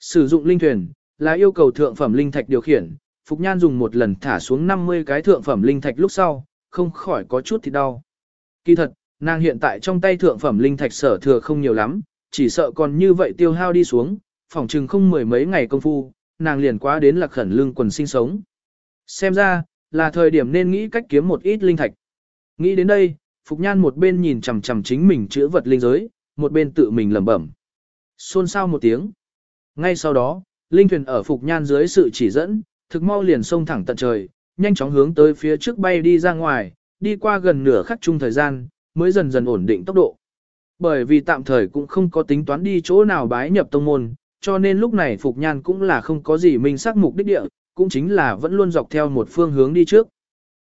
Sử dụng linh thuyền, là yêu cầu thượng phẩm linh thạch điều khiển, Phục Nhan dùng một lần thả xuống 50 cái thượng phẩm linh thạch lúc sau, không khỏi có chút thì đau. Kỳ thật, nàng hiện tại trong tay thượng phẩm linh thạch sở thừa không nhiều lắm, chỉ sợ còn như vậy tiêu hao đi xuống, phòng chừng không mười mấy ngày công phu, nàng liền quá đến lạc khẩn lương quần sinh sống. Xem ra, là thời điểm nên nghĩ cách kiếm một ít linh thạch. Nghĩ đến đây, Phục Nhan một bên nhìn chằm chằm chính mình chữa vật linh giới, một bên tự mình lẩm bẩm. Xôn xao một tiếng. Ngay sau đó, linh thuyền ở Phục Nhan dưới sự chỉ dẫn, thực mau liền xông thẳng tận trời, nhanh chóng hướng tới phía trước bay đi ra ngoài, đi qua gần nửa khắc chung thời gian, mới dần dần ổn định tốc độ. Bởi vì tạm thời cũng không có tính toán đi chỗ nào bái nhập tông môn, cho nên lúc này Phục Nhan cũng là không có gì mình xác mục đích địa, cũng chính là vẫn luôn dọc theo một phương hướng đi trước.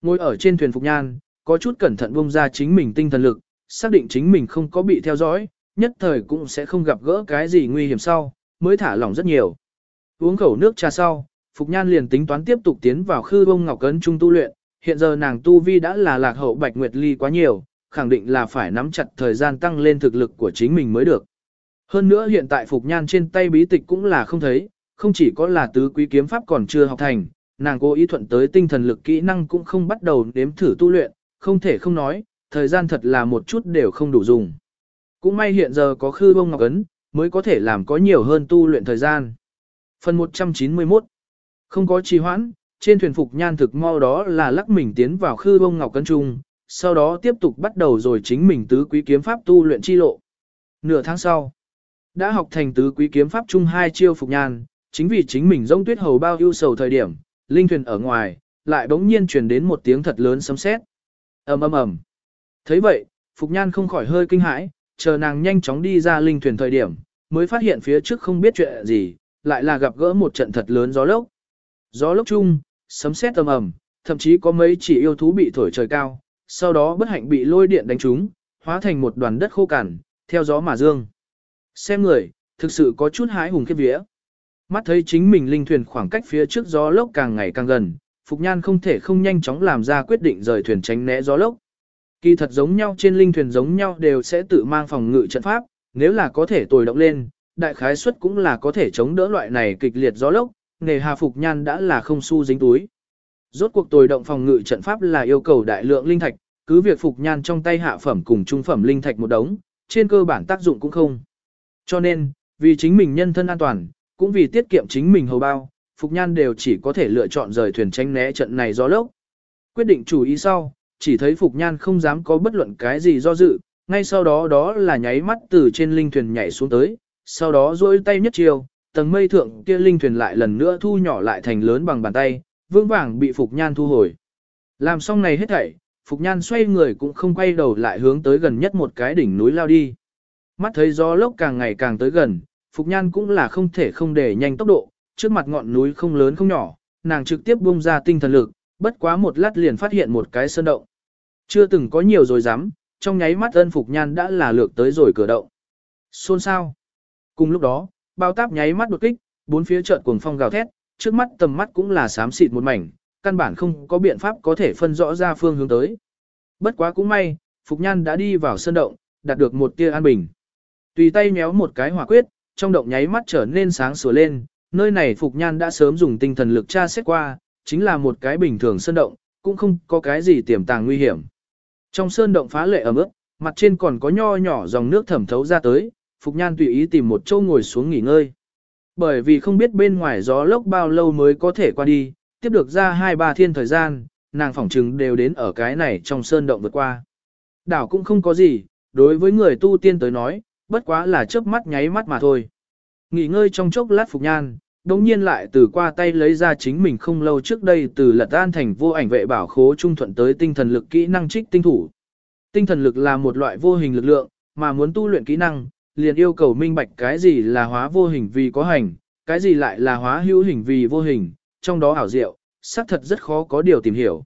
Ngồi ở trên thuyền Phục Nhan, có chút cẩn thận bông ra chính mình tinh thần lực, xác định chính mình không có bị theo dõi, nhất thời cũng sẽ không gặp gỡ cái gì nguy hiểm sau, mới thả lỏng rất nhiều. Uống khẩu nước trà sau, Phục Nhan liền tính toán tiếp tục tiến vào khư bông ngọc cấn trung tu luyện, hiện giờ nàng tu vi đã là lạc hậu bạch nguyệt ly quá nhiều, khẳng định là phải nắm chặt thời gian tăng lên thực lực của chính mình mới được. Hơn nữa hiện tại Phục Nhan trên tay bí tịch cũng là không thấy, không chỉ có là tứ quý kiếm pháp còn chưa học thành, nàng cố ý thuận tới tinh thần lực kỹ năng cũng không bắt đầu nếm thử tu luyện, không thể không nói, thời gian thật là một chút đều không đủ dùng. Cũng may hiện giờ có khư bông ngọc ấn, mới có thể làm có nhiều hơn tu luyện thời gian. Phần 191 Không có trì hoãn, trên thuyền phục nhan thực mau đó là lắc mình tiến vào khư bông ngọc cân trung, sau đó tiếp tục bắt đầu rồi chính mình tứ quý kiếm pháp tu luyện chi lộ. Nửa tháng sau, đã học thành tứ quý kiếm pháp chung hai chiêu phục nhan, chính vì chính mình rông tuyết hầu bao ưu sầu thời điểm, linh thuyền ở ngoài, lại bỗng nhiên truyền đến một tiếng thật lớn sấm sét. ầm ầm ầm. Thấy vậy, Phục Nhan không khỏi hơi kinh hãi, chờ nàng nhanh chóng đi ra linh thuyền thời điểm, mới phát hiện phía trước không biết chuyện gì, lại là gặp gỡ một trận thật lớn gió lốc. Gió lốc chung, sấm sét âm ầm, thậm chí có mấy chỉ yêu thú bị thổi trời cao, sau đó bất hạnh bị lôi điện đánh trúng, hóa thành một đoàn đất khô cằn, theo gió mà dương. Xem người, thực sự có chút hái hùng khiếp vía. Mắt thấy chính mình linh thuyền khoảng cách phía trước gió lốc càng ngày càng gần, Phục Nhan không thể không nhanh chóng làm ra quyết định rời thuyền tránh né gió lốc. Kỳ thật giống nhau trên linh thuyền giống nhau đều sẽ tự mang phòng ngự trận pháp, nếu là có thể tồi động lên, đại khái suất cũng là có thể chống đỡ loại này kịch liệt gió lốc, nghề hà Phục Nhan đã là không xu dính túi. Rốt cuộc tồi động phòng ngự trận pháp là yêu cầu đại lượng linh thạch, cứ việc Phục Nhan trong tay hạ phẩm cùng trung phẩm linh thạch một đống, trên cơ bản tác dụng cũng không. Cho nên, vì chính mình nhân thân an toàn, cũng vì tiết kiệm chính mình hầu bao, Phục Nhan đều chỉ có thể lựa chọn rời thuyền tránh né trận này gió lốc. Quyết định chủ ý sau, chỉ thấy Phục Nhan không dám có bất luận cái gì do dự, ngay sau đó đó là nháy mắt từ trên linh thuyền nhảy xuống tới, sau đó duỗi tay nhất chiều, tầng mây thượng kia linh thuyền lại lần nữa thu nhỏ lại thành lớn bằng bàn tay, vương vàng bị Phục Nhan thu hồi. Làm xong này hết thảy, Phục Nhan xoay người cũng không quay đầu lại hướng tới gần nhất một cái đỉnh núi lao đi. Mắt thấy gió lốc càng ngày càng tới gần, Phục Nhan cũng là không thể không để nhanh tốc độ, trước mặt ngọn núi không lớn không nhỏ, nàng trực tiếp buông ra tinh thần lực, bất quá một lát liền phát hiện một cái sơn động. Chưa từng có nhiều rồi dám, trong nháy mắt ân Phục Nhan đã là lược tới rồi cửa động. Xôn sao? Cùng lúc đó, bao táp nháy mắt đột kích, bốn phía chợt cuồng phong gào thét, trước mắt tầm mắt cũng là xám xịt một mảnh, căn bản không có biện pháp có thể phân rõ ra phương hướng tới. Bất quá cũng may, Phục Nhan đã đi vào sơn động, đạt được một tia an bình. Tùy tay méo một cái hỏa quyết, trong động nháy mắt trở nên sáng sủa lên, nơi này Phục Nhan đã sớm dùng tinh thần lực tra xét qua, chính là một cái bình thường sơn động, cũng không có cái gì tiềm tàng nguy hiểm. Trong sơn động phá lệ ẩm ướt, mặt trên còn có nho nhỏ dòng nước thẩm thấu ra tới, Phục Nhan tùy ý tìm một chỗ ngồi xuống nghỉ ngơi. Bởi vì không biết bên ngoài gió lốc bao lâu mới có thể qua đi, tiếp được ra hai ba thiên thời gian, nàng phỏng trừng đều đến ở cái này trong sơn động vượt qua. Đảo cũng không có gì, đối với người tu tiên tới nói, bất quá là chớp mắt nháy mắt mà thôi. Nghỉ ngơi trong chốc lát Phục Nhan, đồng nhiên lại từ qua tay lấy ra chính mình không lâu trước đây từ lật an thành vô ảnh vệ bảo khố trung thuận tới tinh thần lực kỹ năng trích tinh thủ. Tinh thần lực là một loại vô hình lực lượng, mà muốn tu luyện kỹ năng, liền yêu cầu minh bạch cái gì là hóa vô hình vì có hành, cái gì lại là hóa hữu hình vì vô hình, trong đó ảo diệu, xác thật rất khó có điều tìm hiểu.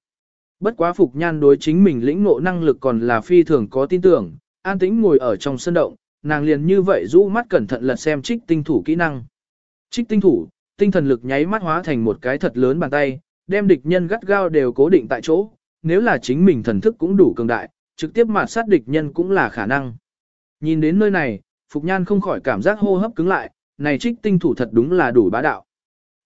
Bất quá Phục Nhan đối chính mình lĩnh ngộ năng lực còn là phi thường có tin tưởng, an tĩnh ngồi ở trong sân động, nàng liền như vậy rũ mắt cẩn thận lật xem trích tinh thủ kỹ năng. Trích tinh thủ, tinh thần lực nháy mắt hóa thành một cái thật lớn bàn tay, đem địch nhân gắt gao đều cố định tại chỗ, nếu là chính mình thần thức cũng đủ cường đại, trực tiếp mạt sát địch nhân cũng là khả năng. Nhìn đến nơi này, Phục Nhan không khỏi cảm giác hô hấp cứng lại, này trích tinh thủ thật đúng là đủ bá đạo.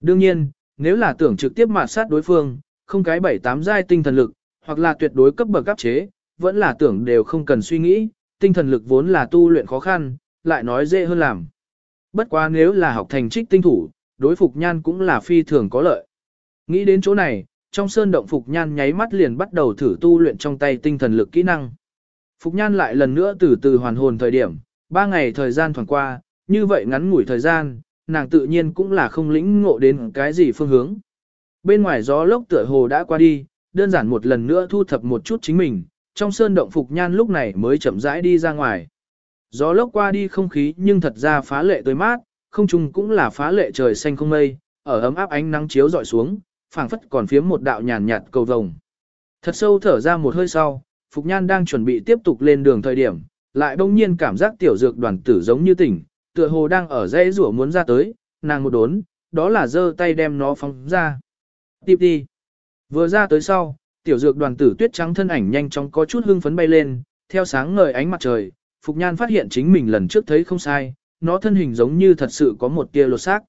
Đương nhiên, nếu là tưởng trực tiếp mạt sát đối phương, không cái bảy tám giai tinh thần lực, hoặc là tuyệt đối cấp bậc áp chế, vẫn là tưởng đều không cần suy nghĩ, tinh thần lực vốn là tu luyện khó khăn, lại nói dễ hơn làm. Bất quá nếu là học thành trích tinh thủ, đối Phục Nhan cũng là phi thường có lợi. Nghĩ đến chỗ này, trong sơn động Phục Nhan nháy mắt liền bắt đầu thử tu luyện trong tay tinh thần lực kỹ năng. Phục Nhan lại lần nữa từ từ hoàn hồn thời điểm, ba ngày thời gian thoảng qua, như vậy ngắn ngủi thời gian, nàng tự nhiên cũng là không lĩnh ngộ đến cái gì phương hướng. Bên ngoài gió lốc tựa hồ đã qua đi, đơn giản một lần nữa thu thập một chút chính mình, trong sơn động Phục Nhan lúc này mới chậm rãi đi ra ngoài. Gió lốc qua đi không khí nhưng thật ra phá lệ tới mát, không trung cũng là phá lệ trời xanh không mây, ở ấm áp ánh nắng chiếu dọi xuống, phảng phất còn phiếm một đạo nhàn nhạt cầu vồng. Thật sâu thở ra một hơi sau, Phục Nhan đang chuẩn bị tiếp tục lên đường thời điểm, lại bỗng nhiên cảm giác tiểu dược đoàn tử giống như tỉnh, tựa hồ đang ở dãy rủa muốn ra tới, nàng một đốn, đó là giơ tay đem nó phóng ra. Tiếp đi. Vừa ra tới sau, tiểu dược đoàn tử tuyết trắng thân ảnh nhanh chóng có chút hưng phấn bay lên, theo sáng ngời ánh mặt trời, Phục Nhan phát hiện chính mình lần trước thấy không sai, nó thân hình giống như thật sự có một tia lột xác.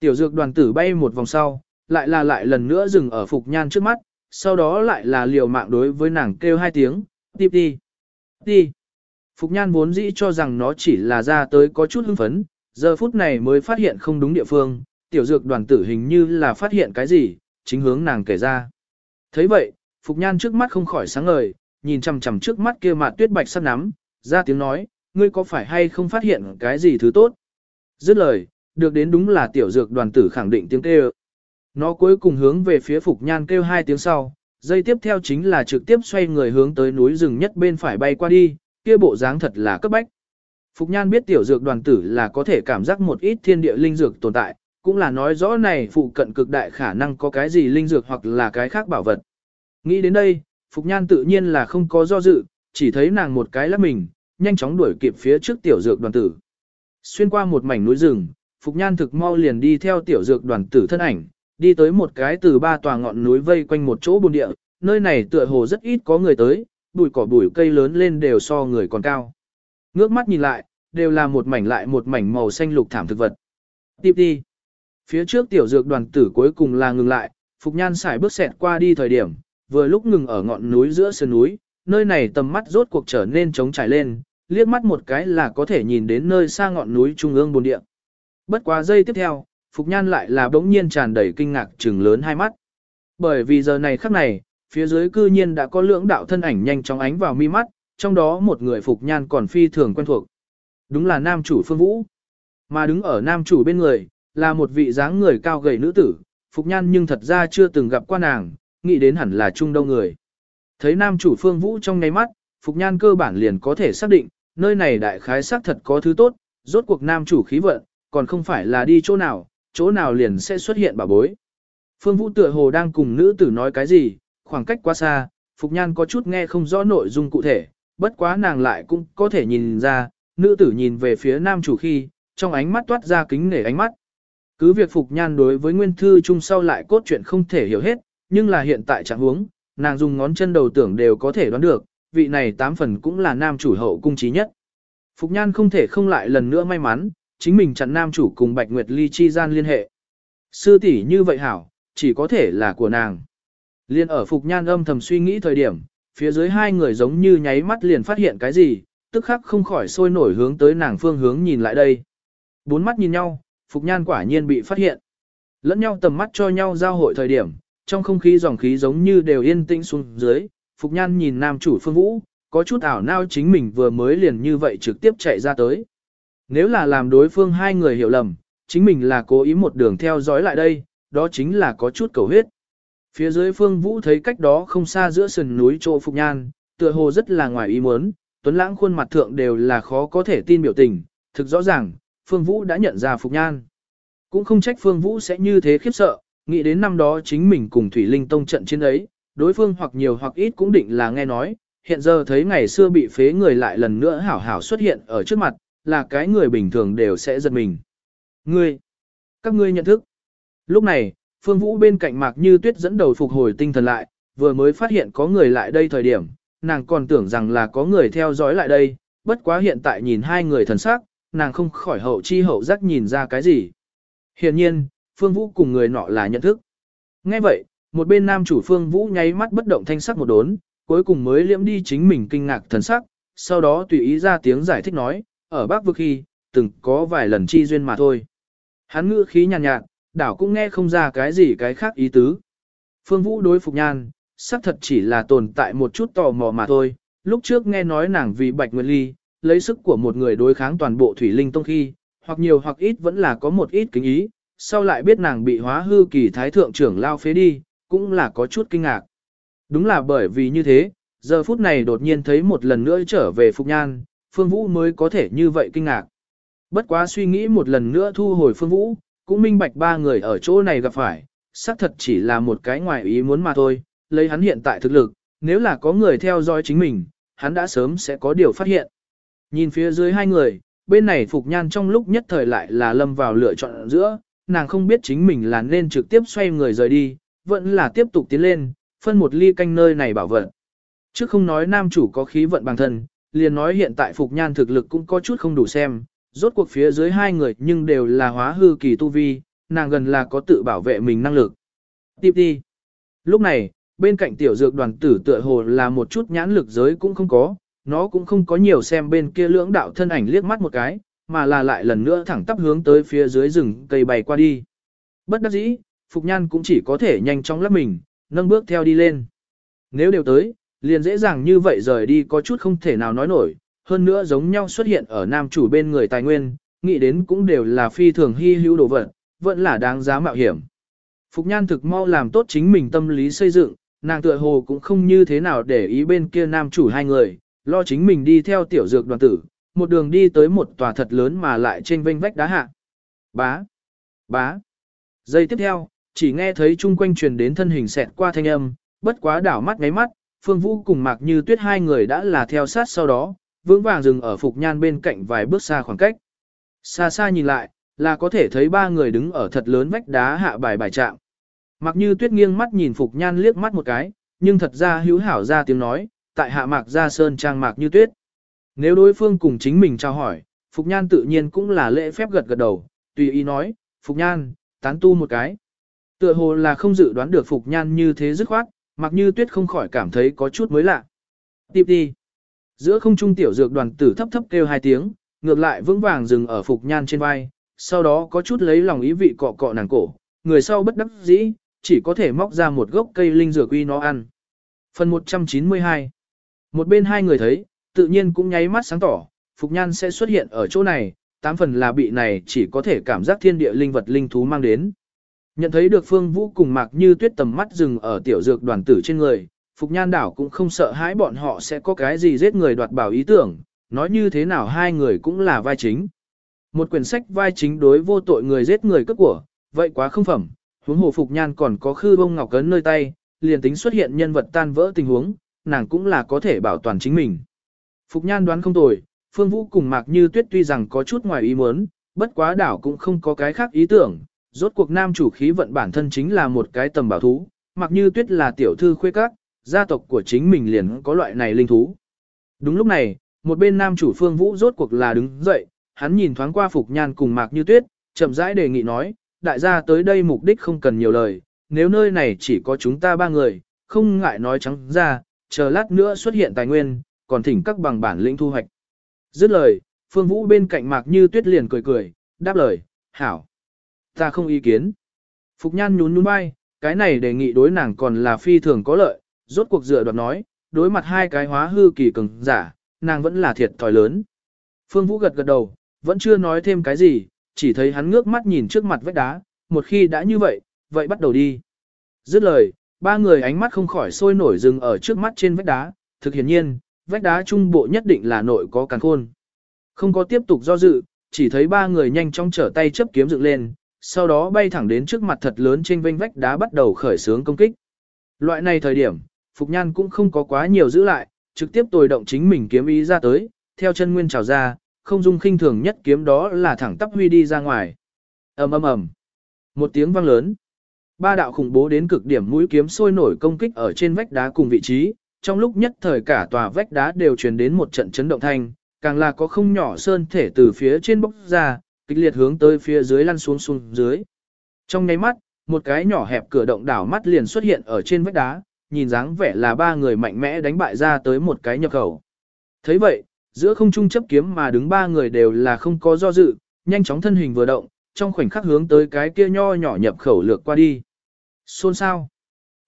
Tiểu dược đoàn tử bay một vòng sau, lại là lại lần nữa dừng ở Phục Nhan trước mắt, sau đó lại là liều mạng đối với nàng kêu hai tiếng, tiếp đi, đi. Phục Nhan vốn dĩ cho rằng nó chỉ là ra tới có chút hưng phấn, giờ phút này mới phát hiện không đúng địa phương, tiểu dược đoàn tử hình như là phát hiện cái gì, chính hướng nàng kể ra. thấy vậy, Phục Nhan trước mắt không khỏi sáng ngời, nhìn chằm chằm trước mắt kia mạt tuyết bạch sắp nắm, ra tiếng nói, ngươi có phải hay không phát hiện cái gì thứ tốt? Dứt lời, được đến đúng là tiểu dược đoàn tử khẳng định tiếng kêu. Nó cuối cùng hướng về phía Phục Nhan kêu hai tiếng sau, dây tiếp theo chính là trực tiếp xoay người hướng tới núi rừng nhất bên phải bay qua đi, kia bộ dáng thật là cấp bách. Phục Nhan biết tiểu dược đoàn tử là có thể cảm giác một ít thiên địa linh dược tồn tại, cũng là nói rõ này phụ cận cực đại khả năng có cái gì linh dược hoặc là cái khác bảo vật. Nghĩ đến đây, Phục Nhan tự nhiên là không có do dự, chỉ thấy nàng một cái lắp mình, nhanh chóng đuổi kịp phía trước tiểu dược đoàn tử. Xuyên qua một mảnh núi rừng, Phục Nhan thực mau liền đi theo tiểu dược đoàn tử thân ảnh, đi tới một cái từ ba tòa ngọn núi vây quanh một chỗ bùn địa, nơi này tựa hồ rất ít có người tới, bụi cỏ bụi cây lớn lên đều so người còn cao. Ngước mắt nhìn lại, đều là một mảnh lại một mảnh màu xanh lục thảm thực vật. Tiếp đi. Phía trước tiểu dược đoàn tử cuối cùng là ngừng lại, Phục Nhan xài bước xẹt qua đi thời điểm, vừa lúc ngừng ở ngọn núi giữa sườn núi, nơi này tầm mắt rốt cuộc trở nên trống trải lên, liếc mắt một cái là có thể nhìn đến nơi xa ngọn núi trung ương bồn địa. Bất quá giây tiếp theo, Phục Nhan lại là bỗng nhiên tràn đầy kinh ngạc trừng lớn hai mắt. Bởi vì giờ này khắc này, phía dưới cư nhiên đã có lưỡng đạo thân ảnh nhanh chóng ánh vào mi mắt, trong đó một người Phục Nhan còn phi thường quen thuộc. Đúng là nam chủ Phương Vũ. Mà đứng ở nam chủ bên người, là một vị dáng người cao gầy nữ tử, Phục Nhan nhưng thật ra chưa từng gặp qua nàng, nghĩ đến hẳn là trung đông người. Thấy nam chủ Phương Vũ trong ngay mắt, Phục Nhan cơ bản liền có thể xác định, nơi này đại khái xác thật có thứ tốt, rốt cuộc nam chủ khí vận, còn không phải là đi chỗ nào, chỗ nào liền sẽ xuất hiện bà bối. Phương Vũ tựa hồ đang cùng nữ tử nói cái gì, khoảng cách quá xa, Phục Nhan có chút nghe không rõ nội dung cụ thể, bất quá nàng lại cũng có thể nhìn ra, nữ tử nhìn về phía nam chủ khi, trong ánh mắt toát ra kính nể ánh mắt. Cứ việc Phục Nhan đối với nguyên thư chung sau lại cốt truyện không thể hiểu hết, nhưng là hiện tại trạng huống, nàng dùng ngón chân đầu tưởng đều có thể đoán được, vị này tám phần cũng là nam chủ hậu cung trí nhất. Phục Nhan không thể không lại lần nữa may mắn, chính mình chặn nam chủ cùng Bạch Nguyệt Ly chi gian liên hệ. Sư tỷ như vậy hảo, chỉ có thể là của nàng. Liên ở Phục Nhan âm thầm suy nghĩ thời điểm, phía dưới hai người giống như nháy mắt liền phát hiện cái gì, tức khắc không khỏi sôi nổi hướng tới nàng phương hướng nhìn lại đây. Bốn mắt nhìn nhau, Phục Nhan quả nhiên bị phát hiện. Lẫn nhau tầm mắt cho nhau giao hội thời điểm, trong không khí dòng khí giống như đều yên tĩnh xuống dưới, Phục Nhan nhìn nam chủ phương vũ, có chút ảo nao chính mình vừa mới liền như vậy trực tiếp chạy ra tới. Nếu là làm đối phương hai người hiểu lầm, chính mình là cố ý một đường theo dõi lại đây, đó chính là có chút cầu huyết. Phía dưới phương vũ thấy cách đó không xa giữa sườn núi chỗ Phục Nhan, tựa hồ rất là ngoài ý muốn, tuấn lãng khuôn mặt thượng đều là khó có thể tin biểu tình, thực rõ ràng, phương vũ đã nhận ra Phục Nhan. Cũng không trách phương vũ sẽ như thế khiếp sợ, nghĩ đến năm đó chính mình cùng Thủy Linh Tông trận chiến ấy, đối phương hoặc nhiều hoặc ít cũng định là nghe nói, hiện giờ thấy ngày xưa bị phế người lại lần nữa hảo hảo xuất hiện ở trước mặt, là cái người bình thường đều sẽ giật mình. Ngươi, các ngươi nhận thức. Lúc này, Phương Vũ bên cạnh Mạc Như Tuyết dẫn đầu phục hồi tinh thần lại, vừa mới phát hiện có người lại đây thời điểm, nàng còn tưởng rằng là có người theo dõi lại đây, bất quá hiện tại nhìn hai người thần sắc, nàng không khỏi hậu chi hậu giác nhìn ra cái gì. Hiện nhiên, Phương Vũ cùng người nọ là nhận thức. Ngay vậy, một bên nam chủ Phương Vũ nháy mắt bất động thanh sắc một đốn, cuối cùng mới liễm đi chính mình kinh ngạc thần sắc, sau đó tùy ý ra tiếng giải thích nói, ở Bắc Vực khi, từng có vài lần chi duyên mà thôi. Hắn ngữ khí nhàn nhạt, nhạt, đảo cũng nghe không ra cái gì cái khác ý tứ. Phương Vũ đối phục nhan, xác thật chỉ là tồn tại một chút tò mò mà thôi, lúc trước nghe nói nàng vì Bạch Nguyệt Ly, lấy sức của một người đối kháng toàn bộ Thủy Linh Tông khi, hoặc nhiều hoặc ít vẫn là có một ít kính ý, sau lại biết nàng bị hóa hư kỳ thái thượng trưởng lao phế đi, cũng là có chút kinh ngạc. Đúng là bởi vì như thế, giờ phút này đột nhiên thấy một lần nữa trở về Phục Nhan, Phương Vũ mới có thể như vậy kinh ngạc. Bất quá suy nghĩ một lần nữa thu hồi Phương Vũ, cũng minh bạch ba người ở chỗ này gặp phải, xác thật chỉ là một cái ngoài ý muốn mà thôi, lấy hắn hiện tại thực lực, nếu là có người theo dõi chính mình, hắn đã sớm sẽ có điều phát hiện. Nhìn phía dưới hai người, bên này Phục Nhan trong lúc nhất thời lại là lâm vào lựa chọn giữa, nàng không biết chính mình là nên trực tiếp xoay người rời đi, vẫn là tiếp tục tiến lên, phân một ly canh nơi này bảo vận. Chứ không nói nam chủ có khí vận bằng thân, liền nói hiện tại Phục Nhan thực lực cũng có chút không đủ xem, rốt cuộc phía dưới hai người nhưng đều là hóa hư kỳ tu vi, nàng gần là có tự bảo vệ mình năng lực. Tiếp đi. Lúc này, bên cạnh tiểu dược đoàn tử tựa hồ là một chút nhãn lực giới cũng không có, nó cũng không có nhiều xem bên kia lưỡng đạo thân ảnh liếc mắt một cái, mà là lại lần nữa thẳng tắp hướng tới phía dưới rừng cây bay qua đi. Bất đắc dĩ, Phục Nhan cũng chỉ có thể nhanh chóng lắp mình, nâng bước theo đi lên. Nếu đều tới, liền dễ dàng như vậy rời đi có chút không thể nào nói nổi, hơn nữa giống nhau xuất hiện ở nam chủ bên người tài nguyên, nghĩ đến cũng đều là phi thường hy hữu đồ vật, vẫn là đáng giá mạo hiểm. Phục Nhan thực mau làm tốt chính mình tâm lý xây dựng, nàng tựa hồ cũng không như thế nào để ý bên kia nam chủ hai người, lo chính mình đi theo tiểu dược đoàn tử, một đường đi tới một tòa thật lớn mà lại trên vênh vách đá hạ. Bá, bá. Giây tiếp theo, chỉ nghe thấy chung quanh truyền đến thân hình xẹt qua thanh âm, bất quá đảo mắt ngáy mắt, Phương Vũ cùng Mạc Như Tuyết hai người đã là theo sát sau đó, vững vàng dừng ở Phục Nhan bên cạnh vài bước xa khoảng cách. Xa xa nhìn lại, là có thể thấy ba người đứng ở thật lớn vách đá hạ bài bài trạng. Mạc Như Tuyết nghiêng mắt nhìn Phục Nhan liếc mắt một cái, nhưng thật ra hữu hảo ra tiếng nói, tại hạ Mạc Gia Sơn trang Mạc Như Tuyết. Nếu đối phương cùng chính mình trao hỏi, Phục Nhan tự nhiên cũng là lễ phép gật gật đầu, tùy ý nói, Phục Nhan, tán tu một cái. Tựa hồ là không dự đoán được Phục Nhan như thế dứt khoát, mặc như tuyết không khỏi cảm thấy có chút mới lạ. Tiếp đi. Giữa không trung tiểu dược đoàn tử thấp thấp kêu hai tiếng, ngược lại vững vàng dừng ở Phục Nhan trên vai, sau đó có chút lấy lòng ý vị cọ cọ nàng cổ, người sau bất đắc dĩ, chỉ có thể móc ra một gốc cây linh dược uy nó ăn. Phần 192 Một bên hai người thấy, tự nhiên cũng nháy mắt sáng tỏ, Phục Nhan sẽ xuất hiện ở chỗ này, tám phần là bị này chỉ có thể cảm giác thiên địa linh vật linh thú mang đến. Nhận thấy được Phương Vũ cùng Mạc Như Tuyết tầm mắt dừng ở tiểu dược đoàn tử trên người, Phục Nhan đảo cũng không sợ hãi bọn họ sẽ có cái gì giết người đoạt bảo ý tưởng, nói như thế nào hai người cũng là vai chính. Một quyển sách vai chính đối vô tội người giết người cướp của, vậy quá không phẩm, huống hồ Phục Nhan còn có khư bông ngọc cấn nơi tay, liền tính xuất hiện nhân vật tan vỡ tình huống, nàng cũng là có thể bảo toàn chính mình. Phục Nhan đoán không tồi, Phương Vũ cùng Mạc Như Tuyết tuy rằng có chút ngoài ý muốn, bất quá đảo cũng không có cái khác ý tưởng, rốt cuộc nam chủ khí vận bản thân chính là một cái tầm bảo thú, Mạc Như Tuyết là tiểu thư khuê các, gia tộc của chính mình liền có loại này linh thú. Đúng lúc này, một bên nam chủ Phương Vũ rốt cuộc là đứng dậy, hắn nhìn thoáng qua Phục Nhan cùng Mạc Như Tuyết, chậm rãi đề nghị nói, đại gia tới đây mục đích không cần nhiều lời, nếu nơi này chỉ có chúng ta ba người, không ngại nói trắng ra, chờ lát nữa xuất hiện tài nguyên, còn thỉnh các bằng bản lĩnh thu hoạch. Dứt lời, Phương Vũ bên cạnh Mạc Như Tuyết liền cười cười, đáp lời, hảo. Ta không ý kiến. Phục Nhan nhún nhún bay, cái này đề nghị đối nàng còn là phi thường có lợi, rốt cuộc dựa đoạt nói, đối mặt hai cái hóa hư kỳ cường giả, nàng vẫn là thiệt thòi lớn. Phương Vũ gật gật đầu, vẫn chưa nói thêm cái gì, chỉ thấy hắn ngước mắt nhìn trước mặt vách đá, một khi đã như vậy, vậy bắt đầu đi. Dứt lời, ba người ánh mắt không khỏi sôi nổi dừng ở trước mắt trên vách đá, thực hiển nhiên, vách đá trung bộ nhất định là nội có càn khôn. Không có tiếp tục do dự, chỉ thấy ba người nhanh chóng trở tay chấp kiếm dựng lên, sau đó bay thẳng đến trước mặt thật lớn trên vênh vách đá bắt đầu khởi xướng công kích. Loại này thời điểm, Phục Nhan cũng không có quá nhiều giữ lại, trực tiếp tồi động chính mình kiếm ý ra tới, theo chân nguyên trào ra, không dung khinh thường nhất kiếm đó là thẳng tắp huy đi ra ngoài. ầm ầm ầm, một tiếng vang lớn. Ba đạo khủng bố đến cực điểm mũi kiếm sôi nổi công kích ở trên vách đá cùng vị trí, trong lúc nhất thời cả tòa vách đá đều truyền đến một trận chấn động thanh, càng là có không nhỏ sơn thể từ phía trên bốc ra, kịch liệt hướng tới phía dưới lăn xuống xuống dưới. Trong nháy mắt, một cái nhỏ hẹp cửa động đảo mắt liền xuất hiện ở trên vách đá, nhìn dáng vẻ là ba người mạnh mẽ đánh bại ra tới một cái nhập khẩu. thấy vậy, giữa không trung chấp kiếm mà đứng ba người đều là không có do dự, nhanh chóng thân hình vừa động, trong khoảnh khắc hướng tới cái kia nho nhỏ nhập khẩu lược qua đi. Xôn sao?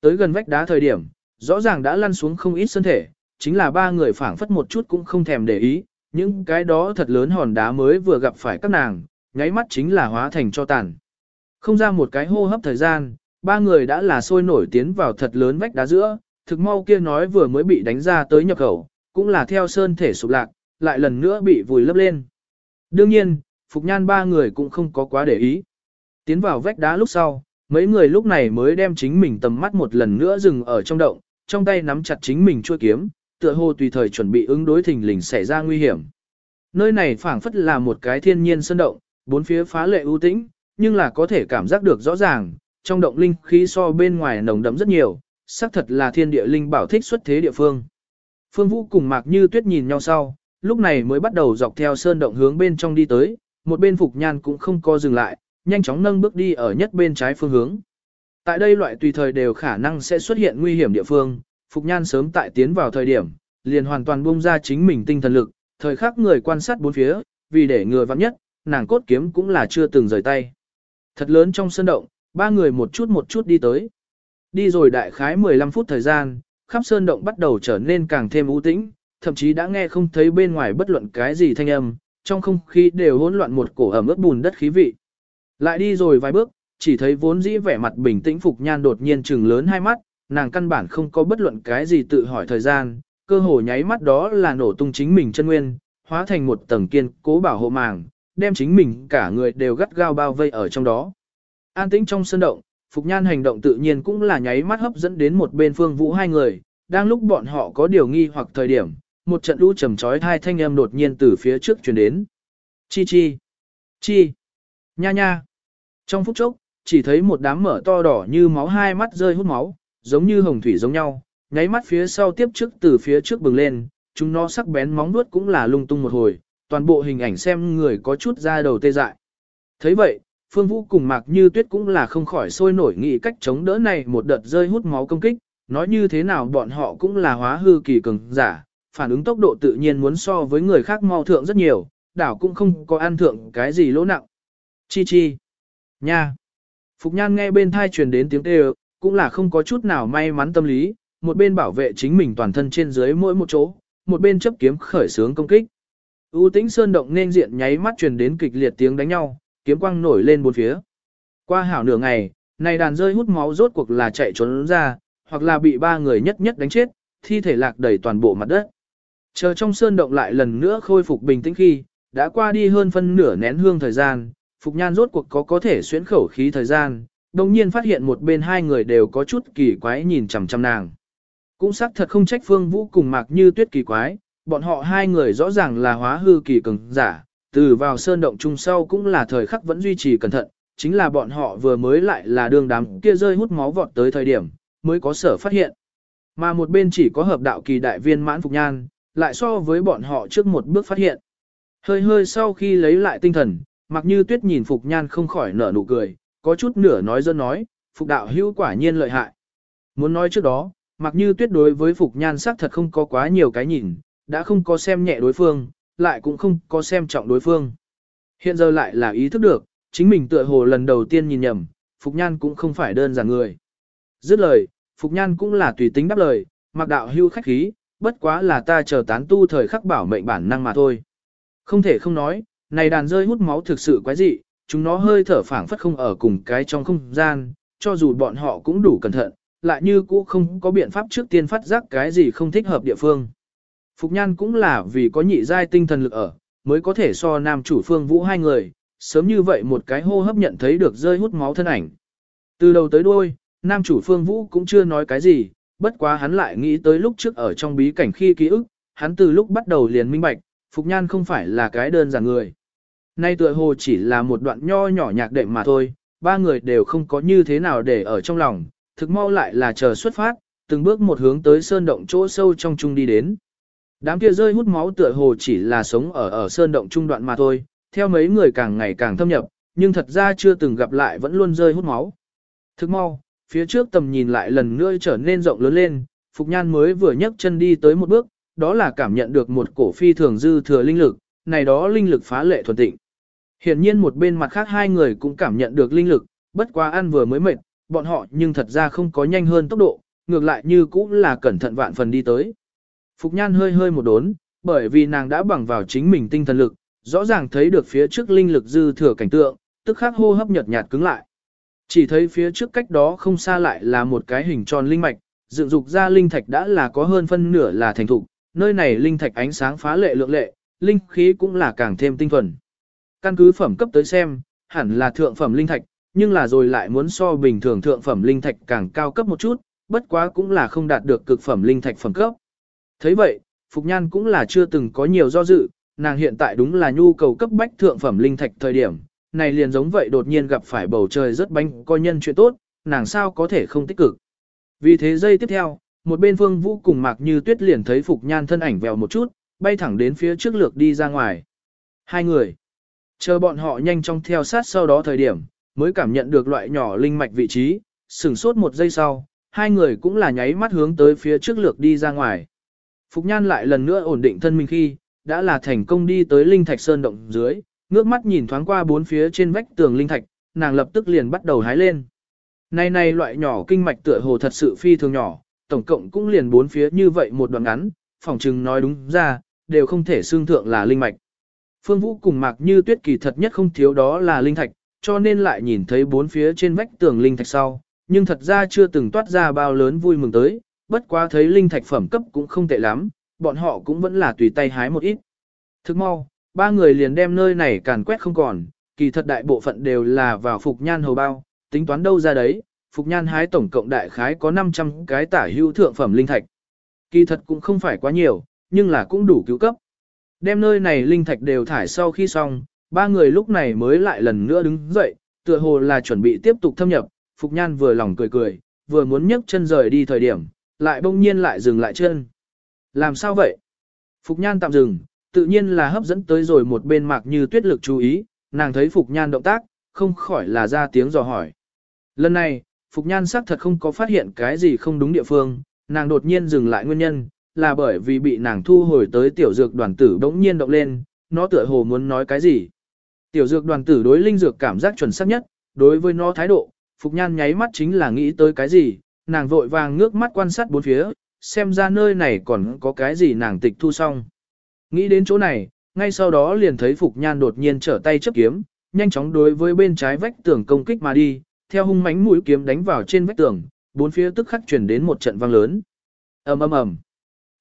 Tới gần vách đá thời điểm, rõ ràng đã lăn xuống không ít sơn thể, chính là ba người phảng phất một chút cũng không thèm để ý, những cái đó thật lớn hòn đá mới vừa gặp phải các nàng, nháy mắt chính là hóa thành cho tàn. Không ra một cái hô hấp thời gian, ba người đã là sôi nổi tiến vào thật lớn vách đá giữa, thực mau kia nói vừa mới bị đánh ra tới nhập khẩu, cũng là theo sơn thể sụp lạc, lại lần nữa bị vùi lấp lên. Đương nhiên, Phục Nhan ba người cũng không có quá để ý. Tiến vào vách đá lúc sau, mấy người lúc này mới đem chính mình tầm mắt một lần nữa dừng ở trong động, trong tay nắm chặt chính mình chuôi kiếm, tựa hồ tùy thời chuẩn bị ứng đối thình lình xảy ra nguy hiểm. Nơi này phảng phất là một cái thiên nhiên sơn động, bốn phía phá lệ ưu tĩnh, nhưng là có thể cảm giác được rõ ràng, trong động linh khí so bên ngoài nồng đậm rất nhiều, xác thật là thiên địa linh bảo thích xuất thế địa phương. Phương Vũ cùng Mạc Như Tuyết nhìn nhau sau, lúc này mới bắt đầu dọc theo sơn động hướng bên trong đi tới, một bên Phục Nhan cũng không co dừng lại, nhanh chóng nâng bước đi ở nhất bên trái phương hướng. Tại đây loại tùy thời đều khả năng sẽ xuất hiện nguy hiểm địa phương, Phục Nhan sớm tại tiến vào thời điểm, liền hoàn toàn buông ra chính mình tinh thần lực, thời khắc người quan sát bốn phía, vì để ngừa vắng nhất, nàng cốt kiếm cũng là chưa từng rời tay. Thật lớn trong sân động, ba người một chút một chút đi tới. Đi rồi đại khái 15 phút thời gian, khắp sơn động bắt đầu trở nên càng thêm u tĩnh, thậm chí đã nghe không thấy bên ngoài bất luận cái gì thanh âm, trong không khí đều hỗn loạn một cổ ẩm ướt bùn đất khí vị. Lại đi rồi vài bước, chỉ thấy vốn dĩ vẻ mặt bình tĩnh Phục Nhan đột nhiên trừng lớn hai mắt, nàng căn bản không có bất luận cái gì tự hỏi thời gian, cơ hồ nháy mắt đó là nổ tung chính mình chân nguyên, hóa thành một tầng kiên cố bảo hộ màng, đem chính mình cả người đều gắt gao bao vây ở trong đó. An tĩnh trong sân động, Phục Nhan hành động tự nhiên cũng là nháy mắt hấp dẫn đến một bên phương vũ hai người, đang lúc bọn họ có điều nghi hoặc thời điểm, một trận lũ trầm trói thai thanh âm đột nhiên từ phía trước truyền đến. Chi chi, chi, nha nha. Trong phút chốc, chỉ thấy một đám mở to đỏ như máu hai mắt rơi hút máu, giống như hồng thủy giống nhau, nháy mắt phía sau tiếp trước từ phía trước bừng lên, chúng nó sắc bén móng vuốt cũng là lung tung một hồi, toàn bộ hình ảnh xem người có chút ra đầu tê dại. thấy vậy, Phương Vũ cùng Mạc Như Tuyết cũng là không khỏi sôi nổi nghĩ cách chống đỡ này một đợt rơi hút máu công kích, nói như thế nào bọn họ cũng là hóa hư kỳ cường giả, phản ứng tốc độ tự nhiên muốn so với người khác mau thượng rất nhiều, đảo cũng không có ăn thượng cái gì lỗ nặng. Chi chi. Nha. Phục Nhan nghe bên thai truyền đến tiếng kêu, cũng là không có chút nào may mắn tâm lý, một bên bảo vệ chính mình toàn thân trên dưới mỗi một chỗ, một bên chấp kiếm khởi sướng công kích. U tĩnh sơn động nên diện nháy mắt truyền đến kịch liệt tiếng đánh nhau, kiếm quang nổi lên bốn phía. Qua hảo nửa ngày, này đàn rơi hút máu rốt cuộc là chạy trốn ra, hoặc là bị ba người nhất nhất đánh chết, thi thể lạc đầy toàn bộ mặt đất. Chờ trong sơn động lại lần nữa khôi phục bình tĩnh khi, đã qua đi hơn phân nửa nén hương thời gian, Phục Nhan rốt cuộc có có thể xuyến khẩu khí thời gian, đồng nhiên phát hiện một bên hai người đều có chút kỳ quái nhìn chằm chằm nàng. Cũng xác thật không trách Phương Vũ cùng Mạc Như Tuyết kỳ quái, bọn họ hai người rõ ràng là hóa hư kỳ cường giả, từ vào sơn động chung sau cũng là thời khắc vẫn duy trì cẩn thận, chính là bọn họ vừa mới lại là đường đám kia rơi hút máu vọt tới thời điểm, mới có sở phát hiện. Mà một bên chỉ có hợp đạo kỳ đại viên mãn Phục Nhan, lại so với bọn họ trước một bước phát hiện. Hơi hơi sau khi lấy lại tinh thần, mặc như tuyết nhìn Phục Nhan không khỏi nở nụ cười, có chút nửa nói dân nói, Phục đạo hữu quả nhiên lợi hại. Muốn nói trước đó, mặc như tuyết đối với Phục Nhan sắc thật không có quá nhiều cái nhìn, đã không có xem nhẹ đối phương, lại cũng không có xem trọng đối phương. Hiện giờ lại là ý thức được, chính mình tựa hồ lần đầu tiên nhìn nhầm, Phục Nhan cũng không phải đơn giản người. Dứt lời, Phục Nhan cũng là tùy tính đáp lời, mặc đạo hưu khách khí, bất quá là ta chờ tán tu thời khắc bảo mệnh bản năng mà thôi. Không thể không nói, này đàn rơi hút máu thực sự quái dị, chúng nó hơi thở phảng phất không ở cùng cái trong không gian, cho dù bọn họ cũng đủ cẩn thận, lại như cũ không có biện pháp trước tiên phát giác cái gì không thích hợp địa phương. Phục Nhan cũng là vì có nhị giai tinh thần lực ở, mới có thể so nam chủ phương vũ hai người, sớm như vậy một cái hô hấp nhận thấy được rơi hút máu thân ảnh. Từ đầu tới đuôi, nam chủ phương vũ cũng chưa nói cái gì, bất quá hắn lại nghĩ tới lúc trước ở trong bí cảnh khi ký ức, hắn từ lúc bắt đầu liền minh bạch, Phục Nhan không phải là cái đơn giản người. Nay tựa hồ chỉ là một đoạn nho nhỏ nhạc đệm mà thôi, ba người đều không có như thế nào để ở trong lòng, thực mau lại là chờ xuất phát, từng bước một hướng tới sơn động chỗ sâu trong trung đi đến. Đám kia rơi hút máu tựa hồ chỉ là sống ở ở sơn động trung đoạn mà thôi, theo mấy người càng ngày càng thâm nhập, nhưng thật ra chưa từng gặp lại vẫn luôn rơi hút máu. Thức mau, phía trước tầm nhìn lại lần nữa trở nên rộng lớn lên, Phục Nhan mới vừa nhấc chân đi tới một bước, đó là cảm nhận được một cổ phi thường dư thừa linh lực, này đó linh lực phá lệ thuần tịnh. Hiển nhiên một bên mặt khác hai người cũng cảm nhận được linh lực, bất quá ăn vừa mới mệt, bọn họ nhưng thật ra không có nhanh hơn tốc độ, ngược lại như cũng là cẩn thận vạn phần đi tới. Phục Nhan hơi hơi một đốn, bởi vì nàng đã bằng vào chính mình tinh thần lực, rõ ràng thấy được phía trước linh lực dư thừa cảnh tượng, tức khắc hô hấp nhợt nhạt cứng lại. Chỉ thấy phía trước cách đó không xa lại là một cái hình tròn linh mạch, dựng dục ra linh thạch đã là có hơn phân nửa là thành thục, nơi này linh thạch ánh sáng phá lệ lượng lệ, linh khí cũng là càng thêm tinh thuần. Căn cứ phẩm cấp tới xem, hẳn là thượng phẩm linh thạch, nhưng là rồi lại muốn so bình thường thượng phẩm linh thạch càng cao cấp một chút, bất quá cũng là không đạt được cực phẩm linh thạch phẩm cấp. thấy vậy, Phục Nhan cũng là chưa từng có nhiều do dự, nàng hiện tại đúng là nhu cầu cấp bách thượng phẩm linh thạch thời điểm, này liền giống vậy đột nhiên gặp phải bầu trời rất bánh coi nhân chuyện tốt, nàng sao có thể không tích cực. Vì thế giây tiếp theo, một bên Phương Vũ cùng Mạc Như Tuyết liền thấy Phục Nhan thân ảnh vèo một chút, bay thẳng đến phía trước lược đi ra ngoài. Hai người. Chờ bọn họ nhanh chóng theo sát sau đó thời điểm, mới cảm nhận được loại nhỏ linh mạch vị trí, sửng sốt một giây sau, hai người cũng là nháy mắt hướng tới phía trước lược đi ra ngoài. Phục Nhan lại lần nữa ổn định thân mình khi, đã là thành công đi tới linh thạch sơn động dưới, ngước mắt nhìn thoáng qua bốn phía trên vách tường linh thạch, nàng lập tức liền bắt đầu hái lên. Này này loại nhỏ kinh mạch tựa hồ thật sự phi thường nhỏ, tổng cộng cũng liền bốn phía như vậy một đoạn ngắn, phỏng chừng nói đúng ra, đều không thể xương thượng là linh mạch. Phương Vũ cùng Mạc Như Tuyết kỳ thật nhất không thiếu đó là linh thạch, cho nên lại nhìn thấy bốn phía trên vách tường linh thạch sau, nhưng thật ra chưa từng toát ra bao lớn vui mừng tới, bất quá thấy linh thạch phẩm cấp cũng không tệ lắm, bọn họ cũng vẫn là tùy tay hái một ít. Thức mau, ba người liền đem nơi này càn quét không còn, kỳ thật đại bộ phận đều là vào phục nhan hầu bao, tính toán đâu ra đấy, phục nhan hái tổng cộng đại khái có 500 cái tả hữu thượng phẩm linh thạch. Kỳ thật cũng không phải quá nhiều, nhưng là cũng đủ cứu cấp. Đem nơi này linh thạch đều thải sau khi xong, ba người lúc này mới lại lần nữa đứng dậy, tựa hồ là chuẩn bị tiếp tục thâm nhập, Phục Nhan vừa lòng cười cười, vừa muốn nhấc chân rời đi thời điểm, lại bỗng nhiên lại dừng lại chân. Làm sao vậy? Phục Nhan tạm dừng, tự nhiên là hấp dẫn tới rồi một bên mạc như tuyết lực chú ý, nàng thấy Phục Nhan động tác, không khỏi là ra tiếng dò hỏi. Lần này, Phục Nhan xác thật không có phát hiện cái gì không đúng địa phương, nàng đột nhiên dừng lại nguyên nhân, là bởi vì bị nàng thu hồi tới tiểu dược đoàn tử bỗng nhiên động lên, nó tựa hồ muốn nói cái gì. Tiểu dược đoàn tử đối linh dược cảm giác chuẩn xác nhất, đối với nó thái độ, Phục Nhan nháy mắt chính là nghĩ tới cái gì, nàng vội vàng ngước mắt quan sát bốn phía, xem ra nơi này còn có cái gì nàng tịch thu xong. Nghĩ đến chỗ này, ngay sau đó liền thấy Phục Nhan đột nhiên trở tay chấp kiếm, nhanh chóng đối với bên trái vách tường công kích mà đi, theo hung mãnh mũi kiếm đánh vào trên vách tường, bốn phía tức khắc chuyển đến một trận vang lớn. ầm ầm ầm,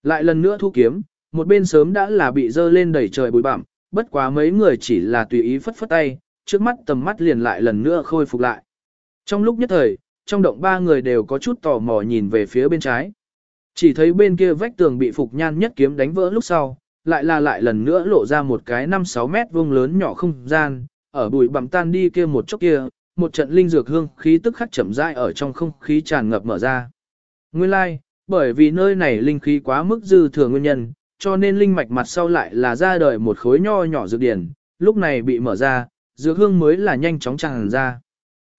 lại lần nữa thu kiếm, một bên sớm đã là bị dơ lên đẩy trời bụi bặm, bất quá mấy người chỉ là tùy ý phất phất tay, trước mắt tầm mắt liền lại lần nữa khôi phục lại. Trong lúc nhất thời, trong động ba người đều có chút tò mò nhìn về phía bên trái. Chỉ thấy bên kia vách tường bị Phục Nhan nhất kiếm đánh vỡ lúc sau, lại là lại lần nữa lộ ra một cái 5-6 mét vuông lớn nhỏ không gian, ở bụi bặm tan đi kia một chốc kia, một trận linh dược hương khí tức khắc chậm rãi ở trong không khí tràn ngập mở ra. Nguyên lai, like, bởi vì nơi này linh khí quá mức dư thừa nguyên nhân, cho nên linh mạch mặt sau lại là ra đời một khối nho nhỏ dược điển, lúc này bị mở ra, dược hương mới là nhanh chóng tràn ra.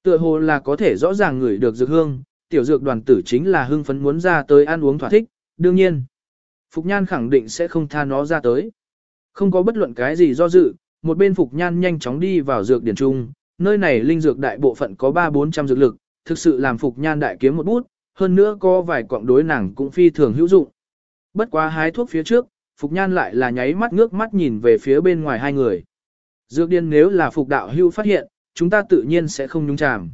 Tựa hồ là có thể rõ ràng ngửi được dược hương, tiểu dược đoàn tử chính là hưng phấn muốn ra tới ăn uống thỏa thích, đương nhiên. Phục Nhan khẳng định sẽ không tha nó ra tới. Không có bất luận cái gì do dự, một bên Phục Nhan nhanh chóng đi vào dược điển trung, nơi này linh dược đại bộ phận có 3-400 dược lực, thực sự làm Phục Nhan đại kiếm một bút, hơn nữa có vài quặng đối nàng cũng phi thường hữu dụng. Bất quá hái thuốc phía trước, Phục Nhan lại là nháy mắt ngước mắt nhìn về phía bên ngoài hai người. Dược điên nếu là Phục đạo hưu phát hiện, chúng ta tự nhiên sẽ không nhúng chàm.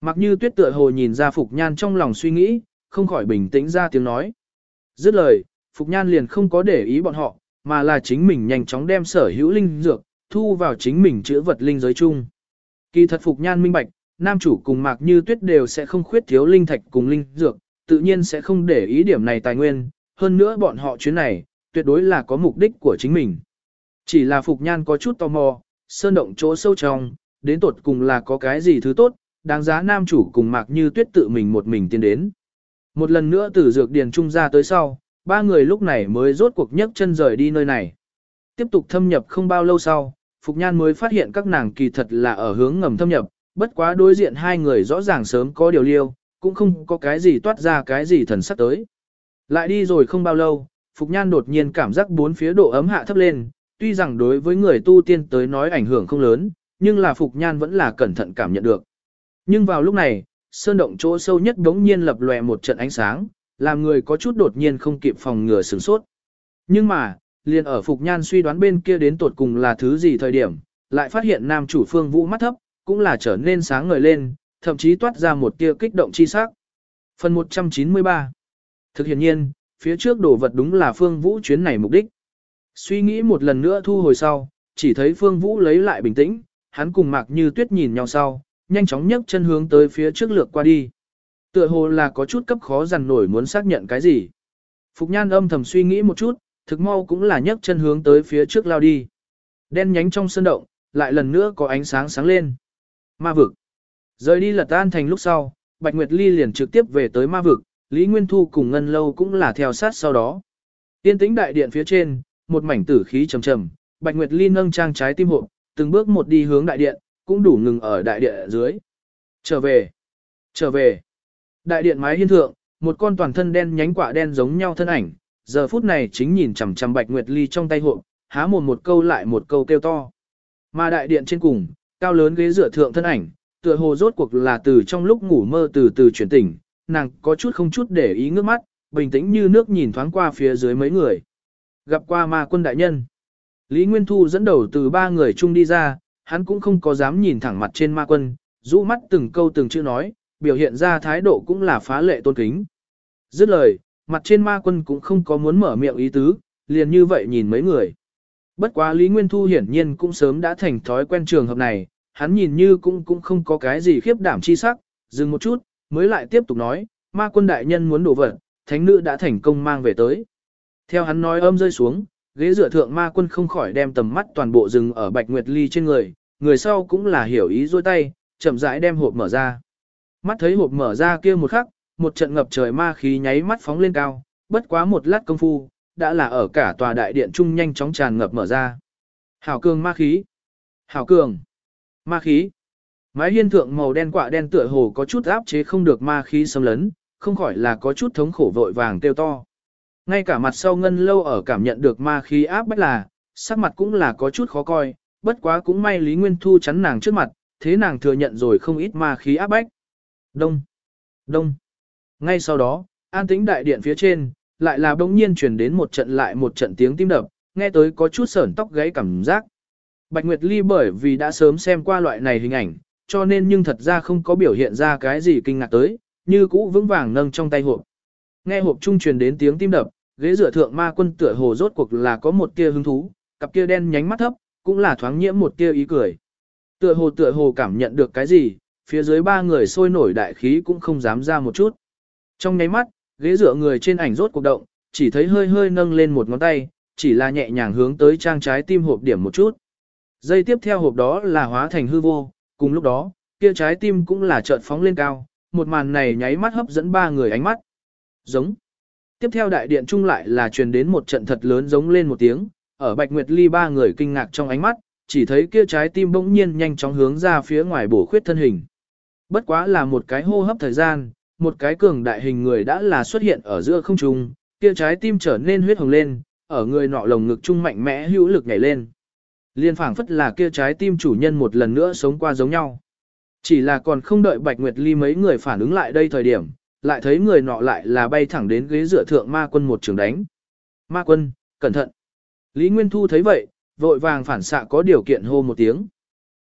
Mặc như tuyết tựa hồ nhìn ra Phục Nhan trong lòng suy nghĩ, không khỏi bình tĩnh ra tiếng nói. Dứt lời, Phục Nhan liền không có để ý bọn họ, mà là chính mình nhanh chóng đem sở hữu linh dược, thu vào chính mình chữa vật linh giới chung. Kỳ thật Phục Nhan minh bạch, nam chủ cùng Mạc Như Tuyết đều sẽ không khuyết thiếu linh thạch cùng linh dược, tự nhiên sẽ không để ý điểm này tài nguyên, hơn nữa bọn họ chuyến này, tuyệt đối là có mục đích của chính mình. Chỉ là Phục Nhan có chút tò mò, sơn động chỗ sâu trong, đến tột cùng là có cái gì thứ tốt, đáng giá nam chủ cùng Mạc Như Tuyết tự mình một mình tiến đến. Một lần nữa từ dược điền trung ra tới sau, ba người lúc này mới rốt cuộc nhấc chân rời đi nơi này. Tiếp tục thâm nhập không bao lâu sau, Phục Nhan mới phát hiện các nàng kỳ thật là ở hướng ngầm thâm nhập, bất quá đối diện hai người rõ ràng sớm có điều liêu, cũng không có cái gì toát ra cái gì thần sắc tới. Lại đi rồi không bao lâu, Phục Nhan đột nhiên cảm giác bốn phía độ ấm hạ thấp lên, tuy rằng đối với người tu tiên tới nói ảnh hưởng không lớn, nhưng là Phục Nhan vẫn là cẩn thận cảm nhận được. Nhưng vào lúc này, sơn động chỗ sâu nhất đống nhiên lập lòe một trận ánh sáng, làm người có chút đột nhiên không kịp phòng ngừa sửng sốt. Nhưng mà, liền ở Phục Nhan suy đoán bên kia đến tột cùng là thứ gì thời điểm, lại phát hiện nam chủ phương vũ mắt thấp, cũng là trở nên sáng ngời lên, thậm chí toát ra một tia kích động chi sắc. Phần 193 Thực hiện nhiên, phía trước đổ vật đúng là phương vũ chuyến này mục đích. Suy nghĩ một lần nữa thu hồi sau, chỉ thấy phương vũ lấy lại bình tĩnh, hắn cùng mạc như tuyết nhìn nhau sau, nhanh chóng nhấc chân hướng tới phía trước lược qua đi. Tựa hồ là có chút cấp khó dằn nổi muốn xác nhận cái gì. Phục nhan âm thầm suy nghĩ một chút, thực mau cũng là nhấc chân hướng tới phía trước lao đi. Đen nhánh trong sân động, lại lần nữa có ánh sáng sáng lên. Ma vực. Rời đi lật an thành lúc sau, Bạch Nguyệt Ly liền trực tiếp về tới ma vực, Lý Nguyên Thu cùng Ngân Lâu cũng là theo sát sau đó. Tiên tĩnh đại điện phía trên, một mảnh tử khí trầm trầm, Bạch Nguyệt Ly nâng trang trái tim hộ, từng bước một đi hướng đại điện, cũng đủ ngừng ở đại điện dưới. Trở về, trở về. Đại điện mái hiên thượng, một con toàn thân đen nhánh quả đen giống nhau thân ảnh, giờ phút này chính nhìn chằm chằm Bạch Nguyệt Ly trong tay hộ, há mồm một câu lại một câu kêu to. Mà đại điện trên cùng, cao lớn ghế dựa thượng thân ảnh, tựa hồ rốt cuộc là từ trong lúc ngủ mơ từ từ chuyển tỉnh, nàng có chút không chút để ý ngước mắt, bình tĩnh như nước nhìn thoáng qua phía dưới mấy người. Gặp qua ma quân đại nhân. Lý Nguyên Thu dẫn đầu từ ba người chung đi ra, hắn cũng không có dám nhìn thẳng mặt trên ma quân, rũ mắt từng câu từng chữ nói, biểu hiện ra thái độ cũng là phá lệ tôn kính. Dứt lời, mặt trên ma quân cũng không có muốn mở miệng ý tứ, liền như vậy nhìn mấy người. Bất quá Lý Nguyên Thu hiển nhiên cũng sớm đã thành thói quen trường hợp này, hắn nhìn như cũng cũng không có cái gì khiếp đảm chi sắc, dừng một chút, mới lại tiếp tục nói, ma quân đại nhân muốn đổ vật, thánh nữ đã thành công mang về tới. Theo hắn nói âm rơi xuống, ghế dựa thượng ma quân không khỏi đem tầm mắt toàn bộ rừng ở Bạch Nguyệt Ly trên người, người sau cũng là hiểu ý dôi tay, chậm rãi đem hộp mở ra. Mắt thấy hộp mở ra kia một khắc, một trận ngập trời ma khí nháy mắt phóng lên cao, bất quá một lát công phu, đã là ở cả tòa đại điện trung nhanh chóng tràn ngập mở ra. Hảo cường ma khí. Hảo cường. Ma khí. Mái hiên thượng màu đen quạ đen tựa hồ có chút áp chế không được ma khí xâm lấn, không khỏi là có chút thống khổ vội vàng kêu to. Ngay cả mặt sau ngân lâu ở cảm nhận được ma khí áp bách là, sắc mặt cũng là có chút khó coi, bất quá cũng may Lý Nguyên Thu chắn nàng trước mặt, thế nàng thừa nhận rồi không ít ma khí áp bách. Đông, đông. Ngay sau đó, an tĩnh đại điện phía trên, lại là bỗng nhiên truyền đến một trận lại một trận tiếng tim đập, nghe tới có chút sởn tóc gáy cảm giác. Bạch Nguyệt Ly bởi vì đã sớm xem qua loại này hình ảnh, cho nên nhưng thật ra không có biểu hiện ra cái gì kinh ngạc tới, như cũ vững vàng nâng trong tay hộp. Nghe hộp trung truyền đến tiếng tim đập, ghế dựa thượng ma quân tựa hồ rốt cuộc là có một tia hứng thú, cặp kia đen nhánh mắt thấp, cũng là thoáng nhiễm một tia ý cười. Tựa hồ tựa hồ cảm nhận được cái gì, phía dưới ba người sôi nổi đại khí cũng không dám ra một chút. Trong nháy mắt, ghế dựa người trên ảnh rốt cuộc động, chỉ thấy hơi hơi nâng lên một ngón tay, chỉ là nhẹ nhàng hướng tới trang trái tim hộp điểm một chút. Dây tiếp theo hộp đó là hóa thành hư vô, cùng lúc đó, kia trái tim cũng là chợt phóng lên cao, một màn này nháy mắt hấp dẫn ba người ánh mắt. Giống. Tiếp theo đại điện trung lại là truyền đến một trận thật lớn giống lên một tiếng, ở Bạch Nguyệt Ly ba người kinh ngạc trong ánh mắt, chỉ thấy kia trái tim bỗng nhiên nhanh chóng hướng ra phía ngoài bổ khuyết thân hình. Bất quá là một cái hô hấp thời gian, một cái cường đại hình người đã là xuất hiện ở giữa không trung, kia trái tim trở nên huyết hồng lên, ở người nọ lồng ngực trung mạnh mẽ hữu lực nhảy lên. Liên phảng phất là kia trái tim chủ nhân một lần nữa sống qua giống nhau. Chỉ là còn không đợi Bạch Nguyệt Ly mấy người phản ứng lại đây thời điểm, lại thấy người nọ lại là bay thẳng đến ghế dựa thượng ma quân một trường đánh. Ma quân, cẩn thận. Lý Nguyên Thu thấy vậy, vội vàng phản xạ có điều kiện hô một tiếng.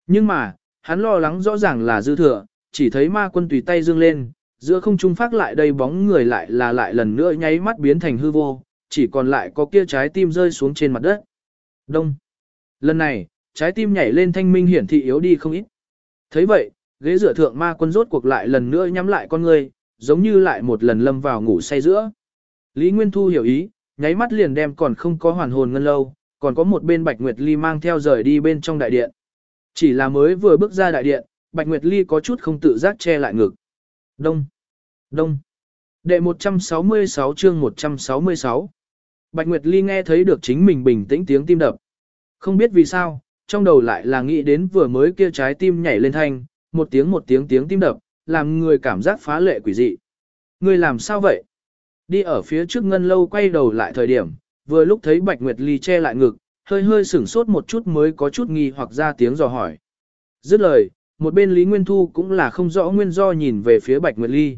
Nhưng mà, hắn lo lắng rõ ràng là dư thừa, chỉ thấy ma quân tùy tay dương lên, giữa không trung phát lại đây bóng người lại là lại lần nữa nháy mắt biến thành hư vô, chỉ còn lại có kia trái tim rơi xuống trên mặt đất. Đông. Lần này, trái tim nhảy lên thanh minh hiển thị yếu đi không ít. thấy vậy, ghế dựa thượng ma quân rốt cuộc lại lần nữa nhắm lại con người, giống như lại một lần lâm vào ngủ say giữa. Lý Nguyên Thu hiểu ý, nháy mắt liền đem còn không có hoàn hồn ngân lâu, còn có một bên Bạch Nguyệt Ly mang theo rời đi bên trong đại điện. Chỉ là mới vừa bước ra đại điện, Bạch Nguyệt Ly có chút không tự giác che lại ngực. Đông, đông, Đệ 166 chương 166 Bạch Nguyệt Ly nghe thấy được chính mình bình tĩnh tiếng tim đập. Không biết vì sao, trong đầu lại là nghĩ đến vừa mới kia trái tim nhảy lên thanh, một tiếng một tiếng tiếng tim đập, làm người cảm giác phá lệ quỷ dị. Người làm sao vậy? Đi ở phía trước ngân lâu quay đầu lại thời điểm, vừa lúc thấy Bạch Nguyệt Ly che lại ngực, hơi hơi sửng sốt một chút mới có chút nghi hoặc ra tiếng dò hỏi. Dứt lời, một bên Lý Nguyên Thu cũng là không rõ nguyên do nhìn về phía Bạch Nguyệt Ly.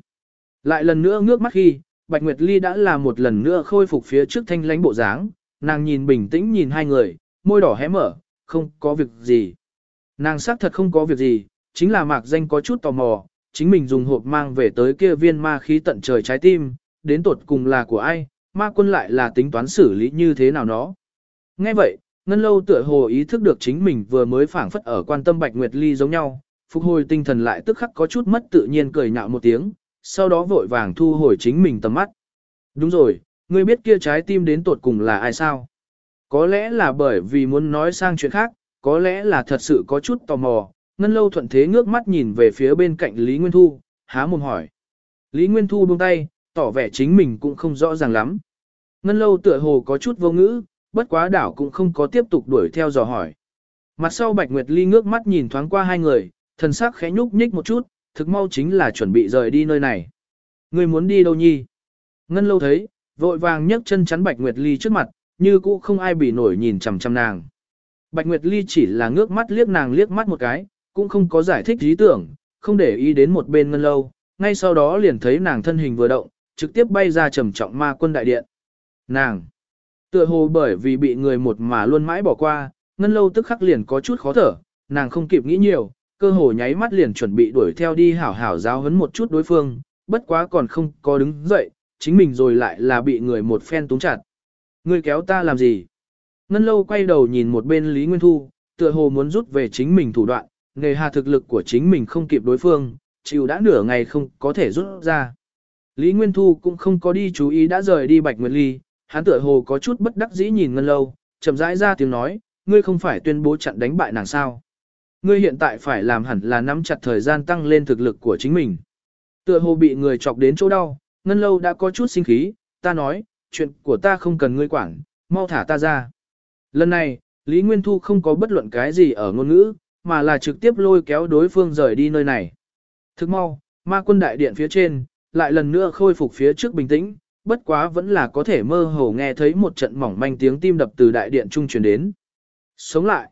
Lại lần nữa ngước mắt khi, Bạch Nguyệt Ly đã là một lần nữa khôi phục phía trước thanh lãnh bộ dáng, nàng nhìn bình tĩnh nhìn hai người, môi đỏ hé mở, không có việc gì. Nàng xác thật không có việc gì, chính là mạc danh có chút tò mò, chính mình dùng hộp mang về tới kia viên ma khí tận trời trái tim, đến tột cùng là của ai, ma quân lại là tính toán xử lý như thế nào nó. Nghe vậy, Ngân Lâu tựa hồ ý thức được chính mình vừa mới phảng phất ở quan tâm Bạch Nguyệt Ly giống nhau, phục hồi tinh thần lại tức khắc có chút mất tự nhiên cười nhạo một tiếng, sau đó vội vàng thu hồi chính mình tầm mắt. Đúng rồi, ngươi biết kia trái tim đến tột cùng là ai sao? Có lẽ là bởi vì muốn nói sang chuyện khác, có lẽ là thật sự có chút tò mò, Ngân Lâu thuận thế ngước mắt nhìn về phía bên cạnh Lý Nguyên Thu, há mồm hỏi. Lý Nguyên Thu buông tay, tỏ vẻ chính mình cũng không rõ ràng lắm. Ngân Lâu tựa hồ có chút vô ngữ, bất quá đảo cũng không có tiếp tục đuổi theo dò hỏi. Mặt sau Bạch Nguyệt Ly ngước mắt nhìn thoáng qua hai người, thần sắc khẽ nhúc nhích một chút, thực mau chính là chuẩn bị rời đi nơi này. Người muốn đi đâu nhi? Ngân lâu thấy, vội vàng nhấc chân chắn Bạch Nguyệt Ly trước mặt, như cũ không ai bị nổi nhìn chằm chằm nàng. Bạch Nguyệt Ly chỉ là ngước mắt liếc nàng liếc mắt một cái, cũng không có giải thích ý tưởng, không để ý đến một bên ngân lâu, ngay sau đó liền thấy nàng thân hình vừa động, trực tiếp bay ra trầm trọng ma quân đại điện. Nàng! Tựa hồ bởi vì bị người một mà luôn mãi bỏ qua, ngân lâu tức khắc liền có chút khó thở, nàng không kịp nghĩ nhiều, cơ hồ nháy mắt liền chuẩn bị đuổi theo đi hảo hảo giáo hấn một chút đối phương, bất quá còn không có đứng dậy, chính mình rồi lại là bị người một phen túng chặt. Ngươi kéo ta làm gì? Ngân lâu quay đầu nhìn một bên Lý Nguyên Thu, tựa hồ muốn rút về chính mình thủ đoạn, nghề hà thực lực của chính mình không kịp đối phương, chịu đã nửa ngày không có thể rút ra. Lý Nguyên Thu cũng không có đi chú ý đã rời đi Bạch Nguyệt Ly, hắn tựa hồ có chút bất đắc dĩ nhìn Ngân lâu, chậm rãi ra tiếng nói, ngươi không phải tuyên bố chặn đánh bại nàng sao? Ngươi hiện tại phải làm hẳn là nắm chặt thời gian tăng lên thực lực của chính mình. Tựa hồ bị người chọc đến chỗ đau, ngân lâu đã có chút sinh khí, ta nói, chuyện của ta không cần ngươi quản, mau thả ta ra. Lần này, Lý Nguyên Thu không có bất luận cái gì ở ngôn ngữ, mà là trực tiếp lôi kéo đối phương rời đi nơi này. Thức mau, ma quân đại điện phía trên, lại lần nữa khôi phục phía trước bình tĩnh, bất quá vẫn là có thể mơ hồ nghe thấy một trận mỏng manh tiếng tim đập từ đại điện trung truyền đến. Sống lại!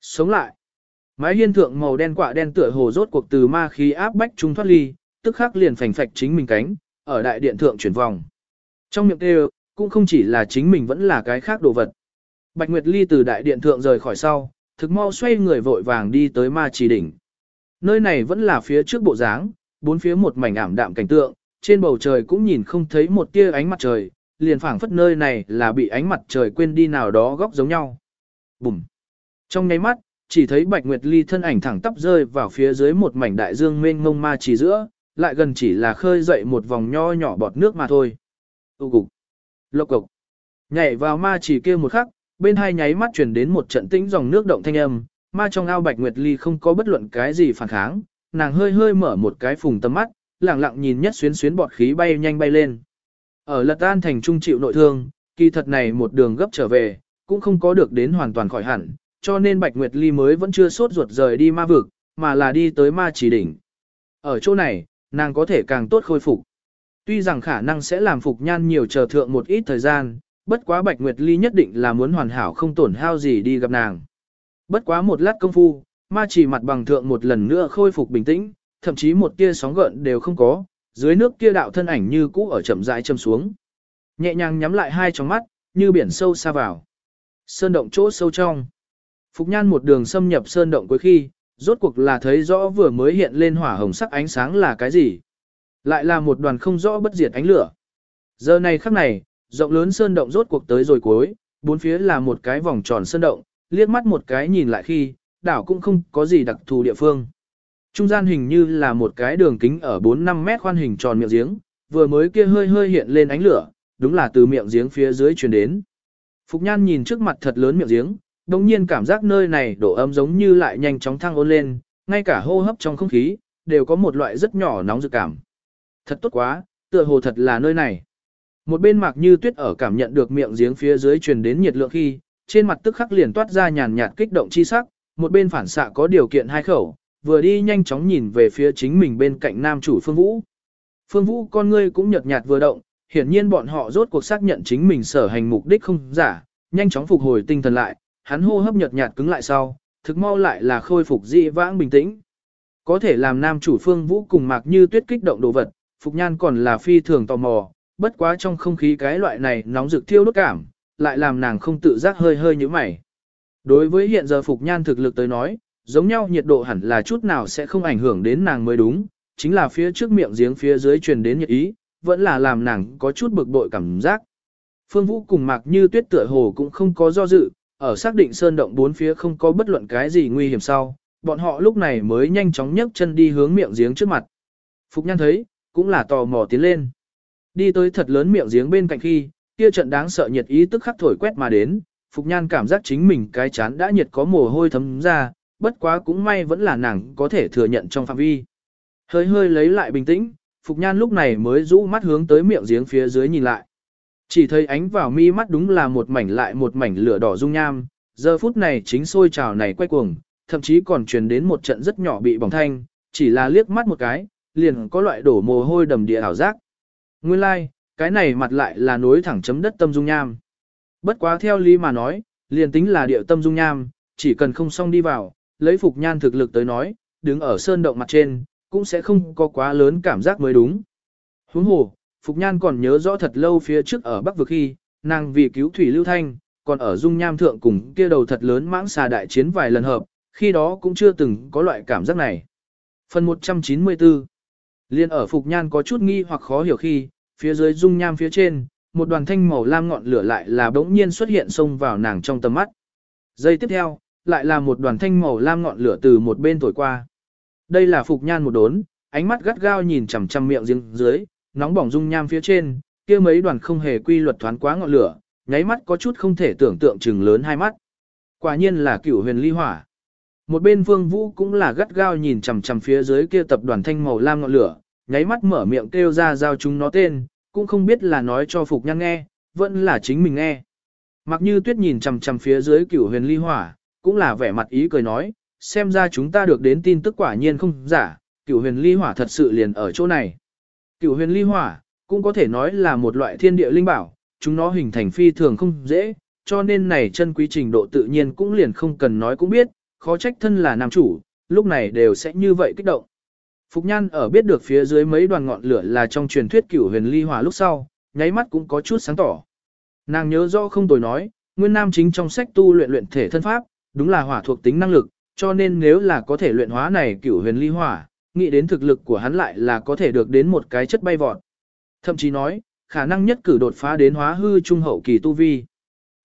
Sống lại! Mái hiên thượng màu đen quạ đen tựa hồ rốt cuộc từ ma khí áp bách trung thoát ly, tức khắc liền phành phạch chính mình cánh, ở đại điện thượng chuyển vòng. Trong miệng kêu, cũng không chỉ là chính mình vẫn là cái khác đồ vật. Bạch Nguyệt Ly từ đại điện thượng rời khỏi sau, thực mau xoay người vội vàng đi tới ma trì đỉnh. Nơi này vẫn là phía trước bộ dáng, bốn phía một mảnh ảm đạm cảnh tượng, trên bầu trời cũng nhìn không thấy một tia ánh mặt trời, liền phảng phất nơi này là bị ánh mặt trời quên đi nào đó góc giống nhau. Bùm! Trong nháy mắt, chỉ thấy Bạch Nguyệt Ly thân ảnh thẳng tắp rơi vào phía dưới một mảnh đại dương mênh mông ma trì giữa, lại gần chỉ là khơi dậy một vòng nho nhỏ bọt nước mà thôi. Tu cục, lộc cục, nhảy vào ma chỉ kia một khắc, bên hai nháy mắt truyền đến một trận tĩnh dòng nước động thanh âm, ma trong ao Bạch Nguyệt Ly không có bất luận cái gì phản kháng, nàng hơi hơi mở một cái phùng tầm mắt, lặng lặng nhìn nhất xuyến xuyến bọt khí bay nhanh bay lên. Ở Lật An thành trung chịu nội thương, kỳ thật này một đường gấp trở về, cũng không có được đến hoàn toàn khỏi hẳn, cho nên Bạch Nguyệt Ly mới vẫn chưa sốt ruột rời đi ma vực, mà là đi tới ma chỉ đỉnh. Ở chỗ này, nàng có thể càng tốt khôi phục. Tuy rằng khả năng sẽ làm phục nhan nhiều chờ thượng một ít thời gian, bất quá Bạch Nguyệt Ly nhất định là muốn hoàn hảo không tổn hao gì đi gặp nàng. Bất quá một lát công phu, ma chỉ mặt bằng thượng một lần nữa khôi phục bình tĩnh, thậm chí một tia sóng gợn đều không có, dưới nước kia đạo thân ảnh như cũ ở chậm rãi châm xuống. Nhẹ nhàng nhắm lại hai tròng mắt, như biển sâu xa vào. Sơn động chỗ sâu trong. Phục nhan một đường xâm nhập sơn động cuối khi, rốt cuộc là thấy rõ vừa mới hiện lên hỏa hồng sắc ánh sáng là cái gì. Lại là một đoàn không rõ bất diệt ánh lửa. Giờ này khắc này, rộng lớn sơn động rốt cuộc tới rồi cuối, bốn phía là một cái vòng tròn sơn động, liếc mắt một cái nhìn lại khi, đảo cũng không có gì đặc thù địa phương. Trung gian hình như là một cái đường kính ở 4-5 mét khoan hình tròn miệng giếng, vừa mới kia hơi hơi hiện lên ánh lửa, đúng là từ miệng giếng phía dưới truyền đến. Phục Nhan nhìn trước mặt thật lớn miệng giếng, đồng nhiên cảm giác nơi này độ ấm giống như lại nhanh chóng thăng ôn lên, ngay cả hô hấp trong không khí, đều có một loại rất nhỏ nóng dự cảm. Thật tốt quá, tựa hồ thật là nơi này. Một bên Mạc Như Tuyết ở cảm nhận được miệng giếng phía dưới truyền đến nhiệt lượng khi, trên mặt tức khắc liền toát ra nhàn nhạt kích động chi sắc, một bên phản xạ có điều kiện hai khẩu, vừa đi nhanh chóng nhìn về phía chính mình bên cạnh nam chủ Phương Vũ. Phương Vũ con ngươi cũng nhợt nhạt vừa động, hiển nhiên bọn họ rốt cuộc xác nhận chính mình sở hành mục đích không giả, nhanh chóng phục hồi tinh thần lại, hắn hô hấp nhợt nhạt cứng lại sau, thực mau lại là khôi phục dị vãng bình tĩnh. Có thể làm nam chủ Phương Vũ cùng Mạc Như Tuyết kích động đồ vật, Phục Nhan còn là phi thường tò mò, bất quá trong không khí cái loại này nóng rực thiêu đốt cảm, lại làm nàng không tự giác hơi hơi như mày. Đối với hiện giờ Phục Nhan thực lực tới nói, giống nhau nhiệt độ hẳn là chút nào sẽ không ảnh hưởng đến nàng mới đúng, chính là phía trước miệng giếng phía dưới truyền đến nhiệt ý, vẫn là làm nàng có chút bực bội cảm giác. Phương Vũ cùng Mạc Như Tuyết tựa hồ cũng không có do dự, ở xác định sơn động bốn phía không có bất luận cái gì nguy hiểm sau, bọn họ lúc này mới nhanh chóng nhấc chân đi hướng miệng giếng trước mặt. Phục Nhan thấy, cũng là tò mò tiến lên. Đi tới thật lớn miệng giếng bên cạnh khi, kia trận đáng sợ nhiệt ý tức khắc thổi quét mà đến, Phục Nhan cảm giác chính mình cái chán đã nhiệt có mồ hôi thấm ra, bất quá cũng may vẫn là nàng có thể thừa nhận trong phạm vi. Hơi hơi lấy lại bình tĩnh, Phục Nhan lúc này mới rũ mắt hướng tới miệng giếng phía dưới nhìn lại. Chỉ thấy ánh vào mi mắt đúng là một mảnh lại một mảnh lửa đỏ dung nham, giờ phút này chính sôi trào này quay cuồng, thậm chí còn truyền đến một trận rất nhỏ bị bỏng thanh, chỉ là liếc mắt một cái, liền có loại đổ mồ hôi đầm địa ảo giác. Nguyên lai, like, cái này mặt lại là nối thẳng chấm đất tâm dung nham. Bất quá theo lý mà nói, liền tính là địa tâm dung nham, chỉ cần không xong đi vào, lấy phục nhan thực lực tới nói, đứng ở sơn động mặt trên, cũng sẽ không có quá lớn cảm giác mới đúng. Huống hồ, Phục Nhan còn nhớ rõ thật lâu phía trước ở Bắc Vực khi, nàng vì cứu Thủy Lưu Thanh, còn ở Dung Nham Thượng cùng kia đầu thật lớn mãng xà đại chiến vài lần hợp, khi đó cũng chưa từng có loại cảm giác này. Phần 194 Liên ở Phục Nhan có chút nghi hoặc khó hiểu khi, phía dưới Dung Nham phía trên, một đoàn thanh màu lam ngọn lửa lại là bỗng nhiên xuất hiện xông vào nàng trong tầm mắt. Giây tiếp theo, lại là một đoàn thanh màu lam ngọn lửa từ một bên thổi qua. Đây là Phục Nhan một đốn, ánh mắt gắt gao nhìn chằm chằm miệng giếng dưới, nóng bỏng dung nham phía trên, kia mấy đoàn không hề quy luật thoáng quá ngọn lửa, nháy mắt có chút không thể tưởng tượng chừng lớn hai mắt. Quả nhiên là cửu huyền ly hỏa. Một bên Vương Vũ cũng là gắt gao nhìn chằm chằm phía dưới kia tập đoàn thanh màu lam ngọn lửa, nháy mắt mở miệng kêu ra giao chúng nó tên, cũng không biết là nói cho Phục Nhan nghe, vẫn là chính mình nghe. Mặc như tuyết nhìn chằm chằm phía dưới cửu huyền ly hỏa, cũng là vẻ mặt ý cười nói, xem ra chúng ta được đến tin tức quả nhiên không giả, cửu huyền ly hỏa thật sự liền ở chỗ này. Cửu huyền ly hỏa, cũng có thể nói là một loại thiên địa linh bảo, chúng nó hình thành phi thường không dễ, cho nên này chân quý trình độ tự nhiên cũng liền không cần nói cũng biết, khó trách thân là nam chủ, lúc này đều sẽ như vậy kích động. Phục Nhan ở biết được phía dưới mấy đoàn ngọn lửa là trong truyền thuyết cửu huyền ly hỏa lúc sau, nháy mắt cũng có chút sáng tỏ. Nàng nhớ rõ không tồi nói, nguyên nam chính trong sách tu luyện luyện thể thân pháp, đúng là hỏa thuộc tính năng lực, cho nên nếu là có thể luyện hóa này cửu huyền ly hỏa, nghĩ đến thực lực của hắn lại là có thể được đến một cái chất bay vọt. Thậm chí nói, khả năng nhất cử đột phá đến hóa hư trung hậu kỳ tu vi.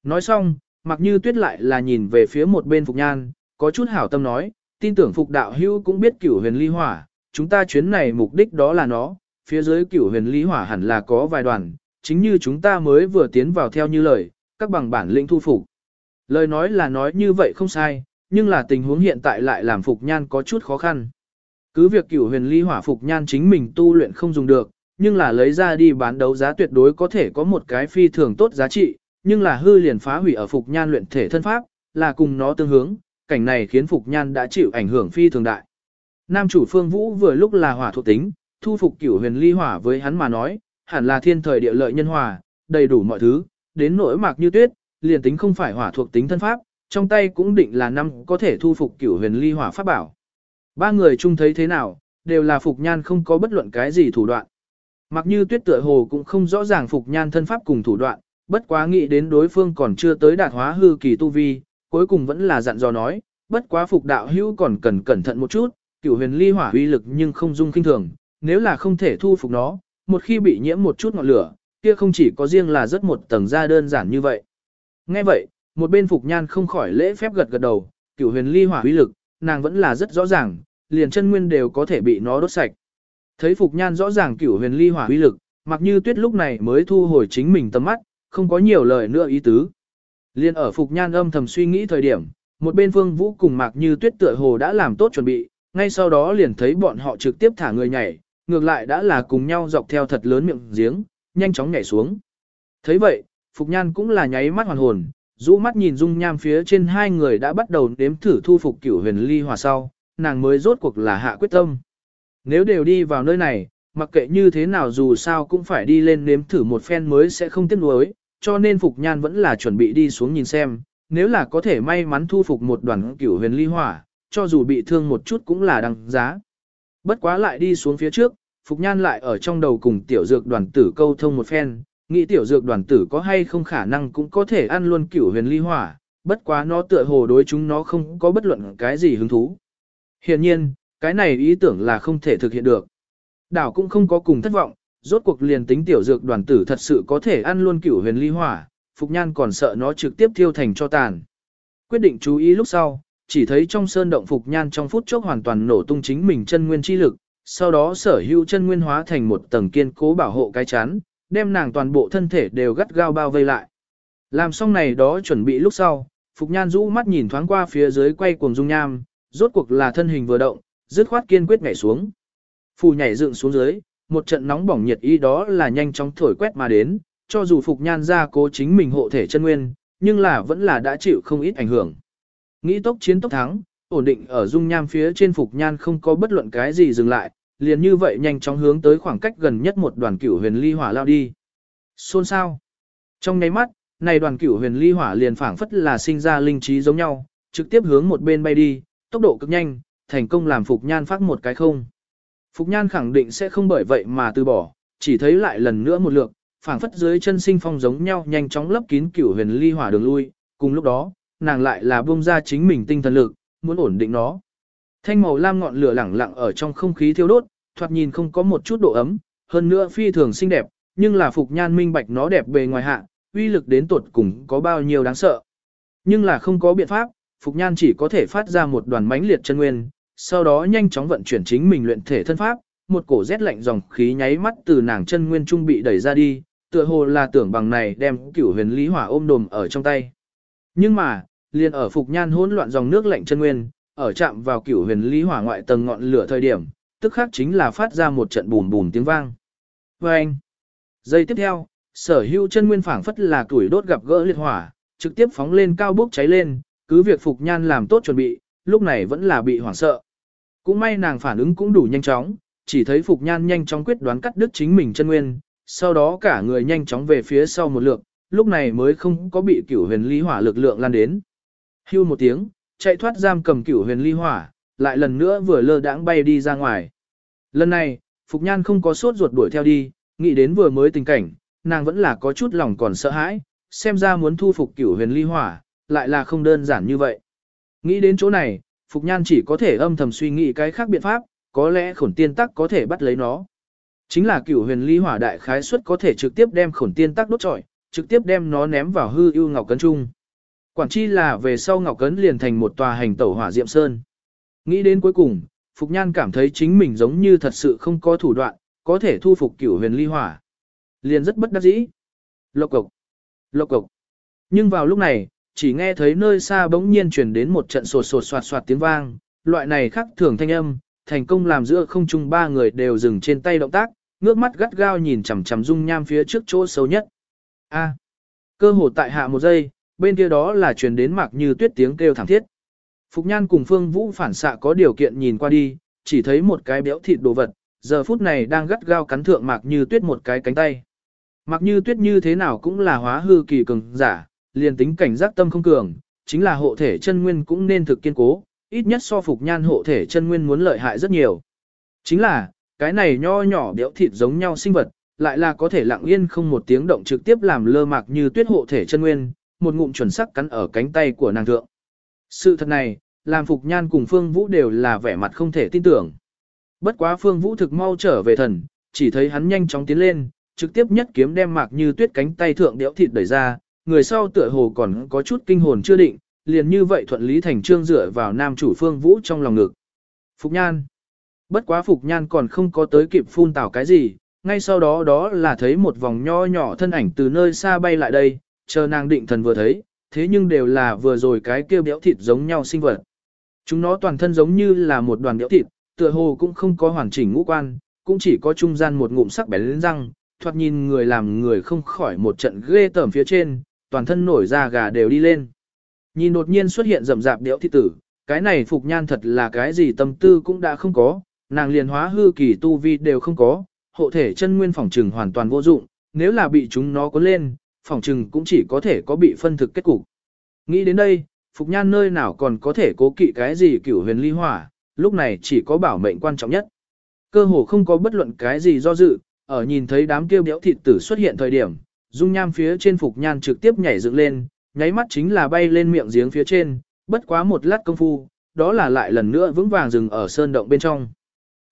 Nói xong, mặc như tuyết lại là nhìn về phía một bên Phục Nhan, có chút hảo tâm nói, tin tưởng Phục Đạo Hưu cũng biết cửu huyền ly hỏa, chúng ta chuyến này mục đích đó là nó, phía dưới cửu huyền ly hỏa hẳn là có vài đoàn, chính như chúng ta mới vừa tiến vào theo như lời, các bằng bản lĩnh thu phục. Lời nói là nói như vậy không sai, nhưng là tình huống hiện tại lại làm Phục Nhan có chút khó khăn. Cứ việc cửu huyền ly hỏa Phục Nhan chính mình tu luyện không dùng được, nhưng là lấy ra đi bán đấu giá tuyệt đối có thể có một cái phi thường tốt giá trị, nhưng là hư liền phá hủy ở Phục Nhan luyện thể thân pháp, là cùng nó tương hướng, cảnh này khiến Phục Nhan đã chịu ảnh hưởng phi thường đại. Nam chủ Phương Vũ vừa lúc là hỏa thuộc tính, thu phục cửu huyền ly hỏa với hắn mà nói, hẳn là thiên thời địa lợi nhân hòa, đầy đủ mọi thứ, đến nỗi mạc như tuyết, liền tính không phải hỏa thuộc tính thân pháp, trong tay cũng định là năm có thể thu phục cửu huyền ly hỏa pháp bảo. Ba người chung thấy thế nào, đều là Phục Nhan không có bất luận cái gì thủ đoạn. Mặc như tuyết tựa hồ cũng không rõ ràng Phục Nhan thân pháp cùng thủ đoạn, bất quá nghĩ đến đối phương còn chưa tới đạt hóa hư kỳ tu vi, cuối cùng vẫn là dặn dò nói, bất quá Phục đạo hữu còn cần cẩn thận một chút, cửu huyền ly hỏa uy lực nhưng không dung kinh thường, nếu là không thể thu phục nó, một khi bị nhiễm một chút ngọn lửa, kia không chỉ có riêng là rất một tầng da đơn giản như vậy. Nghe vậy, một bên Phục Nhan không khỏi lễ phép gật gật đầu, cửu huyền ly hỏa uy lực, nàng vẫn là rất rõ ràng, liền chân nguyên đều có thể bị nó đốt sạch. Thấy Phục Nhan rõ ràng cửu huyền ly hỏa uy lực, mặc như tuyết lúc này mới thu hồi chính mình tầm mắt, không có nhiều lời nữa ý tứ. Liên ở Phục Nhan âm thầm suy nghĩ thời điểm, một bên Phương Vũ cùng Mạc Như Tuyết tựa hồ đã làm tốt chuẩn bị, ngay sau đó liền thấy bọn họ trực tiếp thả người nhảy, ngược lại đã là cùng nhau dọc theo thật lớn miệng giếng, nhanh chóng nhảy xuống. thấy vậy, Phục Nhan cũng là nháy mắt hoàn hồn, rũ mắt nhìn dung nham phía trên hai người đã bắt đầu đếm thử thu phục cửu huyền ly hòa sau, nàng mới rốt cuộc là hạ quyết tâm. Nếu đều đi vào nơi này, mặc kệ như thế nào dù sao cũng phải đi lên nếm thử một phen mới sẽ không tiếc nuối, cho nên Phục Nhan vẫn là chuẩn bị đi xuống nhìn xem, nếu là có thể may mắn thu phục một đoàn cửu huyền ly hỏa, cho dù bị thương một chút cũng là đăng giá. Bất quá lại đi xuống phía trước, Phục Nhan lại ở trong đầu cùng tiểu dược đoàn tử câu thông một phen, nghĩ tiểu dược đoàn tử có hay không khả năng cũng có thể ăn luôn cửu huyền ly hỏa, bất quá nó tựa hồ đối chúng nó không có bất luận cái gì hứng thú. Hiện nhiên, cái này ý tưởng là không thể thực hiện được. Đảo cũng không có cùng thất vọng, rốt cuộc liền tính tiểu dược đoàn tử thật sự có thể ăn luôn cửu huyền ly hỏa, Phục Nhan còn sợ nó trực tiếp thiêu thành cho tàn. Quyết định chú ý lúc sau, chỉ thấy trong sơn động Phục Nhan trong phút chốc hoàn toàn nổ tung chính mình chân nguyên chi lực, sau đó sở hữu chân nguyên hóa thành một tầng kiên cố bảo hộ cái chắn, đem nàng toàn bộ thân thể đều gắt gao bao vây lại. Làm xong này đó chuẩn bị lúc sau, Phục Nhan rũ mắt nhìn thoáng qua phía dưới quay cuồng dung nham, rốt cuộc là thân hình vừa động, dứt khoát kiên quyết nhảy xuống. Phù nhảy dựng xuống dưới, một trận nóng bỏng nhiệt y đó là nhanh chóng thổi quét mà đến, cho dù Phục Nhan ra cố chính mình hộ thể chân nguyên, nhưng là vẫn là đã chịu không ít ảnh hưởng. Nghĩ tốc chiến tốc thắng, ổn định ở dung nham phía trên Phục Nhan không có bất luận cái gì dừng lại, liền như vậy nhanh chóng hướng tới khoảng cách gần nhất một đoàn cửu huyền ly hỏa lao đi. Xôn sao? Trong nháy mắt, này đoàn cửu huyền ly hỏa liền phảng phất là sinh ra linh trí giống nhau, trực tiếp hướng một bên bay đi, tốc độ cực nhanh, thành công làm Phục Nhan phát một cái không. Phục Nhan khẳng định sẽ không bởi vậy mà từ bỏ, chỉ thấy lại lần nữa một lượt, phảng phất dưới chân sinh phong giống nhau nhanh chóng lấp kín cửu huyền ly hỏa đường lui, cùng lúc đó, nàng lại là buông ra chính mình tinh thần lực, muốn ổn định nó. Thanh màu lam ngọn lửa lẳng lặng ở trong không khí thiêu đốt, thoạt nhìn không có một chút độ ấm, hơn nữa phi thường xinh đẹp, nhưng là Phục Nhan minh bạch nó đẹp bề ngoài hạ, uy lực đến tuột cùng có bao nhiêu đáng sợ. Nhưng là không có biện pháp, Phục Nhan chỉ có thể phát ra một đoàn mãnh liệt chân nguyên, sau đó nhanh chóng vận chuyển chính mình luyện thể thân pháp, một cổ rét lạnh dòng khí nháy mắt từ nàng chân nguyên trung bị đẩy ra đi, tựa hồ là tưởng bằng này đem cửu huyền lý hỏa ôm đồm ở trong tay. Nhưng mà, liền ở Phục Nhan hỗn loạn dòng nước lạnh chân nguyên, ở chạm vào cửu huyền lý hỏa ngoại tầng ngọn lửa thời điểm, tức khác chính là phát ra một trận bùn bùn tiếng vang. Và anh, giây tiếp theo, sở hữu chân nguyên phảng phất là tuổi đốt gặp gỡ liệt hỏa, trực tiếp phóng lên cao bốc cháy lên, cứ việc Phục Nhan làm tốt chuẩn bị, lúc này vẫn là bị hoảng sợ. Cũng may nàng phản ứng cũng đủ nhanh chóng, chỉ thấy Phục Nhan nhanh chóng quyết đoán cắt đứt chính mình chân nguyên, sau đó cả người nhanh chóng về phía sau một lượt, lúc này mới không có bị cửu huyền ly hỏa lực lượng lan đến. Hưu một tiếng, chạy thoát giam cầm cửu huyền ly hỏa, lại lần nữa vừa lơ đãng bay đi ra ngoài. Lần này, Phục Nhan không có sốt ruột đuổi theo đi, nghĩ đến vừa mới tình cảnh, nàng vẫn là có chút lòng còn sợ hãi, xem ra muốn thu phục cửu huyền ly hỏa, lại là không đơn giản như vậy. Nghĩ đến chỗ này, Phục Nhan chỉ có thể âm thầm suy nghĩ cái khác biện pháp, có lẽ khổn tiên tắc có thể bắt lấy nó. Chính là cửu huyền ly hỏa đại khái suất có thể trực tiếp đem khổn tiên tắc đốt trọi, trực tiếp đem nó ném vào hư ưu ngọc cấn trung. Quản chi là về sau ngọc cấn liền thành một tòa hành tẩu hỏa diệm sơn. Nghĩ đến cuối cùng, Phục Nhan cảm thấy chính mình giống như thật sự không có thủ đoạn, có thể thu phục cửu huyền ly hỏa. Liền rất bất đắc dĩ. Lộc cục. Lộc cục. Nhưng vào lúc này, chỉ nghe thấy nơi xa bỗng nhiên truyền đến một trận sột sột soạt soạt tiếng vang, loại này khắc thường thanh âm, thành công làm giữa không trung ba người đều dừng trên tay động tác, ngước mắt gắt gao nhìn chằm chằm dung nham phía trước chỗ sâu nhất. A. cơ hồ tại hạ một giây, bên kia đó là truyền đến mặc như tuyết tiếng kêu thảm thiết. Phục Nhan cùng Phương Vũ phản xạ có điều kiện nhìn qua đi, chỉ thấy một cái béo thịt đồ vật, giờ phút này đang gắt gao cắn thượng Mạc Như Tuyết một cái cánh tay. Mạc Như Tuyết như thế nào cũng là hóa hư kỳ cường giả, liền tính cảnh giác tâm không cường, chính là hộ thể chân nguyên cũng nên thực kiên cố, ít nhất so Phục Nhan hộ thể chân nguyên muốn lợi hại rất nhiều. Chính là, cái này nho nhỏ béo thịt giống nhau sinh vật, lại là có thể lặng yên không một tiếng động trực tiếp làm lơ Mạc Như Tuyết hộ thể chân nguyên, một ngụm chuẩn sắc cắn ở cánh tay của nàng thượng. Sự thật này, làm Phục Nhan cùng Phương Vũ đều là vẻ mặt không thể tin tưởng. Bất quá Phương Vũ thực mau trở về thần, chỉ thấy hắn nhanh chóng tiến lên, trực tiếp nhất kiếm đem mạc như tuyết cánh tay thượng đẽo thịt đẩy ra, người sau tựa hồ còn có chút kinh hồn chưa định, liền như vậy thuận lý thành trương dựa vào nam chủ Phương Vũ trong lòng ngực. Phục Nhan Bất quá Phục Nhan còn không có tới kịp phun tảo cái gì, ngay sau đó đó là thấy một vòng nho nhỏ thân ảnh từ nơi xa bay lại đây, chờ nàng định thần vừa thấy, thế nhưng đều là vừa rồi cái kêu béo thịt giống nhau sinh vật. Chúng nó toàn thân giống như là một đoàn béo thịt, tựa hồ cũng không có hoàn chỉnh ngũ quan, cũng chỉ có trung gian một ngụm sắc bén lên răng, thoạt nhìn người làm người không khỏi một trận ghê tởm phía trên, toàn thân nổi da gà đều đi lên. Nhìn đột nhiên xuất hiện rầm rạp điệu thi tử, cái này Phục Nhan thật là cái gì tâm tư cũng đã không có, nàng liền hóa hư kỳ tu vi đều không có, hộ thể chân nguyên phòng trừng hoàn toàn vô dụng, nếu là bị chúng nó cuốn lên, phòng trừng cũng chỉ có thể có bị phân thực kết cục. Nghĩ đến đây, Phục Nhan nơi nào còn có thể cố kỵ cái gì cửu huyền ly hỏa, lúc này chỉ có bảo mệnh quan trọng nhất. Cơ hồ không có bất luận cái gì do dự, ở nhìn thấy đám kêu béo thịt tử xuất hiện thời điểm, dung nham phía trên Phục Nhan trực tiếp nhảy dựng lên, nháy mắt chính là bay lên miệng giếng phía trên, bất quá một lát công phu, đó là lại lần nữa vững vàng dừng ở sơn động bên trong.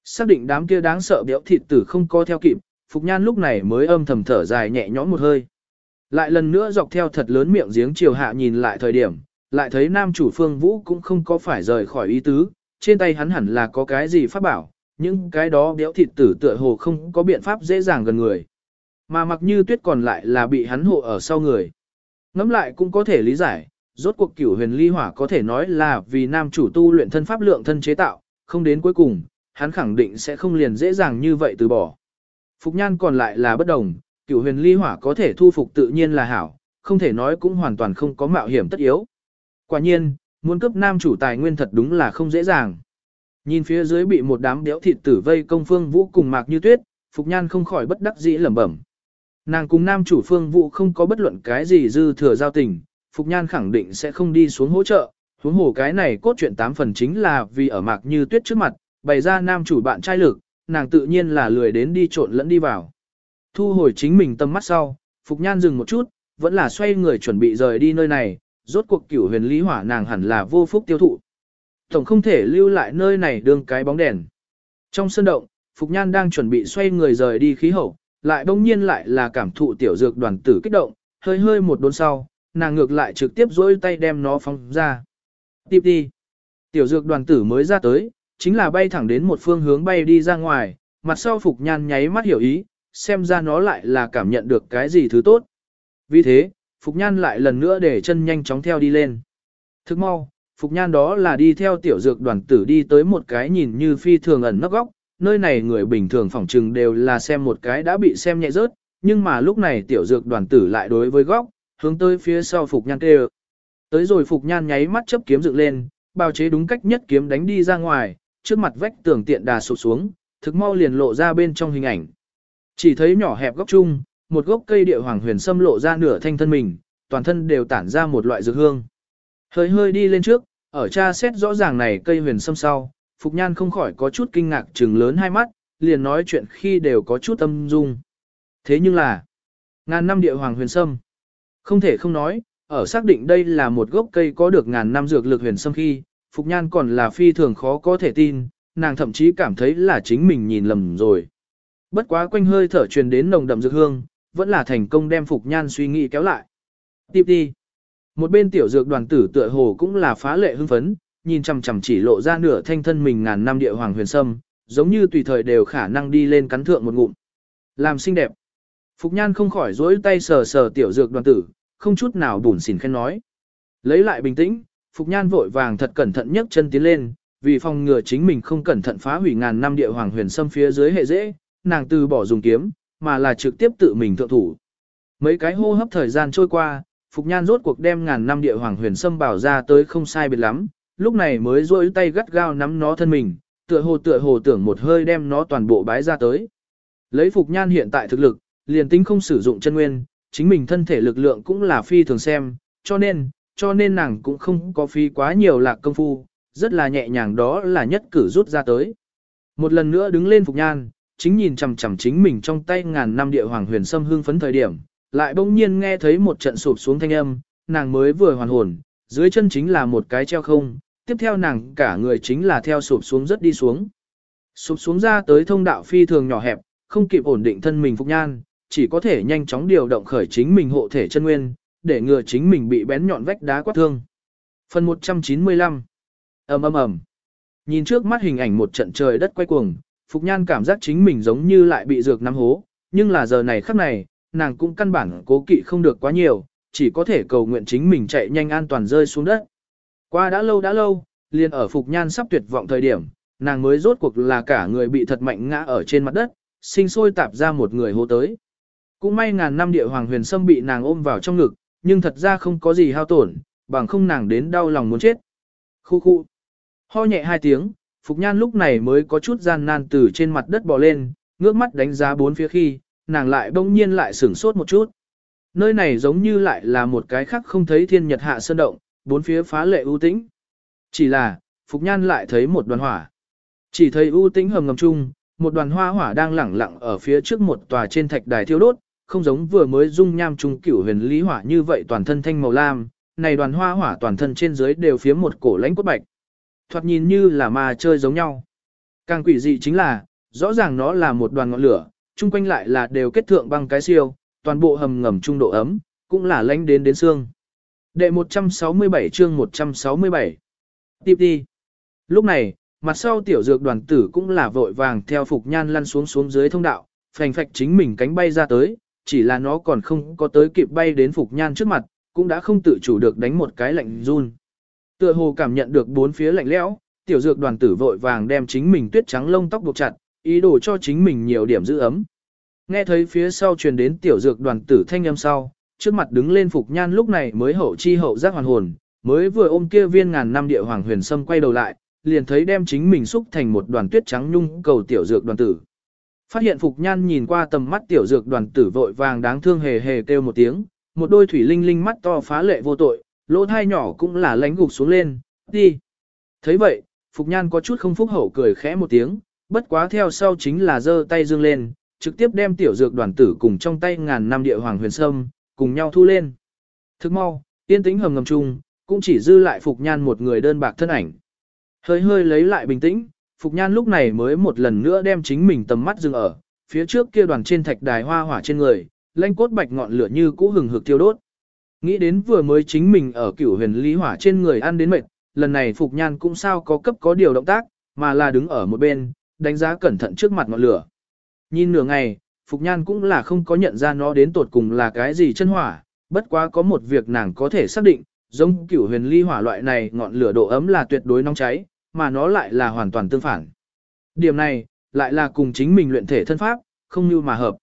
Xác định đám kia đáng sợ béo thịt tử không co theo kịp, Phục Nhan lúc này mới âm thầm thở dài nhẹ nhõm một hơi. Lại lần nữa dọc theo thật lớn miệng giếng chiều hạ nhìn lại thời điểm, lại thấy nam chủ phương vũ cũng không có phải rời khỏi ý tứ, trên tay hắn hẳn là có cái gì phát bảo, những cái đó béo thịt tử tựa hồ không có biện pháp dễ dàng gần người. Mà mặc như tuyết còn lại là bị hắn hộ ở sau người. Ngắm lại cũng có thể lý giải, rốt cuộc cửu huyền ly hỏa có thể nói là vì nam chủ tu luyện thân pháp lượng thân chế tạo, không đến cuối cùng, hắn khẳng định sẽ không liền dễ dàng như vậy từ bỏ. Phục nhan còn lại là bất đồng, cửu huyền ly hỏa có thể thu phục tự nhiên là hảo, không thể nói cũng hoàn toàn không có mạo hiểm tất yếu. Quả nhiên, muốn cấp nam chủ tài nguyên thật đúng là không dễ dàng. Nhìn phía dưới bị một đám béo thịt tử vây công phương vũ cùng mạc như tuyết, Phục Nhan không khỏi bất đắc dĩ lẩm bẩm. Nàng cùng nam chủ phương vụ không có bất luận cái gì dư thừa giao tình, Phục Nhan khẳng định sẽ không đi xuống hỗ trợ, huống hồ cái này cốt truyện tám phần chính là vì ở mạc như tuyết trước mặt, bày ra nam chủ bạn trai lực, nàng tự nhiên là lười đến đi trộn lẫn đi vào. Thu hồi chính mình tâm mắt sau, Phục Nhan dừng một chút, vẫn là xoay người chuẩn bị rời đi nơi này, rốt cuộc cửu huyền lý hỏa nàng hẳn là vô phúc tiêu thụ. Tổng không thể lưu lại nơi này đương cái bóng đèn. Trong sân động, Phục Nhan đang chuẩn bị xoay người rời đi khí hậu, lại bỗng nhiên lại là cảm thụ tiểu dược đoàn tử kích động, hơi hơi một đốn sau, nàng ngược lại trực tiếp dối tay đem nó phóng ra. Tiếp đi. Tiểu dược đoàn tử mới ra tới, chính là bay thẳng đến một phương hướng bay đi ra ngoài, mặt sau Phục Nhan nháy mắt hiểu ý, xem ra nó lại là cảm nhận được cái gì thứ tốt. Vì thế, Phục Nhan lại lần nữa để chân nhanh chóng theo đi lên. Thức mau, Phục Nhan đó là đi theo tiểu dược đoàn tử đi tới một cái nhìn như phi thường ẩn nấp góc, nơi này người bình thường phỏng trừng đều là xem một cái đã bị xem nhẹ rớt, nhưng mà lúc này tiểu dược đoàn tử lại đối với góc, hướng tới phía sau Phục Nhan kêu. Tới rồi Phục Nhan nháy mắt chấp kiếm dựng lên, bào chế đúng cách nhất kiếm đánh đi ra ngoài, trước mặt vách tường tiện đà sụp xuống, thực mau liền lộ ra bên trong hình ảnh. Chỉ thấy nhỏ hẹp góc chung, một gốc cây địa hoàng huyền sâm lộ ra nửa thanh thân mình, toàn thân đều tản ra một loại dược hương. Hơi hơi đi lên trước, ở cha xét rõ ràng này cây huyền sâm sau, Phục Nhan không khỏi có chút kinh ngạc trừng lớn hai mắt, liền nói chuyện khi đều có chút tâm dung. Thế nhưng là, ngàn năm địa hoàng huyền sâm. Không thể không nói, ở xác định đây là một gốc cây có được ngàn năm dược lực huyền sâm khi, Phục Nhan còn là phi thường khó có thể tin, nàng thậm chí cảm thấy là chính mình nhìn lầm rồi. Bất quá quanh hơi thở truyền đến nồng đậm dược hương, vẫn là thành công đem Phục Nhan suy nghĩ kéo lại. Tiếp đi. Một bên tiểu dược đoàn tử tựa hồ cũng là phá lệ hưng phấn, nhìn chằm chằm chỉ lộ ra nửa thanh thân mình ngàn năm địa hoàng huyền sâm, giống như tùy thời đều khả năng đi lên cắn thượng một ngụm. Làm xinh đẹp. Phục Nhan không khỏi dối tay sờ sờ tiểu dược đoàn tử, không chút nào bùn xỉn khen nói. Lấy lại bình tĩnh, Phục Nhan vội vàng thật cẩn thận nhấc chân tiến lên, vì phòng ngừa chính mình không cẩn thận phá hủy ngàn năm địa hoàng huyền sâm phía dưới hệ dễ, nàng từ bỏ dùng kiếm, mà là trực tiếp tự mình thượng thủ. Mấy cái hô hấp thời gian trôi qua, Phục Nhan rốt cuộc đem ngàn năm địa hoàng huyền sâm bảo ra tới không sai biệt lắm, lúc này mới duỗi tay gắt gao nắm nó thân mình, tựa hồ tựa hồ tưởng một hơi đem nó toàn bộ bái ra tới. Lấy Phục Nhan hiện tại thực lực, liền tính không sử dụng chân nguyên, chính mình thân thể lực lượng cũng là phi thường xem, cho nên, cho nên nàng cũng không có phi quá nhiều lạc công phu, rất là nhẹ nhàng đó là nhất cử rút ra tới. Một lần nữa đứng lên Phục Nhan, chính nhìn chằm chằm chính mình trong tay ngàn năm địa hoàng huyền sâm hương phấn thời điểm, lại bỗng nhiên nghe thấy một trận sụp xuống thanh âm, nàng mới vừa hoàn hồn, dưới chân chính là một cái treo không, tiếp theo nàng cả người chính là theo sụp xuống rất đi xuống. Sụp xuống ra tới thông đạo phi thường nhỏ hẹp, không kịp ổn định thân mình Phục Nhan, chỉ có thể nhanh chóng điều động khởi chính mình hộ thể chân nguyên, để ngừa chính mình bị bén nhọn vách đá quát thương. Phần 195 ầm ầm ầm Nhìn trước mắt hình ảnh một trận trời đất quay cuồng, Phục Nhan cảm giác chính mình giống như lại bị dược nắm hố, nhưng là giờ này khắc này, nàng cũng căn bản cố kỵ không được quá nhiều, chỉ có thể cầu nguyện chính mình chạy nhanh an toàn rơi xuống đất. Qua đã lâu đã lâu, liền ở Phục Nhan sắp tuyệt vọng thời điểm, nàng mới rốt cuộc là cả người bị thật mạnh ngã ở trên mặt đất, sinh sôi tạp ra một người hô tới. Cũng may ngàn năm địa hoàng huyền sâm bị nàng ôm vào trong ngực, nhưng thật ra không có gì hao tổn, bằng không nàng đến đau lòng muốn chết. Khu khu. Ho nhẹ hai tiếng, Phục Nhan lúc này mới có chút gian nan từ trên mặt đất bò lên, ngước mắt đánh giá bốn phía khi, nàng lại bỗng nhiên lại sửng sốt một chút. Nơi này giống như lại là một cái khác không thấy thiên nhật hạ sơn động, bốn phía phá lệ ưu tĩnh. Chỉ là, Phục Nhan lại thấy một đoàn hỏa. Chỉ thấy ưu tĩnh hầm ngầm chung, một đoàn hoa hỏa đang lẳng lặng ở phía trước một tòa trên thạch đài thiêu đốt, không giống vừa mới dung nham trung cửu huyền lý hỏa như vậy toàn thân thanh màu lam, này đoàn hoa hỏa toàn thân trên dưới đều phía một cổ lãnh cốt bạch. Thoạt nhìn như là ma chơi giống nhau. Càng quỷ dị chính là, rõ ràng nó là một đoàn ngọn lửa, chung quanh lại là đều kết thượng băng cái siêu, toàn bộ hầm ngầm trung độ ấm, cũng là lãnh đến đến xương. Đệ 167 chương 167 Tiếp đi. Lúc này, mặt sau tiểu dược đoàn tử cũng là vội vàng theo Phục Nhan lăn xuống xuống dưới thông đạo, phành phạch chính mình cánh bay ra tới, chỉ là nó còn không có tới kịp bay đến Phục Nhan trước mặt, cũng đã không tự chủ được đánh một cái lạnh run. Tựa hồ cảm nhận được bốn phía lạnh lẽo, tiểu dược đoàn tử vội vàng đem chính mình tuyết trắng lông tóc buộc chặt, ý đồ cho chính mình nhiều điểm giữ ấm. Nghe thấy phía sau truyền đến tiểu dược đoàn tử thanh âm sau, trước mặt đứng lên Phục Nhan lúc này mới hậu chi hậu giác hoàn hồn, mới vừa ôm kia viên ngàn năm địa hoàng huyền sâm quay đầu lại, liền thấy đem chính mình xúc thành một đoàn tuyết trắng nhung cầu tiểu dược đoàn tử. Phát hiện Phục Nhan nhìn qua tầm mắt tiểu dược đoàn tử vội vàng đáng thương hề hề kêu một tiếng, một đôi thủy linh linh mắt to phá lệ vô tội, lỗ thai nhỏ cũng là lánh gục xuống lên, đi. thấy vậy, Phục Nhan có chút không phúc hậu cười khẽ một tiếng, bất quá theo sau chính là giơ tay dương lên, trực tiếp đem tiểu dược đoàn tử cùng trong tay ngàn năm địa hoàng huyền sâm, cùng nhau thu lên. Thức mau, yên tĩnh hầm ngầm chung, cũng chỉ dư lại Phục Nhan một người đơn bạc thân ảnh. Hơi hơi lấy lại bình tĩnh, Phục Nhan lúc này mới một lần nữa đem chính mình tầm mắt dừng ở, phía trước kia đoàn trên thạch đài hoa hỏa trên người, lanh cốt bạch ngọn lửa như cũ hừng hực thiêu đốt. Nghĩ đến vừa mới chính mình ở cửu huyền lý hỏa trên người ăn đến mệt, lần này Phục Nhan cũng sao có cấp có điều động tác, mà là đứng ở một bên, đánh giá cẩn thận trước mặt ngọn lửa. Nhìn nửa ngày, Phục Nhan cũng là không có nhận ra nó đến tột cùng là cái gì chân hỏa, bất quá có một việc nàng có thể xác định, giống cửu huyền ly hỏa loại này ngọn lửa độ ấm là tuyệt đối nóng cháy, mà nó lại là hoàn toàn tương phản. Điểm này, lại là cùng chính mình luyện thể thân pháp, không như mà hợp.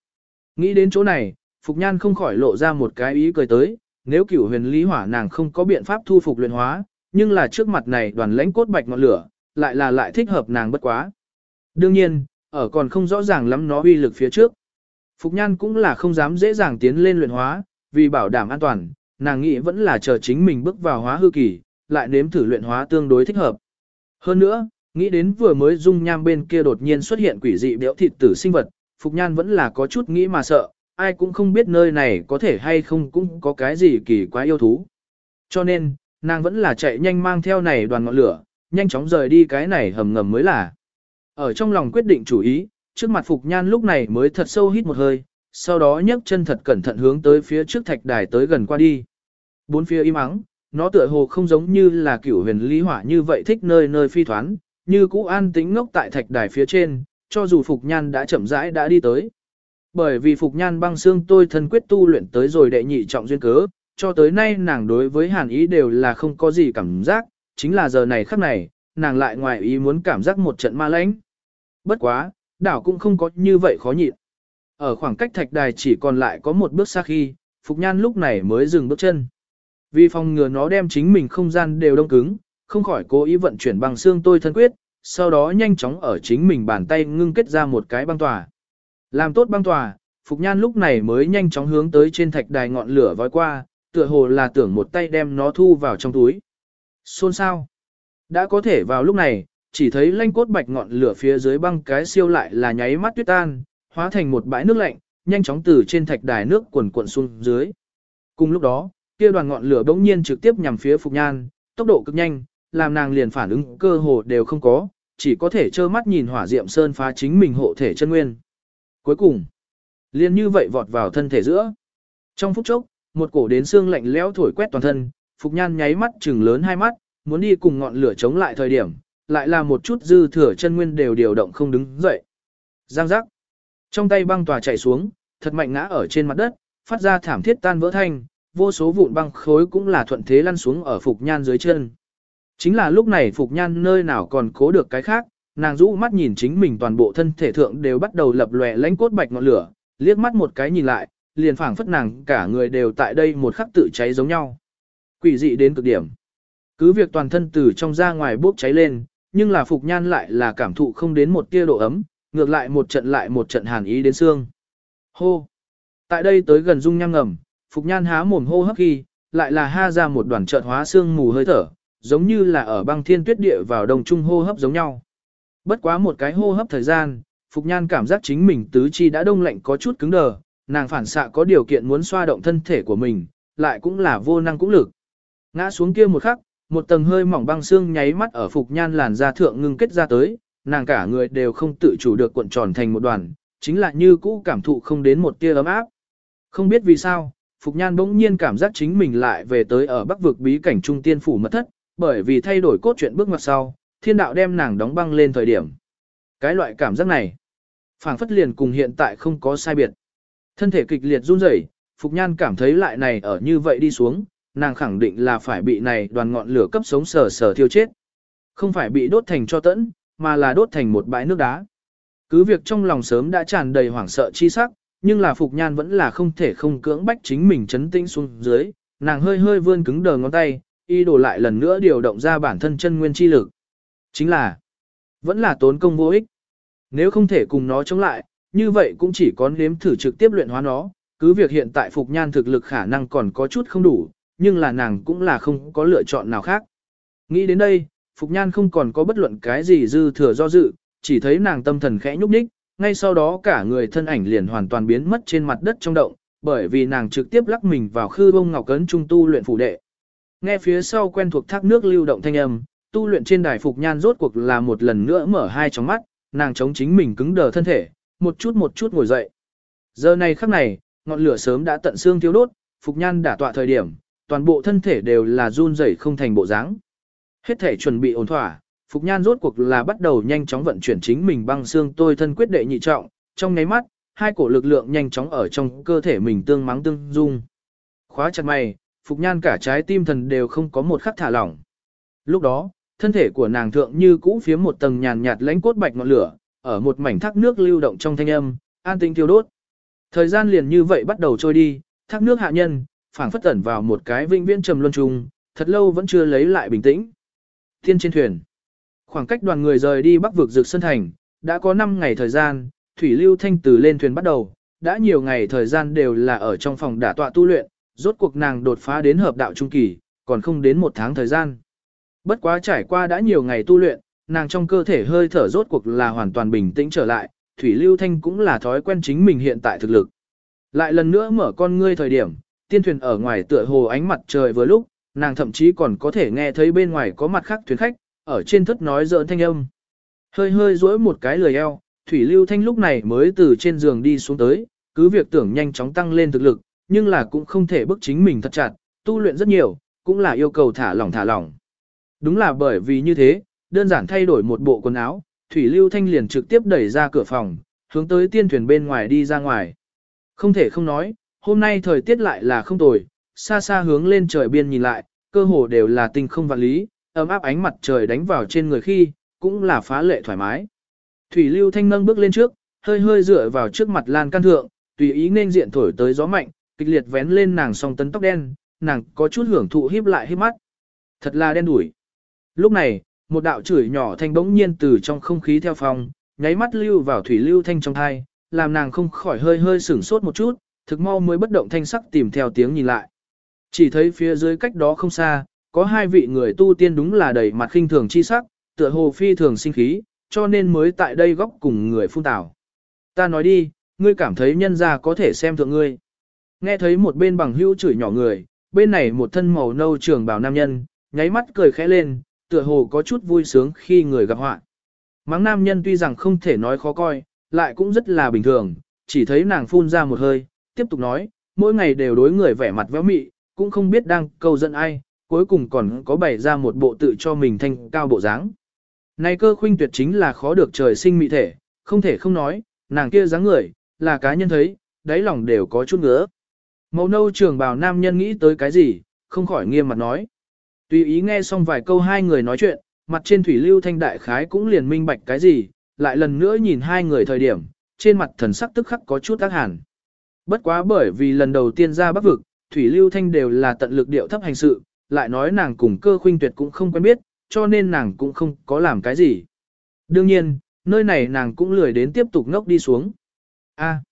Nghĩ đến chỗ này, Phục Nhan không khỏi lộ ra một cái ý cười tới, nếu cửu huyền lý hỏa nàng không có biện pháp thu phục luyện hóa, nhưng là trước mặt này đoàn lãnh cốt bạch ngọn lửa, lại là lại thích hợp nàng bất quá. Đương nhiên, ở còn không rõ ràng lắm nó uy lực phía trước. Phục Nhan cũng là không dám dễ dàng tiến lên luyện hóa, vì bảo đảm an toàn, nàng nghĩ vẫn là chờ chính mình bước vào hóa hư kỳ, lại nếm thử luyện hóa tương đối thích hợp. Hơn nữa, nghĩ đến vừa mới dung nham bên kia đột nhiên xuất hiện quỷ dị béo thịt tử sinh vật, Phục Nhan vẫn là có chút nghĩ mà sợ, ai cũng không biết nơi này có thể hay không cũng có cái gì kỳ quá yêu thú. Cho nên, nàng vẫn là chạy nhanh mang theo này đoàn ngọn lửa, nhanh chóng rời đi cái này hầm ngầm mới là. Ở trong lòng quyết định chủ ý, trước mặt Phục Nhan lúc này mới thật sâu hít một hơi, sau đó nhấc chân thật cẩn thận hướng tới phía trước thạch đài tới gần qua đi. Bốn phía im ắng, nó tựa hồ không giống như là cửu huyền lý hỏa như vậy thích nơi nơi phi thoán, như cũ an tĩnh ngốc tại thạch đài phía trên, cho dù Phục Nhan đã chậm rãi đã đi tới. Bởi vì Phục Nhan băng xương tôi thân quyết tu luyện tới rồi đệ nhị trọng duyên cớ, cho tới nay nàng đối với hàn ý đều là không có gì cảm giác, chính là giờ này khắc này, nàng lại ngoài ý muốn cảm giác một trận ma lãnh. Bất quá, đảo cũng không có như vậy khó nhịn. Ở khoảng cách thạch đài chỉ còn lại có một bước xa khi, Phục Nhan lúc này mới dừng bước chân. Vì phòng ngừa nó đem chính mình không gian đều đông cứng, không khỏi cố ý vận chuyển bằng xương tôi thân quyết, sau đó nhanh chóng ở chính mình bàn tay ngưng kết ra một cái băng tòa. Làm tốt băng tòa, Phục Nhan lúc này mới nhanh chóng hướng tới trên thạch đài ngọn lửa vói qua, tựa hồ là tưởng một tay đem nó thu vào trong túi. Xôn sao? Đã có thể vào lúc này, chỉ thấy lanh cốt bạch ngọn lửa phía dưới băng cái siêu lại là nháy mắt tuyết tan, hóa thành một bãi nước lạnh, nhanh chóng từ trên thạch đài nước cuồn cuộn xuống dưới. Cùng lúc đó, kia đoàn ngọn lửa bỗng nhiên trực tiếp nhằm phía Phục Nhan, tốc độ cực nhanh, làm nàng liền phản ứng cơ hồ đều không có, chỉ có thể trơ mắt nhìn hỏa diệm sơn phá chính mình hộ thể chân nguyên. Cuối cùng, liền như vậy vọt vào thân thể giữa. Trong phút chốc, một cổ đến xương lạnh lẽo thổi quét toàn thân, Phục Nhan nháy mắt trừng lớn hai mắt, muốn đi cùng ngọn lửa chống lại thời điểm, lại là một chút dư thừa chân nguyên đều điều động không đứng dậy. Giang giác. Trong tay băng tòa chạy xuống, thật mạnh ngã ở trên mặt đất, phát ra thảm thiết tan vỡ thanh, vô số vụn băng khối cũng là thuận thế lăn xuống ở Phục Nhan dưới chân. Chính là lúc này Phục Nhan nơi nào còn cố được cái khác, nàng rũ mắt nhìn chính mình toàn bộ thân thể thượng đều bắt đầu lập lòe lánh cốt bạch ngọn lửa, liếc mắt một cái nhìn lại, liền phảng phất nàng cả người đều tại đây một khắc tự cháy giống nhau. Quỷ dị đến cực điểm. Cứ việc toàn thân từ trong ra ngoài bốc cháy lên, nhưng là Phục Nhan lại là cảm thụ không đến một tia độ ấm, ngược lại một trận lại một trận hàn ý đến xương. Hô! Tại đây tới gần dung nham ngầm, Phục Nhan há mồm hô hấp khi, lại là ha ra một đoàn trợt hóa xương mù hơi thở, giống như là ở băng thiên tuyết địa vào đồng trung hô hấp giống nhau. Bất quá một cái hô hấp thời gian, Phục Nhan cảm giác chính mình tứ chi đã đông lạnh có chút cứng đờ, nàng phản xạ có điều kiện muốn xoa động thân thể của mình, lại cũng là vô năng cũng lực. Ngã xuống kia một khắc, một tầng hơi mỏng băng xương nháy mắt ở Phục Nhan làn da thượng ngưng kết ra tới, nàng cả người đều không tự chủ được cuộn tròn thành một đoàn, chính là như cũ cảm thụ không đến một tia ấm áp. Không biết vì sao, Phục Nhan bỗng nhiên cảm giác chính mình lại về tới ở bắc vực bí cảnh trung tiên phủ mật thất, bởi vì thay đổi cốt truyện bước ngoặt sau, thiên đạo đem nàng đóng băng lên thời điểm. Cái loại cảm giác này, phảng phất liền cùng hiện tại không có sai biệt. Thân thể kịch liệt run rẩy, Phục Nhan cảm thấy lại này ở như vậy đi xuống, nàng khẳng định là phải bị này đoàn ngọn lửa cấp sống sờ sờ thiêu chết. Không phải bị đốt thành cho tẫn, mà là đốt thành một bãi nước đá. Cứ việc trong lòng sớm đã tràn đầy hoảng sợ chi sắc, nhưng là Phục Nhan vẫn là không thể không cưỡng bách chính mình chấn tĩnh xuống dưới, nàng hơi hơi vươn cứng đờ ngón tay, y đổ lại lần nữa điều động ra bản thân chân nguyên chi lực. Chính là, vẫn là tốn công vô ích. Nếu không thể cùng nó chống lại, như vậy cũng chỉ có nếm thử trực tiếp luyện hóa nó, cứ việc hiện tại Phục Nhan thực lực khả năng còn có chút không đủ, nhưng là nàng cũng là không có lựa chọn nào khác. Nghĩ đến đây, Phục Nhan không còn có bất luận cái gì dư thừa do dự, chỉ thấy nàng tâm thần khẽ nhúc nhích, ngay sau đó cả người thân ảnh liền hoàn toàn biến mất trên mặt đất trong động, bởi vì nàng trực tiếp lắc mình vào khư bông ngọc cấn trung tu luyện phủ đệ. Nghe phía sau quen thuộc thác nước lưu động thanh âm, tu luyện trên đài Phục Nhan rốt cuộc là một lần nữa mở hai tròng mắt, nàng chống chính mình cứng đờ thân thể, một chút một chút ngồi dậy. Giờ này khắc này, ngọn lửa sớm đã tận xương thiếu đốt, Phục Nhan đã tọa thời điểm, toàn bộ thân thể đều là run rẩy không thành bộ dáng. Hết thể chuẩn bị ổn thỏa, Phục Nhan rốt cuộc là bắt đầu nhanh chóng vận chuyển chính mình băng xương tôi thân quyết đệ nhị trọng, trong nháy mắt, hai cổ lực lượng nhanh chóng ở trong cơ thể mình tương mắng tương dung. Khóa chặt mày, Phục Nhan cả trái tim thần đều không có một khắc thả lỏng. Lúc đó, thân thể của nàng thượng như cũ phía một tầng nhàn nhạt lãnh cốt bạch ngọn lửa, ở một mảnh thác nước lưu động trong thanh âm, an tinh tiêu đốt. Thời gian liền như vậy bắt đầu trôi đi, thác nước hạ nhân, phảng phất tẩn vào một cái vĩnh viễn trầm luân trung, thật lâu vẫn chưa lấy lại bình tĩnh. Thiên trên thuyền. Khoảng cách đoàn người rời đi bắc vực rực sân thành, đã có 5 ngày thời gian, thủy lưu thanh từ lên thuyền bắt đầu, đã nhiều ngày thời gian đều là ở trong phòng đả tọa tu luyện, rốt cuộc nàng đột phá đến hợp đạo trung kỳ, còn không đến một tháng thời gian. Bất quá trải qua đã nhiều ngày tu luyện, nàng trong cơ thể hơi thở rốt cuộc là hoàn toàn bình tĩnh trở lại, thủy lưu thanh cũng là thói quen chính mình hiện tại thực lực. Lại lần nữa mở con ngươi thời điểm, tiên thuyền ở ngoài tựa hồ ánh mặt trời vừa lúc, nàng thậm chí còn có thể nghe thấy bên ngoài có mặt khác thuyền khách, ở trên thất nói giỡn thanh âm. Hơi hơi duỗi một cái lười eo, Thủy Lưu Thanh lúc này mới từ trên giường đi xuống tới, cứ việc tưởng nhanh chóng tăng lên thực lực, nhưng là cũng không thể bức chính mình thật chặt, tu luyện rất nhiều, cũng là yêu cầu thả lỏng thả lỏng. Đúng là bởi vì như thế, đơn giản thay đổi một bộ quần áo, Thủy Lưu Thanh liền trực tiếp đẩy ra cửa phòng, hướng tới tiên thuyền bên ngoài đi ra ngoài. Không thể không nói, hôm nay thời tiết lại là không tồi, xa xa hướng lên trời biên nhìn lại, cơ hồ đều là tinh không vạn lý, ấm áp ánh mặt trời đánh vào trên người khi, cũng là phá lệ thoải mái. Thủy Lưu Thanh nâng bước lên trước, hơi hơi dựa vào trước mặt lan can thượng, tùy ý nên diện thổi tới gió mạnh, kịch liệt vén lên nàng song tấn tóc đen, nàng có chút hưởng thụ híp lại híp mắt. Thật là đen đủi. Lúc này, một đạo chửi nhỏ thanh bỗng nhiên từ trong không khí theo phòng, nháy mắt lưu vào Thủy Lưu Thanh trong thai, làm nàng không khỏi hơi hơi sửng sốt một chút, thực mau mới bất động thanh sắc tìm theo tiếng nhìn lại. Chỉ thấy phía dưới cách đó không xa, có hai vị người tu tiên đúng là đầy mặt khinh thường chi sắc, tựa hồ phi thường sinh khí, cho nên mới tại đây góc cùng người phun tảo. Ta nói đi, ngươi cảm thấy nhân gia có thể xem thượng ngươi. Nghe thấy một bên bằng hữu chửi nhỏ người, bên này một thân màu nâu trường bào nam nhân, nháy mắt cười khẽ lên, tựa hồ có chút vui sướng khi người gặp họa. Mắng nam nhân tuy rằng không thể nói khó coi, lại cũng rất là bình thường, chỉ thấy nàng phun ra một hơi, tiếp tục nói, mỗi ngày đều đối người vẻ mặt véo mị, cũng không biết đang câu dẫn ai, cuối cùng còn có bày ra một bộ tự cho mình thanh cao bộ dáng. Này cơ khuynh tuyệt chính là khó được trời sinh mị thể, không thể không nói, nàng kia dáng người, là cá nhân thấy, đáy lòng đều có chút ngứa. Màu nâu trường bào nam nhân nghĩ tới cái gì, không khỏi nghiêm mặt nói. Tùy ý nghe xong vài câu hai người nói chuyện, mặt trên thủy lưu thanh đại khái cũng liền minh bạch cái gì, lại lần nữa nhìn hai người thời điểm, trên mặt thần sắc tức khắc có chút ác hẳn. Bất quá bởi vì lần đầu tiên ra bắc vực, thủy lưu thanh đều là tận lực điệu thấp hành sự, lại nói nàng cùng cơ khuynh tuyệt cũng không quen biết, cho nên nàng cũng không có làm cái gì. Đương nhiên, nơi này nàng cũng lười đến tiếp tục ngốc đi xuống. A.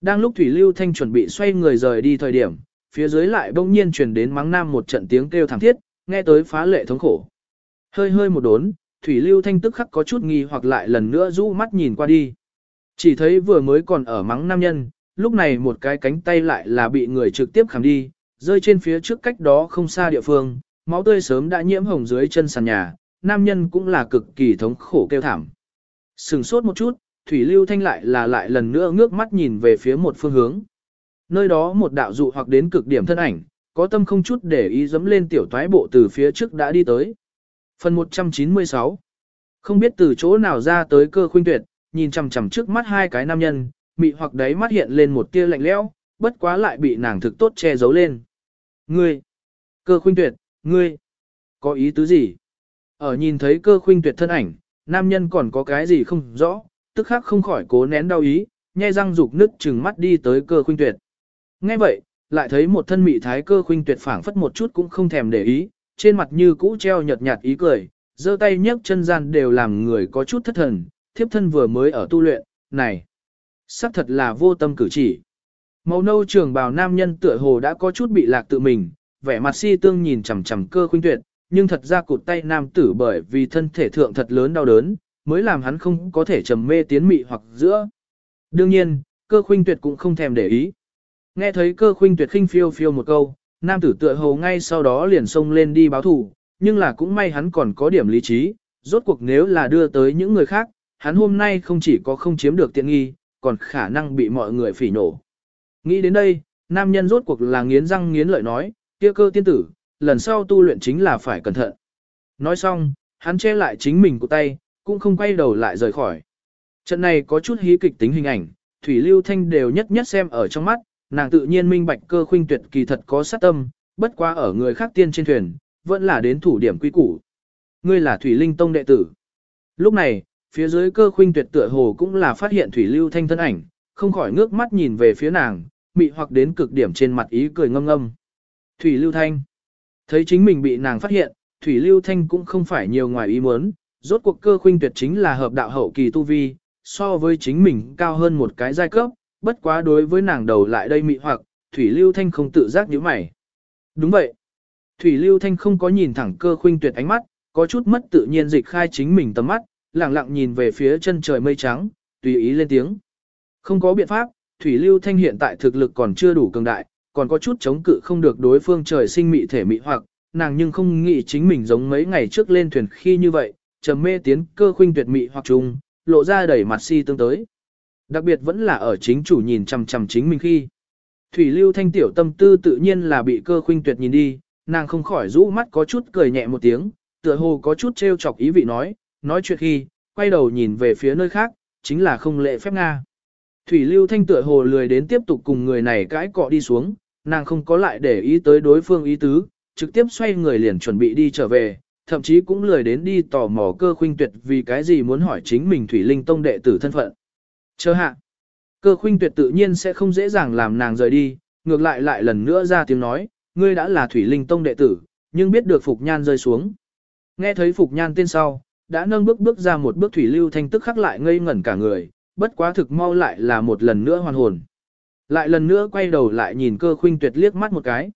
đang lúc Thủy Lưu Thanh chuẩn bị xoay người rời đi thời điểm, phía dưới lại bỗng nhiên truyền đến mắng nam một trận tiếng kêu thảm thiết, nghe tới phá lệ thống khổ. Hơi hơi một đốn, Thủy Lưu Thanh tức khắc có chút nghi hoặc lại lần nữa rũ mắt nhìn qua đi. Chỉ thấy vừa mới còn ở mắng nam nhân, lúc này một cái cánh tay lại là bị người trực tiếp khảm đi, rơi trên phía trước cách đó không xa địa phương, máu tươi sớm đã nhiễm hồng dưới chân sàn nhà, nam nhân cũng là cực kỳ thống khổ kêu thảm. Sừng sốt một chút, Thủy Lưu Thanh lại là lại lần nữa ngước mắt nhìn về phía một phương hướng. Nơi đó một đạo dụ hoặc đến cực điểm thân ảnh, có tâm không chút để ý dẫm lên tiểu toái bộ từ phía trước đã đi tới. Phần 196 Không biết từ chỗ nào ra tới cơ khuynh tuyệt, nhìn chằm chằm trước mắt hai cái nam nhân, mị hoặc đấy mắt hiện lên một tia lạnh lẽo, bất quá lại bị nàng thực tốt che giấu lên. Ngươi! Cơ khuynh tuyệt, ngươi! Có ý tứ gì? Ở nhìn thấy cơ khuynh tuyệt thân ảnh, nam nhân còn có cái gì không rõ, tức khắc không khỏi cố nén đau ý, nhai răng rục nứt chừng mắt đi tới cơ khuynh tuyệt. Nghe vậy, lại thấy một thân mị thái cơ khuynh tuyệt phảng phất một chút cũng không thèm để ý, trên mặt như cũ treo nhợt nhạt ý cười, giơ tay nhấc chân gian đều làm người có chút thất thần, thiếp thân vừa mới ở tu luyện, này, sắc thật là vô tâm cử chỉ. Màu nâu trường bào nam nhân tựa hồ đã có chút bị lạc tự mình, vẻ mặt si tương nhìn chằm chằm cơ khuynh tuyệt, nhưng thật ra cụt tay nam tử bởi vì thân thể thượng thật lớn đau đớn, mới làm hắn không có thể trầm mê tiến mị hoặc giữa. Đương nhiên, cơ khuynh tuyệt cũng không thèm để ý. Nghe thấy cơ khuynh tuyệt khinh phiêu phiêu một câu, nam tử tựa hồ ngay sau đó liền xông lên đi báo thủ, nhưng là cũng may hắn còn có điểm lý trí, rốt cuộc nếu là đưa tới những người khác, hắn hôm nay không chỉ có không chiếm được tiện nghi, còn khả năng bị mọi người phỉ nổ. Nghĩ đến đây, nam nhân rốt cuộc là nghiến răng nghiến lợi nói, kia cơ tiên tử, lần sau tu luyện chính là phải cẩn thận. Nói xong, hắn che lại chính mình của tay, cũng không quay đầu lại rời khỏi. Trận này có chút hí kịch tính hình ảnh, Thủy Lưu Thanh đều nhất nhất xem ở trong mắt, nàng tự nhiên minh bạch cơ khuynh tuyệt kỳ thật có sát tâm, bất quá ở người khác tiên trên thuyền, vẫn là đến thủ điểm quy củ. Ngươi là Thủy Linh Tông đệ tử. Lúc này, phía dưới cơ khuynh tuyệt tựa hồ cũng là phát hiện Thủy Lưu Thanh thân ảnh, không khỏi ngước mắt nhìn về phía nàng, mị hoặc đến cực điểm trên mặt ý cười ngâm ngâm. Thủy Lưu Thanh. Thấy chính mình bị nàng phát hiện, Thủy Lưu Thanh cũng không phải nhiều ngoài ý muốn, rốt cuộc cơ khuynh tuyệt chính là hợp đạo hậu kỳ tu vi, so với chính mình cao hơn một cái giai cấp, bất quá đối với nàng đầu lại đây mị hoặc, Thủy Lưu Thanh không tự giác nhíu mày. Đúng vậy. Thủy Lưu Thanh không có nhìn thẳng cơ khuynh tuyệt ánh mắt, có chút mất tự nhiên dịch khai chính mình tầm mắt, lặng lặng nhìn về phía chân trời mây trắng, tùy ý lên tiếng. Không có biện pháp, Thủy Lưu Thanh hiện tại thực lực còn chưa đủ cường đại, còn có chút chống cự không được đối phương trời sinh mị thể mị hoặc, nàng nhưng không nghĩ chính mình giống mấy ngày trước lên thuyền khi như vậy, trầm mê tiến cơ khuynh tuyệt mị hoặc trùng, lộ ra đẩy mặt si tương tới. Đặc biệt vẫn là ở chính chủ nhìn chằm chằm chính mình khi. Thủy lưu thanh tiểu tâm tư tự nhiên là bị cơ khuynh tuyệt nhìn đi, nàng không khỏi rũ mắt có chút cười nhẹ một tiếng, tựa hồ có chút trêu chọc ý vị nói, nói chuyện khi, quay đầu nhìn về phía nơi khác, chính là không lệ phép Nga. Thủy lưu thanh tựa hồ lười đến tiếp tục cùng người này cãi cọ đi xuống, nàng không có lại để ý tới đối phương ý tứ, trực tiếp xoay người liền chuẩn bị đi trở về, thậm chí cũng lười đến đi tò mò cơ khuynh tuyệt vì cái gì muốn hỏi chính mình Thủy Linh Tông đệ tử thân phận. Chờ hạ, cơ khuynh tuyệt tự nhiên sẽ không dễ dàng làm nàng rời đi, ngược lại lại lần nữa ra tiếng nói, ngươi đã là Thủy Linh Tông đệ tử, nhưng biết được Phục Nhan rơi xuống. Nghe thấy Phục Nhan tên sau, đã nâng bước bước ra một bước Thủy Lưu Thanh tức khắc lại ngây ngẩn cả người, bất quá thực mau lại là một lần nữa hoàn hồn. Lại lần nữa quay đầu lại nhìn cơ khuynh tuyệt liếc mắt một cái.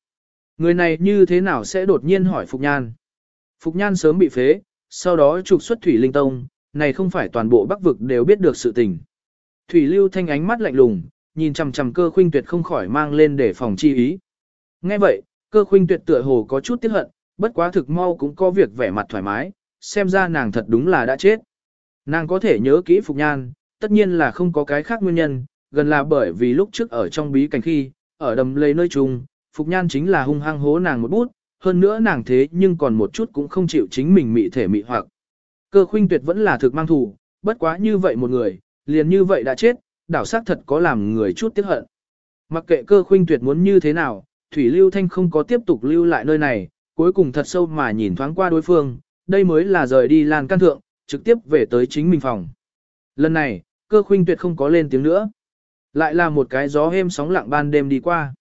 Người này như thế nào sẽ đột nhiên hỏi Phục Nhan? Phục Nhan sớm bị phế, sau đó trục xuất Thủy Linh Tông, này không phải toàn bộ Bắc vực đều biết được sự tình. Thủy Lưu thanh ánh mắt lạnh lùng, nhìn chằm chằm cơ khuynh tuyệt không khỏi mang lên để phòng chi ý. Nghe vậy, cơ khuynh tuyệt tựa hồ có chút tiếc hận, bất quá thực mau cũng có việc vẻ mặt thoải mái, xem ra nàng thật đúng là đã chết. Nàng có thể nhớ kỹ Phục Nhan, tất nhiên là không có cái khác nguyên nhân, gần là bởi vì lúc trước ở trong bí cảnh khi, ở đầm lây nơi chung, Phục Nhan chính là hung hăng hố nàng một bút, hơn nữa nàng thế nhưng còn một chút cũng không chịu chính mình mị thể mị hoặc. Cơ khuynh tuyệt vẫn là thực mang thủ, bất quá như vậy một người, liền như vậy đã chết, đảo sát thật có làm người chút tiếc hận. Mặc kệ cơ khuynh tuyệt muốn như thế nào, Thủy Lưu Thanh không có tiếp tục lưu lại nơi này, cuối cùng thật sâu mà nhìn thoáng qua đối phương, đây mới là rời đi lan can thượng, trực tiếp về tới chính mình phòng. Lần này, cơ khuynh tuyệt không có lên tiếng nữa. Lại là một cái gió êm sóng lặng ban đêm đi qua.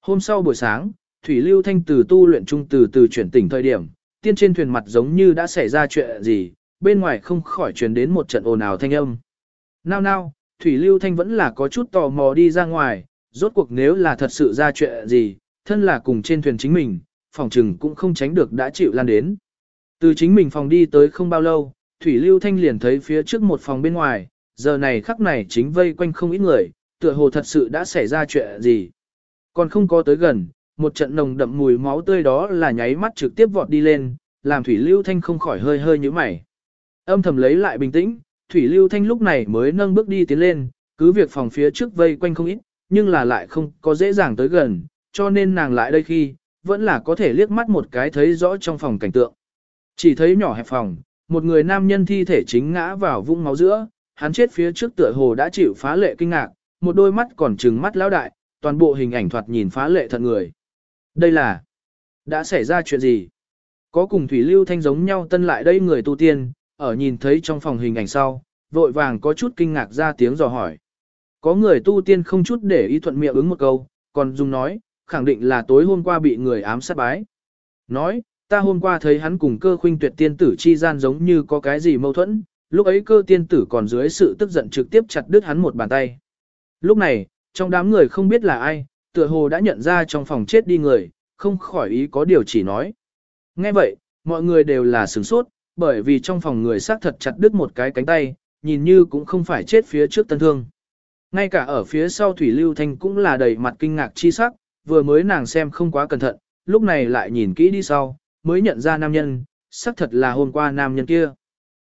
Hôm sau buổi sáng, Thủy Lưu Thanh từ tu luyện trung từ từ chuyển tỉnh thời điểm, tiên trên thuyền mặt giống như đã xảy ra chuyện gì, bên ngoài không khỏi truyền đến một trận ồn ào thanh âm. Nào nào, Thủy Lưu Thanh vẫn là có chút tò mò đi ra ngoài, rốt cuộc nếu là thật sự ra chuyện gì, thân là cùng trên thuyền chính mình, phòng trừng cũng không tránh được đã chịu lan đến. Từ chính mình phòng đi tới không bao lâu, Thủy Lưu Thanh liền thấy phía trước một phòng bên ngoài, giờ này khắc này chính vây quanh không ít người, tựa hồ thật sự đã xảy ra chuyện gì. Còn không có tới gần, một trận nồng đậm mùi máu tươi đó là nháy mắt trực tiếp vọt đi lên, làm Thủy Lưu Thanh không khỏi hơi hơi như mày. Âm thầm lấy lại bình tĩnh, Thủy Lưu Thanh lúc này mới nâng bước đi tiến lên, cứ việc phòng phía trước vây quanh không ít, nhưng là lại không có dễ dàng tới gần, cho nên nàng lại đây khi, vẫn là có thể liếc mắt một cái thấy rõ trong phòng cảnh tượng. Chỉ thấy nhỏ hẹp phòng, một người nam nhân thi thể chính ngã vào vũng máu giữa, hắn chết phía trước tựa hồ đã chịu phá lệ kinh ngạc, một đôi mắt còn trừng mắt lão đại, toàn bộ hình ảnh thoạt nhìn phá lệ thật người. Đây là, đã xảy ra chuyện gì? Có cùng Thủy Lưu Thanh giống nhau tân lại đây người tu tiên, ở nhìn thấy trong phòng hình ảnh sau, vội vàng có chút kinh ngạc ra tiếng dò hỏi. Có người tu tiên không chút để ý thuận miệng ứng một câu, còn dùng nói, khẳng định là tối hôm qua bị người ám sát bái. Nói, ta hôm qua thấy hắn cùng cơ khuynh tuyệt tiên tử chi gian giống như có cái gì mâu thuẫn, lúc ấy cơ tiên tử còn dưới sự tức giận trực tiếp chặt đứt hắn một bàn tay. Lúc này, trong đám người không biết là ai, tựa hồ đã nhận ra trong phòng chết đi người, không khỏi ý có điều chỉ nói. Nghe vậy, mọi người đều là sửng sốt, bởi vì trong phòng người xác thật chặt đứt một cái cánh tay, nhìn như cũng không phải chết phía trước tân thương. Ngay cả ở phía sau Thủy Lưu Thanh cũng là đầy mặt kinh ngạc chi sắc, vừa mới nàng xem không quá cẩn thận, lúc này lại nhìn kỹ đi sau, mới nhận ra nam nhân, xác thật là hôm qua nam nhân kia.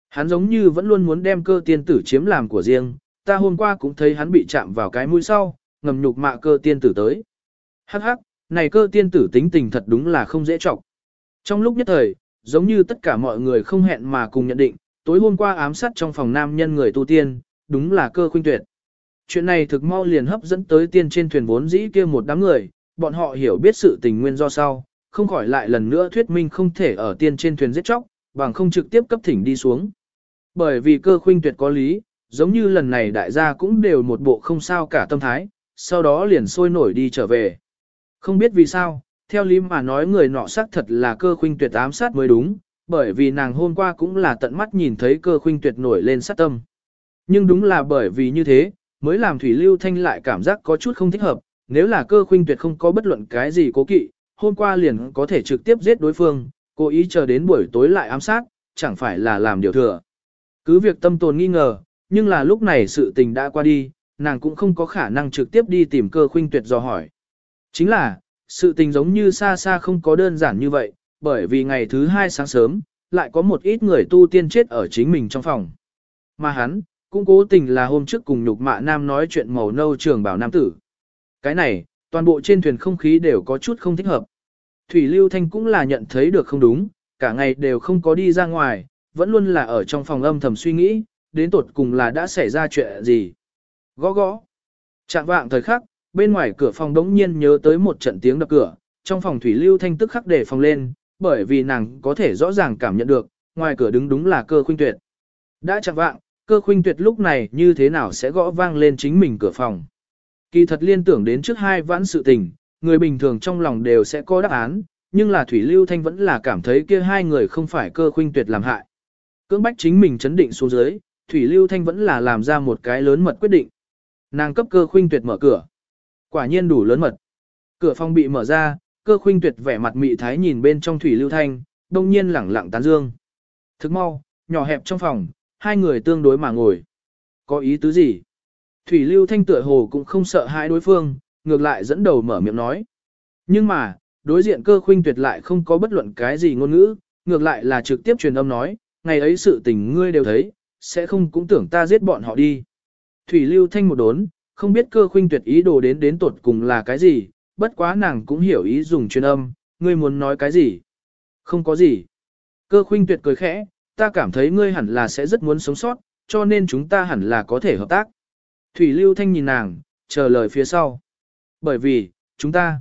Hắn giống như vẫn luôn muốn đem cơ tiên tử chiếm làm của riêng, ta hôm qua cũng thấy hắn bị chạm vào cái mũi sau, ngầm nhục mạ cơ tiên tử tới. Hắc hắc, này cơ tiên tử tính tình thật đúng là không dễ trọng. Trong lúc nhất thời, giống như tất cả mọi người không hẹn mà cùng nhận định, tối hôm qua ám sát trong phòng nam nhân người tu tiên, đúng là cơ khuynh tuyệt. Chuyện này thực mau liền hấp dẫn tới tiên trên thuyền vốn dĩ kia một đám người, bọn họ hiểu biết sự tình nguyên do sau, không khỏi lại lần nữa thuyết minh không thể ở tiên trên thuyền giết chóc, bằng không trực tiếp cấp thỉnh đi xuống. Bởi vì cơ khuynh tuyệt có lý, giống như lần này đại gia cũng đều một bộ không sao cả tâm thái, sau đó liền sôi nổi đi trở về. Không biết vì sao, theo lý mà nói người nọ xác thật là cơ khuynh tuyệt ám sát mới đúng, bởi vì nàng hôm qua cũng là tận mắt nhìn thấy cơ khuynh tuyệt nổi lên sát tâm. Nhưng đúng là bởi vì như thế, mới làm Thủy Lưu Thanh lại cảm giác có chút không thích hợp, nếu là cơ khuynh tuyệt không có bất luận cái gì cố kỵ, hôm qua liền có thể trực tiếp giết đối phương, cố ý chờ đến buổi tối lại ám sát, chẳng phải là làm điều thừa. Cứ việc tâm tồn nghi ngờ, nhưng là lúc này sự tình đã qua đi, nàng cũng không có khả năng trực tiếp đi tìm cơ khuynh tuyệt dò hỏi. Chính là, sự tình giống như xa xa không có đơn giản như vậy, bởi vì ngày thứ hai sáng sớm, lại có một ít người tu tiên chết ở chính mình trong phòng. Mà hắn, cũng cố tình là hôm trước cùng nhục mạ nam nói chuyện màu nâu trường bảo nam tử. Cái này, toàn bộ trên thuyền không khí đều có chút không thích hợp. Thủy Lưu Thanh cũng là nhận thấy được không đúng, cả ngày đều không có đi ra ngoài, vẫn luôn là ở trong phòng âm thầm suy nghĩ, đến tột cùng là đã xảy ra chuyện gì. Gõ gõ. Trạng vạng thời khắc, bên ngoài cửa phòng đống nhiên nhớ tới một trận tiếng đập cửa, trong phòng Thủy Lưu Thanh tức khắc để phòng lên, bởi vì nàng có thể rõ ràng cảm nhận được, ngoài cửa đứng đúng là cơ khuynh tuyệt. Đã trạng vạng, cơ khuynh tuyệt lúc này như thế nào sẽ gõ vang lên chính mình cửa phòng. Kỳ thật liên tưởng đến trước hai vãn sự tình, người bình thường trong lòng đều sẽ có đáp án, nhưng là Thủy Lưu Thanh vẫn là cảm thấy kia hai người không phải cơ khuynh tuyệt làm hại. Cưỡng bách chính mình chấn định xuống dưới, Thủy Lưu Thanh vẫn là làm ra một cái lớn mật quyết định. Nàng cấp cơ khuynh tuyệt mở cửa. Quả nhiên đủ lớn mật. Cửa phòng bị mở ra, cơ khuynh tuyệt vẻ mặt mị thái nhìn bên trong Thủy Lưu Thanh, đông nhiên lẳng lặng tán dương. Thức mau, nhỏ hẹp trong phòng, hai người tương đối mà ngồi. Có ý tứ gì? Thủy Lưu Thanh tựa hồ cũng không sợ hãi đối phương, ngược lại dẫn đầu mở miệng nói. Nhưng mà, đối diện cơ khuynh tuyệt lại không có bất luận cái gì ngôn ngữ, ngược lại là trực tiếp truyền âm nói, ngày ấy sự tình ngươi đều thấy, sẽ không cũng tưởng ta giết bọn họ đi. Thủy Lưu Thanh một đốn, không biết cơ khuynh tuyệt ý đồ đến đến tột cùng là cái gì, bất quá nàng cũng hiểu ý dùng truyền âm, ngươi muốn nói cái gì. Không có gì. Cơ khuynh tuyệt cười khẽ, ta cảm thấy ngươi hẳn là sẽ rất muốn sống sót, cho nên chúng ta hẳn là có thể hợp tác. Thủy Lưu Thanh nhìn nàng, chờ lời phía sau. Bởi vì, chúng ta,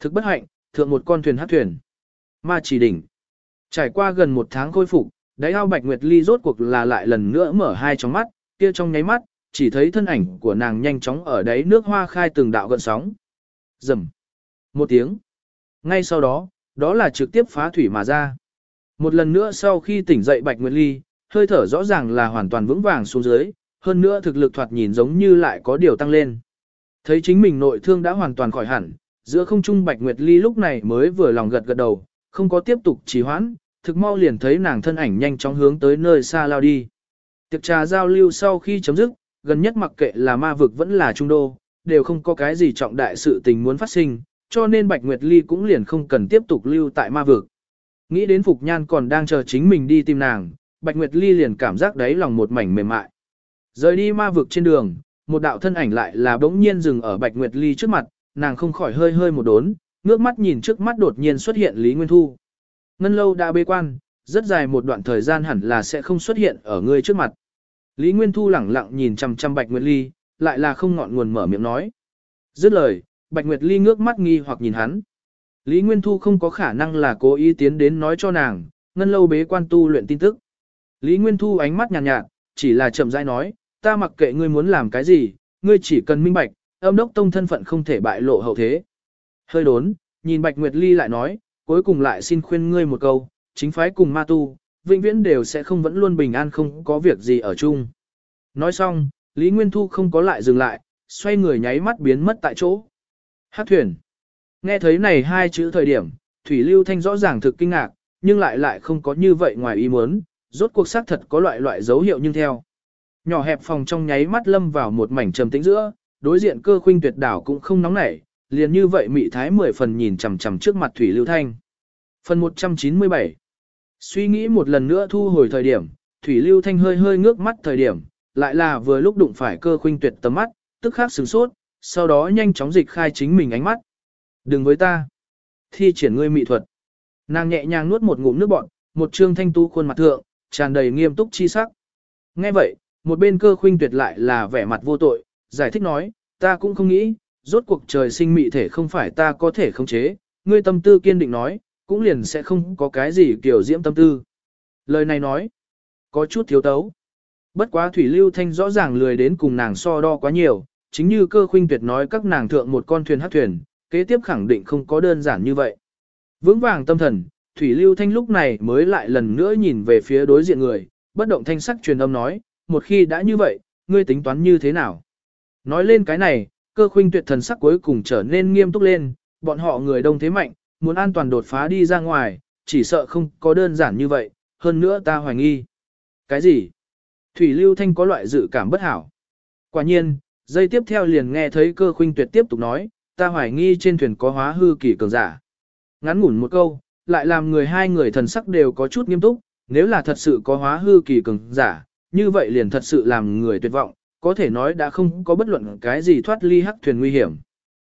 thực bất hạnh, thượng một con thuyền hát thuyền. Ma chỉ đỉnh. Trải qua gần một tháng khôi phục, đáy ao Bạch Nguyệt Ly rốt cuộc là lại lần nữa mở hai tròng mắt, kia trong nháy mắt, chỉ thấy thân ảnh của nàng nhanh chóng ở đáy nước hoa khai từng đạo gợn sóng. Rầm. Một tiếng. Ngay sau đó, đó là trực tiếp phá thủy mà ra. Một lần nữa sau khi tỉnh dậy Bạch Nguyệt Ly, hơi thở rõ ràng là hoàn toàn vững vàng xuống dưới, hơn nữa thực lực thoạt nhìn giống như lại có điều tăng lên. Thấy chính mình nội thương đã hoàn toàn khỏi hẳn, giữa không trung Bạch Nguyệt Ly lúc này mới vừa lòng gật gật đầu, không có tiếp tục trì hoãn, thực mau liền thấy nàng thân ảnh nhanh chóng hướng tới nơi xa lao đi. Tiệc trà giao lưu sau khi chấm dứt, gần nhất mặc kệ là ma vực vẫn là trung đô, đều không có cái gì trọng đại sự tình muốn phát sinh, cho nên Bạch Nguyệt Ly cũng liền không cần tiếp tục lưu tại ma vực. Nghĩ đến Phục Nhan còn đang chờ chính mình đi tìm nàng, Bạch Nguyệt Ly liền cảm giác đáy lòng một mảnh mềm mại. Rời đi ma vực trên đường, một đạo thân ảnh lại là bỗng nhiên dừng ở Bạch Nguyệt Ly trước mặt, nàng không khỏi hơi hơi một đốn, ngước mắt nhìn trước mắt đột nhiên xuất hiện Lý Nguyên Thu. Ngân lâu đã bê quan, rất dài một đoạn thời gian hẳn là sẽ không xuất hiện ở ngươi trước mặt. Lý Nguyên Thu lẳng lặng nhìn chằm chằm Bạch Nguyệt Ly, lại là không ngọn nguồn mở miệng nói. Dứt lời, Bạch Nguyệt Ly ngước mắt nghi hoặc nhìn hắn. Lý Nguyên Thu không có khả năng là cố ý tiến đến nói cho nàng, ngân lâu bế quan tu luyện tin tức. Lý Nguyên Thu ánh mắt nhàn nhạt, nhạt, chỉ là chậm rãi nói, ta mặc kệ ngươi muốn làm cái gì, ngươi chỉ cần minh bạch, âm đốc tông thân phận không thể bại lộ hậu thế. Hơi đốn, nhìn Bạch Nguyệt Ly lại nói, cuối cùng lại xin khuyên ngươi một câu, chính phái cùng ma tu, vĩnh viễn đều sẽ không vẫn luôn bình an không có việc gì ở chung. Nói xong, Lý Nguyên Thu không có lại dừng lại, xoay người nháy mắt biến mất tại chỗ. Hát thuyền. Nghe thấy này hai chữ thời điểm, Thủy Lưu Thanh rõ ràng thực kinh ngạc, nhưng lại lại không có như vậy ngoài ý muốn, rốt cuộc xác thật có loại loại dấu hiệu nhưng theo. Nhỏ hẹp phòng trong nháy mắt lâm vào một mảnh trầm tĩnh giữa, đối diện cơ khuynh tuyệt đảo cũng không nóng nảy, liền như vậy mị thái mười phần nhìn chằm chằm trước mặt Thủy Lưu Thanh. Phần 197 Suy nghĩ một lần nữa thu hồi thời điểm, Thủy Lưu Thanh hơi hơi ngước mắt thời điểm, lại là vừa lúc đụng phải cơ khuynh tuyệt tầm mắt, tức khắc sửng sốt, sau đó nhanh chóng dịch khai chính mình ánh mắt. Đừng với ta. Thi triển ngươi mị thuật. Nàng nhẹ nhàng nuốt một ngụm nước bọt, một trương thanh tu khuôn mặt thượng, tràn đầy nghiêm túc chi sắc. Nghe vậy, một bên cơ khuynh tuyệt lại là vẻ mặt vô tội, giải thích nói, ta cũng không nghĩ, rốt cuộc trời sinh mị thể không phải ta có thể khống chế, ngươi tâm tư kiên định nói, cũng liền sẽ không có cái gì kiểu diễm tâm tư. Lời này nói, có chút thiếu tấu. Bất quá Thủy Lưu Thanh rõ ràng lười đến cùng nàng so đo quá nhiều, chính như cơ khuynh tuyệt nói các nàng thượng một con thuyền hát thuyền, kế tiếp khẳng định không có đơn giản như vậy. Vững vàng tâm thần, Thủy Lưu Thanh lúc này mới lại lần nữa nhìn về phía đối diện người, bất động thanh sắc truyền âm nói, một khi đã như vậy, ngươi tính toán như thế nào? Nói lên cái này, cơ khuynh tuyệt thần sắc cuối cùng trở nên nghiêm túc lên, bọn họ người đông thế mạnh, muốn an toàn đột phá đi ra ngoài, chỉ sợ không có đơn giản như vậy, hơn nữa ta hoài nghi. Cái gì? Thủy Lưu Thanh có loại dự cảm bất hảo. Quả nhiên, giây tiếp theo liền nghe thấy cơ khuynh tuyệt tiếp tục nói, ta hoài nghi trên thuyền có hóa hư kỳ cường giả. Ngắn ngủn một câu, lại làm người hai người thần sắc đều có chút nghiêm túc, nếu là thật sự có hóa hư kỳ cường giả, như vậy liền thật sự làm người tuyệt vọng, có thể nói đã không có bất luận cái gì thoát ly hắc thuyền nguy hiểm.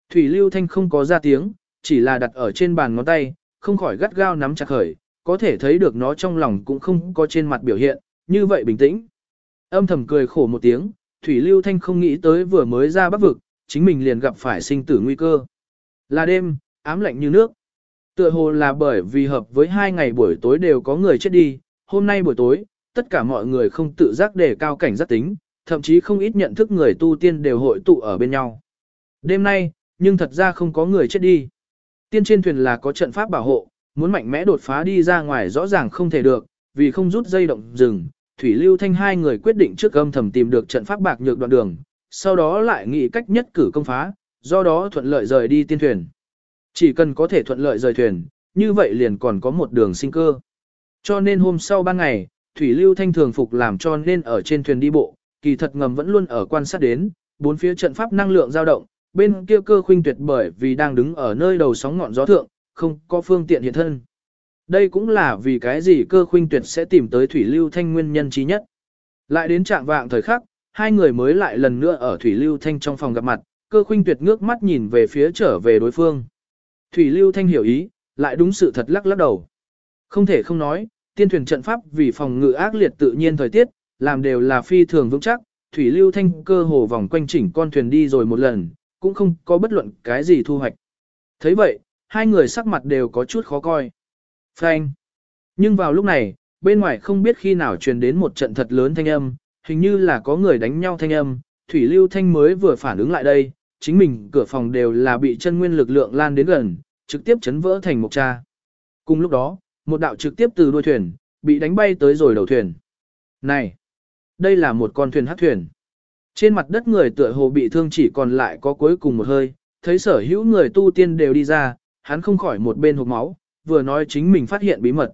Thủy Lưu Thanh không có ra tiếng, chỉ là đặt ở trên bàn ngón tay, không khỏi gắt gao nắm chặt khởi, có thể thấy được nó trong lòng cũng không có trên mặt biểu hiện, như vậy bình tĩnh. Âm thầm cười khổ một tiếng, Thủy Lưu Thanh không nghĩ tới vừa mới ra bắc vực, chính mình liền gặp phải sinh tử nguy cơ. Là đêm, ám lạnh như nước. Tựa hồ là bởi vì hợp với hai ngày buổi tối đều có người chết đi, hôm nay buổi tối, tất cả mọi người không tự giác đề cao cảnh giác tính, thậm chí không ít nhận thức người tu tiên đều hội tụ ở bên nhau. Đêm nay, nhưng thật ra không có người chết đi. Tiên trên thuyền là có trận pháp bảo hộ, muốn mạnh mẽ đột phá đi ra ngoài rõ ràng không thể được, vì không rút dây động rừng, Thủy Lưu Thanh hai người quyết định trước âm thầm tìm được trận pháp bạc nhược đoạn đường, sau đó lại nghĩ cách nhất cử công phá, do đó thuận lợi rời đi tiên thuyền. Chỉ cần có thể thuận lợi rời thuyền, như vậy liền còn có một đường sinh cơ. Cho nên hôm sau ban ngày, Thủy Lưu Thanh thường phục làm cho nên ở trên thuyền đi bộ, kỳ thật ngầm vẫn luôn ở quan sát đến, bốn phía trận pháp năng lượng dao động, bên kia cơ khuynh tuyệt bởi vì đang đứng ở nơi đầu sóng ngọn gió thượng, không có phương tiện hiện thân. Đây cũng là vì cái gì cơ khuynh tuyệt sẽ tìm tới Thủy Lưu Thanh nguyên nhân trí nhất. Lại đến trạng vạng thời khắc, hai người mới lại lần nữa ở Thủy Lưu Thanh trong phòng gặp mặt, cơ khuynh tuyệt ngước mắt nhìn về phía trở về đối phương. Thủy Lưu Thanh hiểu ý, lại đúng sự thật lắc lắc đầu. Không thể không nói, tiên thuyền trận pháp vì phòng ngự ác liệt tự nhiên thời tiết, làm đều là phi thường vững chắc, Thủy Lưu Thanh cơ hồ vòng quanh chỉnh con thuyền đi rồi một lần, cũng không có bất luận cái gì thu hoạch. thấy vậy, hai người sắc mặt đều có chút khó coi. Phanh. Nhưng vào lúc này, bên ngoài không biết khi nào truyền đến một trận thật lớn thanh âm, hình như là có người đánh nhau thanh âm, Thủy Lưu Thanh mới vừa phản ứng lại đây, chính mình cửa phòng đều là bị chân nguyên lực lượng lan đến gần, trực tiếp chấn vỡ thành một cha. Cùng lúc đó, một đạo trực tiếp từ đuôi thuyền, bị đánh bay tới rồi đầu thuyền. Này, đây là một con thuyền hắc thuyền. Trên mặt đất người tựa hồ bị thương chỉ còn lại có cuối cùng một hơi, thấy sở hữu người tu tiên đều đi ra, hắn không khỏi một bên hộp máu, vừa nói chính mình phát hiện bí mật.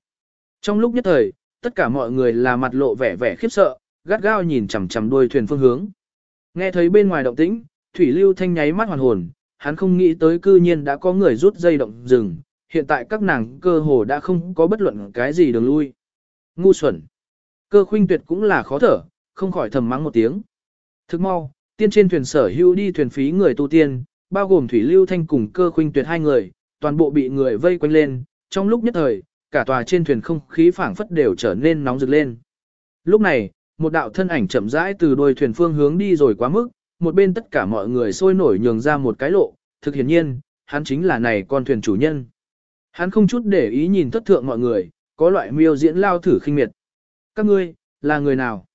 Trong lúc nhất thời, tất cả mọi người là mặt lộ vẻ vẻ khiếp sợ, gắt gao nhìn chằm chằm đuôi thuyền phương hướng. Nghe thấy bên ngoài động tĩnh, Thủy Lưu Thanh nháy mắt hoàn hồn, hắn không nghĩ tới cư nhiên đã có người rút dây động rừng, hiện tại các nàng cơ hồ đã không có bất luận cái gì đường lui. Ngu xuẩn. Cơ khuynh tuyệt cũng là khó thở, không khỏi thầm mắng một tiếng. Thức mau, tiên trên thuyền sở hữu đi thuyền phí người tu tiên, bao gồm Thủy Lưu Thanh cùng cơ khuynh tuyệt hai người, toàn bộ bị người vây quanh lên, trong lúc nhất thời, cả tòa trên thuyền không khí phảng phất đều trở nên nóng rực lên. Lúc này, một đạo thân ảnh chậm rãi từ đuôi thuyền phương hướng đi rồi quá mức, một bên tất cả mọi người sôi nổi nhường ra một cái lộ, thực hiển nhiên, hắn chính là này con thuyền chủ nhân. Hắn không chút để ý nhìn thất thượng mọi người, có loại miêu diễn lao thử khinh miệt. Các ngươi, là người nào?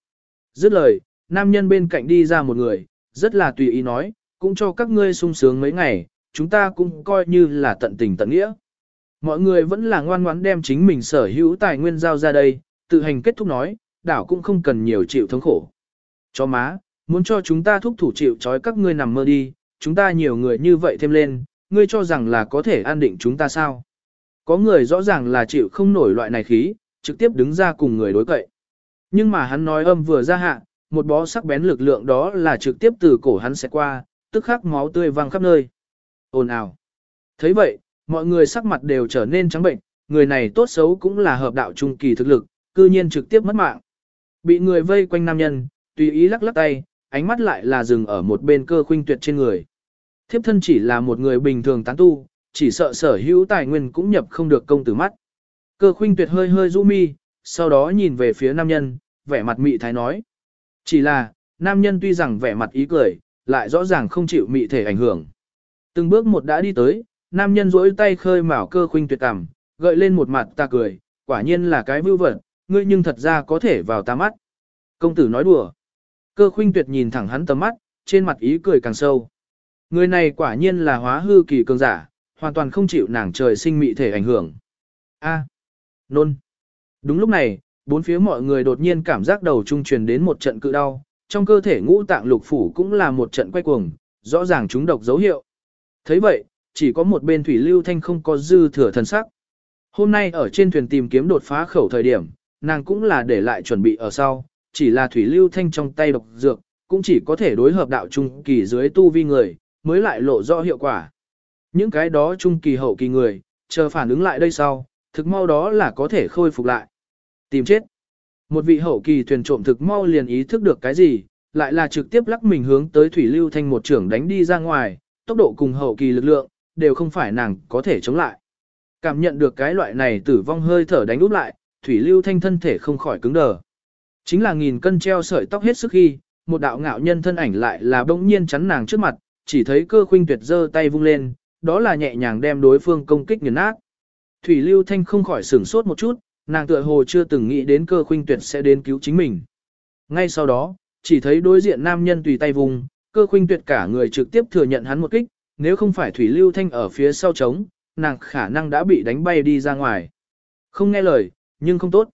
Dứt lời, nam nhân bên cạnh đi ra một người, rất là tùy ý nói, cũng cho các ngươi sung sướng mấy ngày, chúng ta cũng coi như là tận tình tận nghĩa. Mọi người vẫn là ngoan ngoãn đem chính mình sở hữu tài nguyên giao ra đây, tự hành kết thúc nói, đảo cũng không cần nhiều chịu thống khổ. Cho má, muốn cho chúng ta thúc thủ chịu trói các ngươi nằm mơ đi, chúng ta nhiều người như vậy thêm lên, ngươi cho rằng là có thể an định chúng ta sao? Có người rõ ràng là chịu không nổi loại này khí, trực tiếp đứng ra cùng người đối cậy. Nhưng mà hắn nói âm vừa ra hạ, một bó sắc bén lực lượng đó là trực tiếp từ cổ hắn sẽ qua, tức khắc máu tươi văng khắp nơi. Ồn ào. thấy vậy, mọi người sắc mặt đều trở nên trắng bệnh, người này tốt xấu cũng là hợp đạo trung kỳ thực lực, cư nhiên trực tiếp mất mạng. Bị người vây quanh nam nhân, tùy ý lắc lắc tay, ánh mắt lại là dừng ở một bên cơ khuynh tuyệt trên người. Thiếp thân chỉ là một người bình thường tán tu, chỉ sợ sở hữu tài nguyên cũng nhập không được công tử mắt. Cơ khuynh tuyệt hơi hơi rũ mi, sau đó nhìn về phía nam nhân, vẻ mặt mị thái nói. Chỉ là, nam nhân tuy rằng vẻ mặt ý cười, lại rõ ràng không chịu mị thể ảnh hưởng. Từng bước một đã đi tới, nam nhân duỗi tay khơi mào cơ khuynh tuyệt cằm, gợi lên một mặt ta cười, quả nhiên là cái vưu vật, ngươi nhưng thật ra có thể vào ta mắt. Công tử nói đùa. Cơ khuynh tuyệt nhìn thẳng hắn tầm mắt, trên mặt ý cười càng sâu. Người này quả nhiên là hóa hư kỳ cường giả, hoàn toàn không chịu nàng trời sinh mị thể ảnh hưởng. A. Nôn. Đúng lúc này, bốn phía mọi người đột nhiên cảm giác đầu trung truyền đến một trận cự đau, trong cơ thể ngũ tạng lục phủ cũng là một trận quay cuồng, rõ ràng chúng độc dấu hiệu. thấy vậy, chỉ có một bên thủy lưu thanh không có dư thừa thần sắc. Hôm nay ở trên thuyền tìm kiếm đột phá khẩu thời điểm, nàng cũng là để lại chuẩn bị ở sau, chỉ là thủy lưu thanh trong tay độc dược, cũng chỉ có thể đối hợp đạo trung kỳ dưới tu vi người, mới lại lộ rõ hiệu quả. Những cái đó trung kỳ hậu kỳ người, chờ phản ứng lại đây sau, thực mau đó là có thể khôi phục lại. Tìm chết. Một vị hậu kỳ thuyền trộm thực mau liền ý thức được cái gì, lại là trực tiếp lắc mình hướng tới thủy lưu thanh một trưởng đánh đi ra ngoài, tốc độ cùng hậu kỳ lực lượng, đều không phải nàng có thể chống lại. Cảm nhận được cái loại này tử vong hơi thở đánh úp lại, thủy lưu thanh thân thể không khỏi cứng đờ. Chính là nghìn cân treo sợi tóc hết sức khi, một đạo ngạo nhân thân ảnh lại là bỗng nhiên chắn nàng trước mặt, chỉ thấy cơ khuynh tuyệt giơ tay vung lên, đó là nhẹ nhàng đem đối phương công kích nghiền nát. Thủy lưu thanh không khỏi sửng sốt một chút, nàng tựa hồ chưa từng nghĩ đến cơ khuynh tuyệt sẽ đến cứu chính mình. Ngay sau đó, chỉ thấy đối diện nam nhân tùy tay vùng, cơ khuynh tuyệt cả người trực tiếp thừa nhận hắn một kích, nếu không phải thủy lưu thanh ở phía sau trống, nàng khả năng đã bị đánh bay đi ra ngoài. Không nghe lời, nhưng không tốt.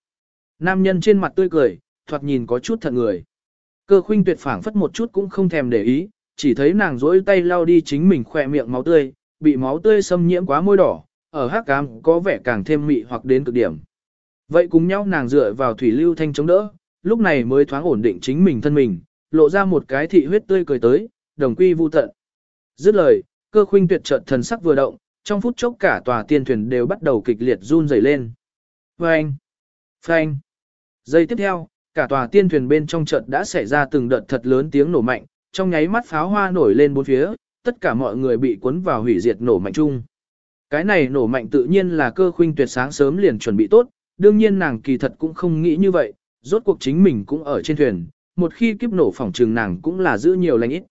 Nam nhân trên mặt tươi cười, thoạt nhìn có chút thật người. Cơ khuynh tuyệt phảng phất một chút cũng không thèm để ý, chỉ thấy nàng rỗi tay lau đi chính mình khỏe miệng máu tươi, bị máu tươi xâm nhiễm quá môi đỏ, ở hắc cam có vẻ càng thêm mị hoặc đến cực điểm. Vậy cùng nhau nàng dựa vào thủy lưu thanh chống đỡ, lúc này mới thoáng ổn định chính mình thân mình, lộ ra một cái thị huyết tươi cười tới, đồng quy vu tận. Dứt lời, cơ khuynh tuyệt chợt thần sắc vừa động, trong phút chốc cả tòa tiên thuyền đều bắt đầu kịch liệt run rẩy lên. Phanh! Phanh! Giây tiếp theo, cả tòa tiên thuyền bên trong chợt đã xảy ra từng đợt thật lớn tiếng nổ mạnh, trong nháy mắt pháo hoa nổi lên bốn phía, tất cả mọi người bị cuốn vào hủy diệt nổ mạnh chung. Cái này nổ mạnh tự nhiên là cơ khuynh tuyệt sáng sớm liền chuẩn bị tốt, đương nhiên nàng kỳ thật cũng không nghĩ như vậy, rốt cuộc chính mình cũng ở trên thuyền, một khi kiếp nổ phòng trường nàng cũng là giữ nhiều lành ít.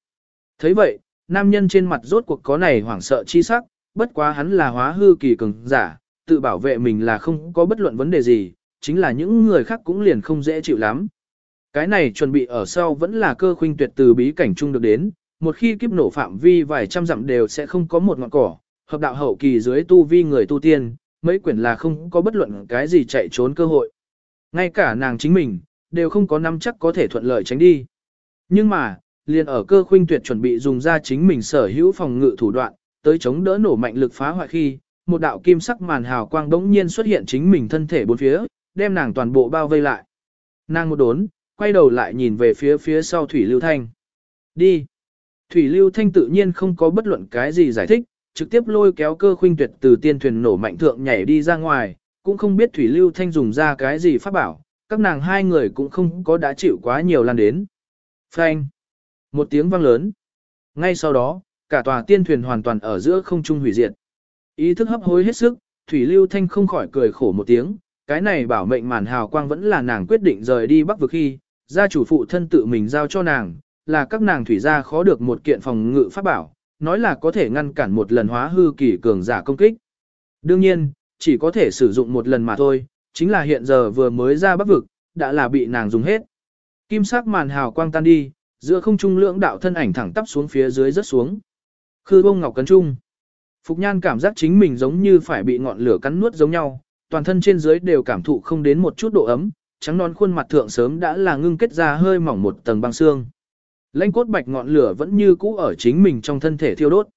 thấy vậy, nam nhân trên mặt rốt cuộc có này hoảng sợ chi sắc, bất quá hắn là hóa hư kỳ cường giả, tự bảo vệ mình là không có bất luận vấn đề gì, chính là những người khác cũng liền không dễ chịu lắm. Cái này chuẩn bị ở sau vẫn là cơ khuynh tuyệt từ bí cảnh chung được đến, một khi kiếp nổ phạm vi vài trăm dặm đều sẽ không có một ngọn cỏ, hợp đạo hậu kỳ dưới tu vi người tu tiên, mấy quyển là không có bất luận cái gì chạy trốn cơ hội. Ngay cả nàng chính mình, đều không có nắm chắc có thể thuận lợi tránh đi. Nhưng mà, liền ở cơ khuynh tuyệt chuẩn bị dùng ra chính mình sở hữu phòng ngự thủ đoạn, tới chống đỡ nổ mạnh lực phá hoại khi, một đạo kim sắc màn hào quang đống nhiên xuất hiện chính mình thân thể bốn phía, đem nàng toàn bộ bao vây lại. Nàng một đốn, quay đầu lại nhìn về phía phía sau Thủy Lưu Thanh. Đi. Thủy Lưu Thanh tự nhiên không có bất luận cái gì giải thích, trực tiếp lôi kéo cơ khuynh tuyệt từ tiên thuyền nổ mạnh thượng nhảy đi ra ngoài, cũng không biết Thủy Lưu Thanh dùng ra cái gì pháp bảo, các nàng hai người cũng không có đã chịu quá nhiều lan đến. Phanh. Một tiếng vang lớn. Ngay sau đó, cả tòa tiên thuyền hoàn toàn ở giữa không trung hủy diệt. Ý thức hấp hối hết sức, Thủy Lưu Thanh không khỏi cười khổ một tiếng, cái này bảo mệnh màn hào quang vẫn là nàng quyết định rời đi bắc vực khi, gia chủ phụ thân tự mình giao cho nàng, là các nàng thủy gia khó được một kiện phòng ngự pháp bảo, nói là có thể ngăn cản một lần hóa hư kỳ cường giả công kích. Đương nhiên, chỉ có thể sử dụng một lần mà thôi, chính là hiện giờ vừa mới ra bắc vực, đã là bị nàng dùng hết. Kim sắc màn hào quang tan đi, giữa không trung lưỡng đạo thân ảnh thẳng tắp xuống phía dưới rất xuống. Khư bông ngọc cấn trung. Phục nhan cảm giác chính mình giống như phải bị ngọn lửa cắn nuốt giống nhau, toàn thân trên dưới đều cảm thụ không đến một chút độ ấm, trắng non khuôn mặt thượng sớm đã là ngưng kết ra hơi mỏng một tầng băng xương. Lãnh cốt bạch ngọn lửa vẫn như cũ ở chính mình trong thân thể thiêu đốt.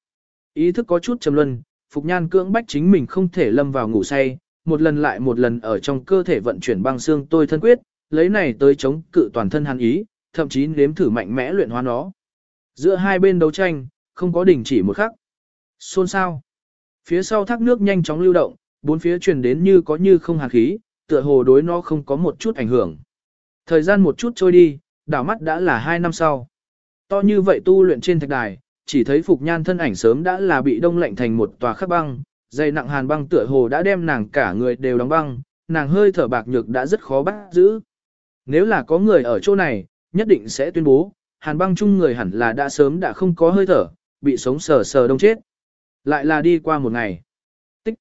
Ý thức có chút trầm luân, Phục Nhan cưỡng bách chính mình không thể lâm vào ngủ say, một lần lại một lần ở trong cơ thể vận chuyển băng xương tôi thân quyết, lấy này tới chống cự toàn thân hắn ý, thậm chí nếm thử mạnh mẽ luyện hóa nó. Giữa hai bên đấu tranh, không có đình chỉ một khắc. Xôn sao. Phía sau thác nước nhanh chóng lưu động, bốn phía truyền đến như có như không hàn khí, tựa hồ đối nó không có một chút ảnh hưởng. Thời gian một chút trôi đi, đảo mắt đã là hai năm sau. To như vậy tu luyện trên thạch đài, chỉ thấy Phục Nhan thân ảnh sớm đã là bị đông lạnh thành một tòa khắc băng, dày nặng hàn băng tựa hồ đã đem nàng cả người đều đóng băng, nàng hơi thở bạc nhược đã rất khó bắt giữ. Nếu là có người ở chỗ này, nhất định sẽ tuyên bố, hàn băng chung người hẳn là đã sớm đã không có hơi thở, bị sống sờ sờ đông chết. Lại là đi qua một ngày. Tích.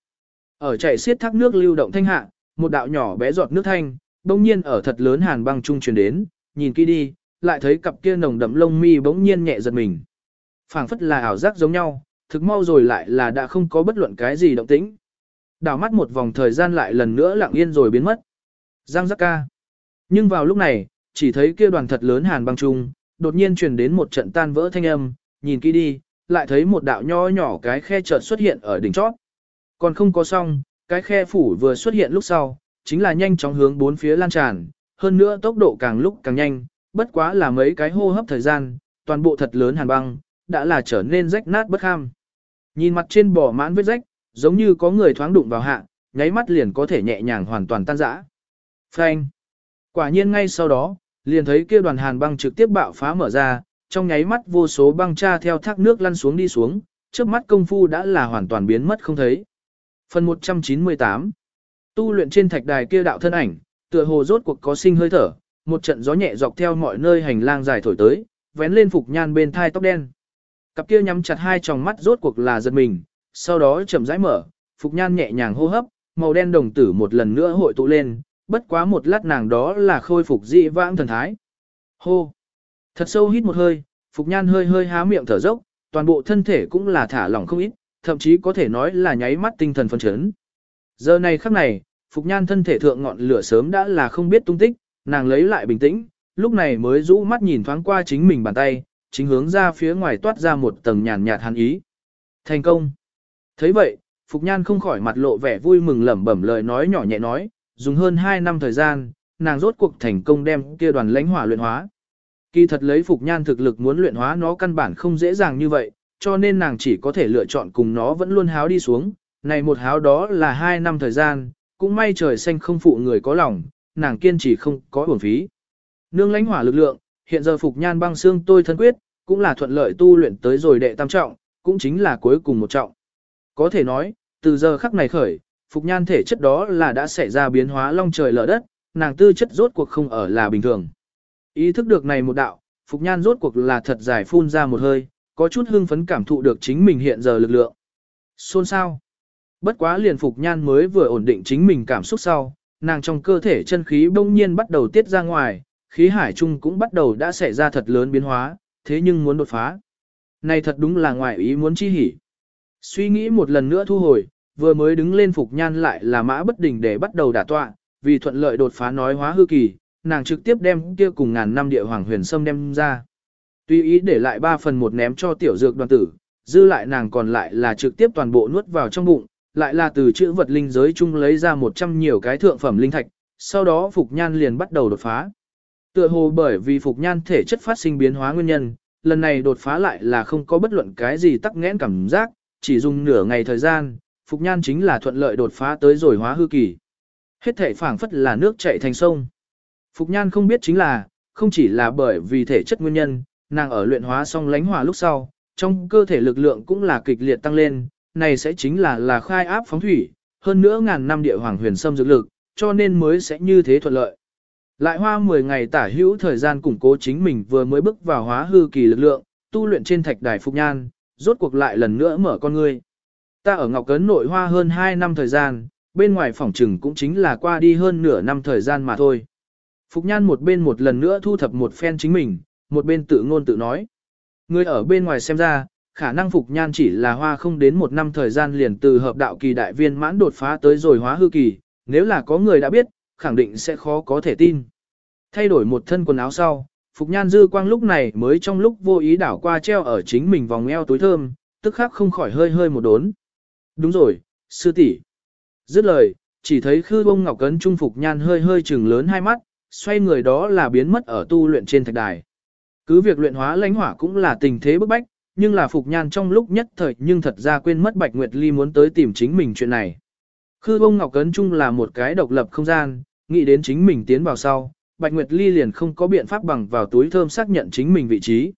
Ở chạy xiết thác nước lưu động thanh hạ, một đạo nhỏ bé giọt nước thanh, đông nhiên ở thật lớn hàn băng trung truyền đến, nhìn kỹ đi, lại thấy cặp kia nồng đậm lông mi bỗng nhiên nhẹ giật mình. phảng phất là ảo giác giống nhau, thực mau rồi lại là đã không có bất luận cái gì động tĩnh. Đảo mắt một vòng thời gian lại lần nữa lặng yên rồi biến mất. Giang giác ca. Nhưng vào lúc này, chỉ thấy kia đoàn thật lớn hàn băng trung, đột nhiên truyền đến một trận tan vỡ thanh âm, nhìn kỹ đi, lại thấy một đạo nho nhỏ cái khe chợt xuất hiện ở đỉnh chót. Còn không có xong, cái khe phủ vừa xuất hiện lúc sau, chính là nhanh chóng hướng bốn phía lan tràn, hơn nữa tốc độ càng lúc càng nhanh, bất quá là mấy cái hô hấp thời gian, toàn bộ thật lớn hàn băng, đã là trở nên rách nát bất ham. Nhìn mặt trên bỏ mãn vết rách, giống như có người thoáng đụng vào hạ, nháy mắt liền có thể nhẹ nhàng hoàn toàn tan rã. Phanh. Quả nhiên ngay sau đó, liền thấy kia đoàn hàn băng trực tiếp bạo phá mở ra, trong nháy mắt vô số băng cha theo thác nước lăn xuống đi xuống, trước mắt công phu đã là hoàn toàn biến mất không thấy. Phần 198 Tu luyện trên thạch đài kia đạo thân ảnh, tựa hồ rốt cuộc có sinh hơi thở, một trận gió nhẹ dọc theo mọi nơi hành lang dài thổi tới, vén lên phục nhan bên thai tóc đen. Cặp kia nhắm chặt hai tròng mắt rốt cuộc là giật mình, sau đó chậm rãi mở, phục nhan nhẹ nhàng hô hấp, màu đen đồng tử một lần nữa hội tụ lên, bất quá một lát nàng đó là khôi phục dị vãng thần thái. Hô! Thật sâu hít một hơi, phục nhan hơi hơi há miệng thở dốc, toàn bộ thân thể cũng là thả lỏng không ít, thậm chí có thể nói là nháy mắt tinh thần phân chấn. Giờ này khắc này, Phục Nhan thân thể thượng ngọn lửa sớm đã là không biết tung tích, nàng lấy lại bình tĩnh, lúc này mới rũ mắt nhìn thoáng qua chính mình bàn tay, chính hướng ra phía ngoài toát ra một tầng nhàn nhạt hàn ý. Thành công! thấy vậy, Phục Nhan không khỏi mặt lộ vẻ vui mừng lẩm bẩm lời nói nhỏ nhẹ nói, dùng hơn 2 năm thời gian, nàng rốt cuộc thành công đem kia đoàn lãnh hỏa luyện hóa. Kỳ thật lấy Phục Nhan thực lực muốn luyện hóa nó căn bản không dễ dàng như vậy, cho nên nàng chỉ có thể lựa chọn cùng nó vẫn luôn háo đi xuống, này một háo đó là 2 năm thời gian, cũng may trời xanh không phụ người có lòng, nàng kiên trì không có uổng phí. Nương lãnh hỏa lực lượng, hiện giờ Phục Nhan băng xương tôi thân quyết, cũng là thuận lợi tu luyện tới rồi đệ tam trọng, cũng chính là cuối cùng một trọng. Có thể nói, từ giờ khắc này khởi, Phục Nhan thể chất đó là đã xảy ra biến hóa long trời lở đất, nàng tư chất rốt cuộc không ở là bình thường. Ý thức được này một đạo, Phục Nhan rốt cuộc là thật giải phun ra một hơi, có chút hưng phấn cảm thụ được chính mình hiện giờ lực lượng. Xôn sao? Bất quá liền Phục Nhan mới vừa ổn định chính mình cảm xúc sau, nàng trong cơ thể chân khí bỗng nhiên bắt đầu tiết ra ngoài, khí hải trung cũng bắt đầu đã xảy ra thật lớn biến hóa, thế nhưng muốn đột phá. Này thật đúng là ngoài ý muốn chi hỉ. Suy nghĩ một lần nữa thu hồi, vừa mới đứng lên Phục Nhan lại là mã bất đình để bắt đầu đả tọa, vì thuận lợi đột phá nói hóa hư kỳ, nàng trực tiếp đem kia cùng ngàn năm địa hoàng huyền sâm đem ra. Tuy ý để lại 3 phần một ném cho tiểu dược đoàn tử, dư lại nàng còn lại là trực tiếp toàn bộ nuốt vào trong bụng, lại là từ chữ vật linh giới chung lấy ra 100 nhiều cái thượng phẩm linh thạch, sau đó Phục Nhan liền bắt đầu đột phá. Tựa hồ bởi vì Phục Nhan thể chất phát sinh biến hóa nguyên nhân, lần này đột phá lại là không có bất luận cái gì tắc nghẽn cảm giác, chỉ dùng nửa ngày thời gian, Phục Nhan chính là thuận lợi đột phá tới rồi hóa hư kỳ. Hết thể phảng phất là nước chảy thành sông. Phục Nhan không biết chính là, không chỉ là bởi vì thể chất nguyên nhân, nàng ở luyện hóa xong lánh hỏa lúc sau, trong cơ thể lực lượng cũng là kịch liệt tăng lên, này sẽ chính là là khai áp phóng thủy, hơn nữa ngàn năm địa hoàng huyền sâm dược lực, cho nên mới sẽ như thế thuận lợi. Lại hoa 10 ngày tả hữu thời gian củng cố chính mình vừa mới bước vào hóa hư kỳ lực lượng, tu luyện trên thạch đài Phục Nhan, rốt cuộc lại lần nữa mở con ngươi. Ta ở Ngọc Cấn nội hoa hơn 2 năm thời gian, bên ngoài phòng trừng cũng chính là qua đi hơn nửa năm thời gian mà thôi. Phục Nhan một bên một lần nữa thu thập một phen chính mình, một bên tự ngôn tự nói. Người ở bên ngoài xem ra, khả năng Phục Nhan chỉ là hoa không đến một năm thời gian liền từ hợp đạo kỳ đại viên mãn đột phá tới rồi hóa hư kỳ, nếu là có người đã biết, khẳng định sẽ khó có thể tin. Thay đổi một thân quần áo sau, Phục Nhan dư quang lúc này mới trong lúc vô ý đảo qua treo ở chính mình vòng eo túi thơm, tức khắc không khỏi hơi hơi một đốn. Đúng rồi, sư tỷ Dứt lời, chỉ thấy khư bông ngọc cấn trung Phục Nhan hơi hơi trừng lớn hai mắt, xoay người đó là biến mất ở tu luyện trên thạch đài. Cứ việc luyện hóa lãnh hỏa cũng là tình thế bức bách, nhưng là Phục Nhan trong lúc nhất thời nhưng thật ra quên mất Bạch Nguyệt Ly muốn tới tìm chính mình chuyện này. Khư bông ngọc cấn trung là một cái độc lập không gian, nghĩ đến chính mình tiến vào sau, Bạch Nguyệt Ly liền không có biện pháp bằng vào túi thơm xác nhận chính mình vị trí.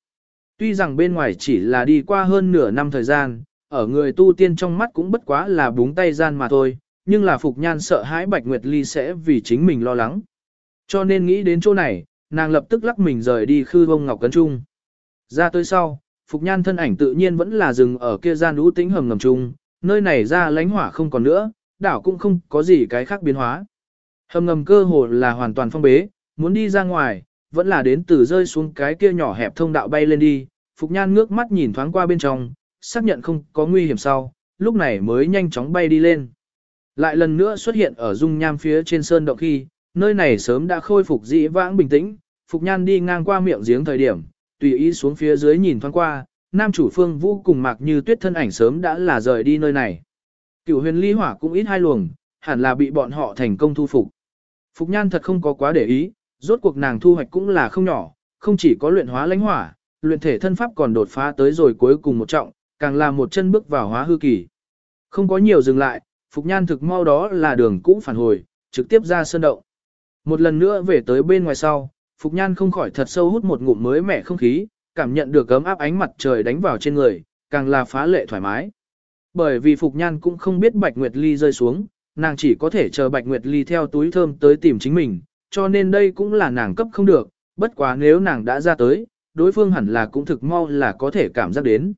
Tuy rằng bên ngoài chỉ là đi qua hơn nửa năm thời gian, ở người tu tiên trong mắt cũng bất quá là búng tay gian mà thôi, nhưng là Phục Nhan sợ hãi Bạch Nguyệt Ly sẽ vì chính mình lo lắng. Cho nên nghĩ đến chỗ này, nàng lập tức lắc mình rời đi khư bông ngọc cấn trung. Ra tới sau, Phục Nhan thân ảnh tự nhiên vẫn là dừng ở kia gian lũ tĩnh hầm ngầm trung, nơi này ra lánh hỏa không còn nữa, đảo cũng không có gì cái khác biến hóa. Hầm ngầm cơ hồ là hoàn toàn phong bế, muốn đi ra ngoài, vẫn là đến từ rơi xuống cái kia nhỏ hẹp thông đạo bay lên đi. Phục Nhan ngước mắt nhìn thoáng qua bên trong, xác nhận không có nguy hiểm sau, lúc này mới nhanh chóng bay đi lên. Lại lần nữa xuất hiện ở dung nham phía trên sơn động khi, nơi này sớm đã khôi phục dĩ vãng bình tĩnh, Phục Nhan đi ngang qua miệng giếng thời điểm, tùy ý xuống phía dưới nhìn thoáng qua, nam chủ phương vũ cùng mạc như tuyết thân ảnh sớm đã là rời đi nơi này. Cửu huyền ly hỏa cũng ít hai luồng, hẳn là bị bọn họ thành công thu phục. Phục Nhan thật không có quá để ý, rốt cuộc nàng thu hoạch cũng là không nhỏ, không chỉ có luyện hóa lãnh hỏa, luyện thể thân pháp còn đột phá tới rồi cuối cùng một trọng, càng là một chân bước vào hóa hư kỳ. Không có nhiều dừng lại, Phục Nhan thực mau đó là đường cũ phản hồi, trực tiếp ra sơn động. Một lần nữa về tới bên ngoài sau, Phục Nhan không khỏi thật sâu hút một ngụm mới mẻ không khí, cảm nhận được gấm áp ánh mặt trời đánh vào trên người, càng là phá lệ thoải mái. Bởi vì Phục Nhan cũng không biết Bạch Nguyệt Ly rơi xuống, nàng chỉ có thể chờ Bạch Nguyệt Ly theo túi thơm tới tìm chính mình, cho nên đây cũng là nàng cấp không được, bất quá nếu nàng đã ra tới, đối phương hẳn là cũng thực mau là có thể cảm giác đến.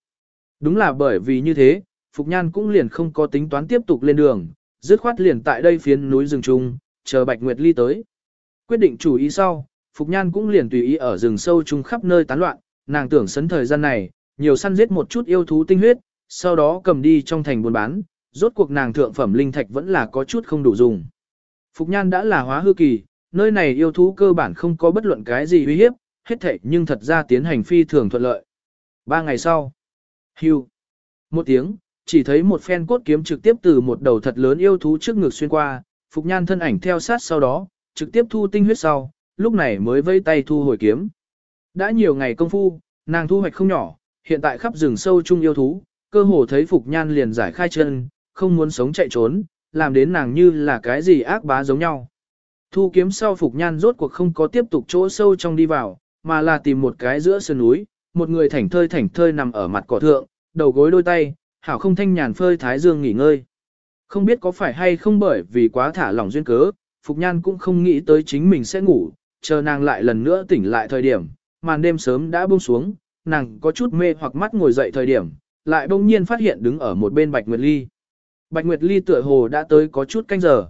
Đúng là bởi vì như thế, Phục Nhan cũng liền không có tính toán tiếp tục lên đường, dứt khoát liền tại đây phiến núi rừng trung, chờ Bạch Nguyệt Ly tới. Quyết định chủ ý sau, Phục Nhan cũng liền tùy ý ở rừng sâu chung khắp nơi tán loạn, nàng tưởng sấn thời gian này, nhiều săn giết một chút yêu thú tinh huyết, sau đó cầm đi trong thành buôn bán, rốt cuộc nàng thượng phẩm linh thạch vẫn là có chút không đủ dùng. Phục Nhan đã là hóa hư kỳ, nơi này yêu thú cơ bản không có bất luận cái gì uy hiếp, hết thảy nhưng thật ra tiến hành phi thường thuận lợi. Ba ngày sau, hưu, một tiếng, chỉ thấy một phen cốt kiếm trực tiếp từ một đầu thật lớn yêu thú trước ngực xuyên qua, Phục Nhan thân ảnh theo sát sau đó, trực tiếp thu tinh huyết sau, lúc này mới vây tay thu hồi kiếm. Đã nhiều ngày công phu, nàng thu hoạch không nhỏ, hiện tại khắp rừng sâu chung yêu thú, cơ hồ thấy Phục Nhan liền giải khai chân, không muốn sống chạy trốn, làm đến nàng như là cái gì ác bá giống nhau. Thu kiếm sau Phục Nhan rốt cuộc không có tiếp tục chỗ sâu trong đi vào, mà là tìm một cái giữa sườn núi, một người thảnh thơi thảnh thơi nằm ở mặt cỏ thượng, đầu gối đôi tay, hảo không thanh nhàn phơi thái dương nghỉ ngơi. Không biết có phải hay không bởi vì quá thả lỏng duyên cớ, Phục Nhan cũng không nghĩ tới chính mình sẽ ngủ, chờ nàng lại lần nữa tỉnh lại thời điểm, màn đêm sớm đã buông xuống, nàng có chút mê hoặc mắt ngồi dậy thời điểm, lại bỗng nhiên phát hiện đứng ở một bên Bạch Nguyệt Ly. Bạch Nguyệt Ly tựa hồ đã tới có chút canh giờ.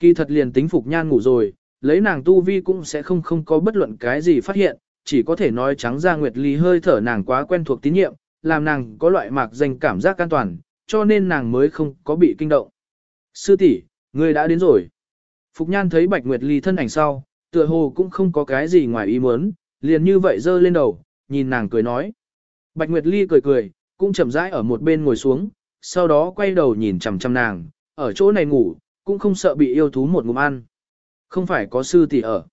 Kỳ thật liền tính Phục Nhan ngủ rồi, lấy nàng tu vi cũng sẽ không không có bất luận cái gì phát hiện, chỉ có thể nói trắng ra Nguyệt Ly hơi thở nàng quá quen thuộc tín nhiệm, làm nàng có loại mạc danh cảm giác an toàn, cho nên nàng mới không có bị kinh động. Sư tỷ, người đã đến rồi. Phục Nhan thấy Bạch Nguyệt Ly thân ảnh sau, tựa hồ cũng không có cái gì ngoài ý muốn, liền như vậy dơ lên đầu, nhìn nàng cười nói. Bạch Nguyệt Ly cười cười, cũng chậm rãi ở một bên ngồi xuống, sau đó quay đầu nhìn chằm chằm nàng, ở chỗ này ngủ, cũng không sợ bị yêu thú một ngụm ăn. Không phải có sư tỷ ở.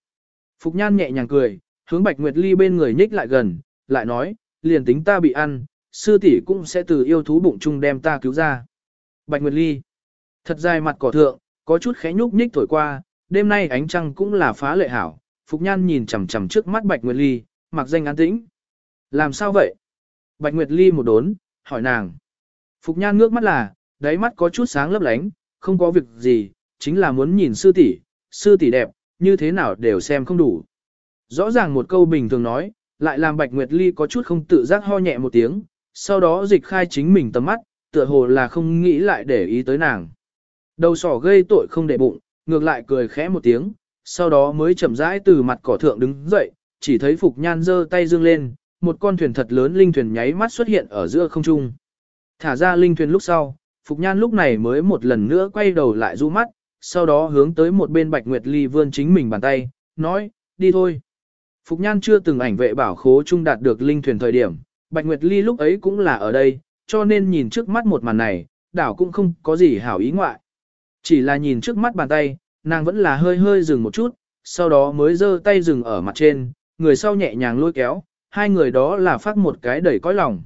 Phục Nhan nhẹ nhàng cười, hướng Bạch Nguyệt Ly bên người nhích lại gần, lại nói, liền tính ta bị ăn, sư tỷ cũng sẽ từ yêu thú bụng chung đem ta cứu ra. Bạch Nguyệt Ly, thật dài mặt cỏ thượng, có chút khẽ nhúc nhích thổi qua, đêm nay ánh trăng cũng là phá lệ hảo. Phục Nhan nhìn chằm chằm trước mắt Bạch Nguyệt Ly, mặc danh an tĩnh. Làm sao vậy? Bạch Nguyệt Ly một đốn, hỏi nàng. Phục Nhan ngước mắt là, đáy mắt có chút sáng lấp lánh, không có việc gì, chính là muốn nhìn sư tỷ, sư tỷ đẹp, như thế nào đều xem không đủ. Rõ ràng một câu bình thường nói, lại làm Bạch Nguyệt Ly có chút không tự giác ho nhẹ một tiếng, sau đó dịch khai chính mình tầm mắt, tựa hồ là không nghĩ lại để ý tới nàng. Đầu sỏ gây tội không để bụng, ngược lại cười khẽ một tiếng, sau đó mới chậm rãi từ mặt cỏ thượng đứng dậy, chỉ thấy Phục Nhan giơ tay dương lên, một con thuyền thật lớn linh thuyền nháy mắt xuất hiện ở giữa không trung. Thả ra linh thuyền lúc sau, Phục Nhan lúc này mới một lần nữa quay đầu lại du mắt, sau đó hướng tới một bên Bạch Nguyệt Ly vươn chính mình bàn tay, nói, đi thôi. Phục Nhan chưa từng ảnh vệ bảo khố trung đạt được linh thuyền thời điểm, Bạch Nguyệt Ly lúc ấy cũng là ở đây, cho nên nhìn trước mắt một màn này, đảo cũng không có gì hảo ý ngoại. Chỉ là nhìn trước mắt bàn tay, nàng vẫn là hơi hơi dừng một chút, sau đó mới giơ tay dừng ở mặt trên, người sau nhẹ nhàng lôi kéo, hai người đó là phát một cái đẩy cõi lòng.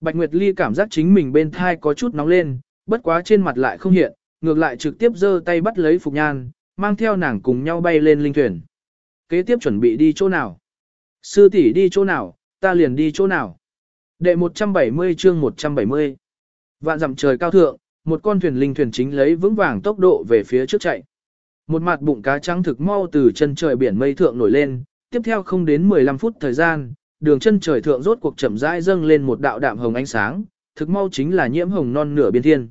Bạch Nguyệt Ly cảm giác chính mình bên thai có chút nóng lên, bất quá trên mặt lại không hiện, ngược lại trực tiếp giơ tay bắt lấy Phục Nhan, mang theo nàng cùng nhau bay lên linh thuyền. Kế tiếp chuẩn bị đi chỗ nào? Sư tỷ đi chỗ nào, ta liền đi chỗ nào? Đệ 170 chương 170 Vạn dặm trời cao thượng, một con thuyền linh thuyền chính lấy vững vàng tốc độ về phía trước chạy. Một mặt bụng cá trắng thực mau từ chân trời biển mây thượng nổi lên, tiếp theo không đến 15 phút thời gian, đường chân trời thượng rốt cuộc chậm rãi dâng lên một đạo đạm hồng ánh sáng, thực mau chính là nhiễm hồng non nửa biên thiên.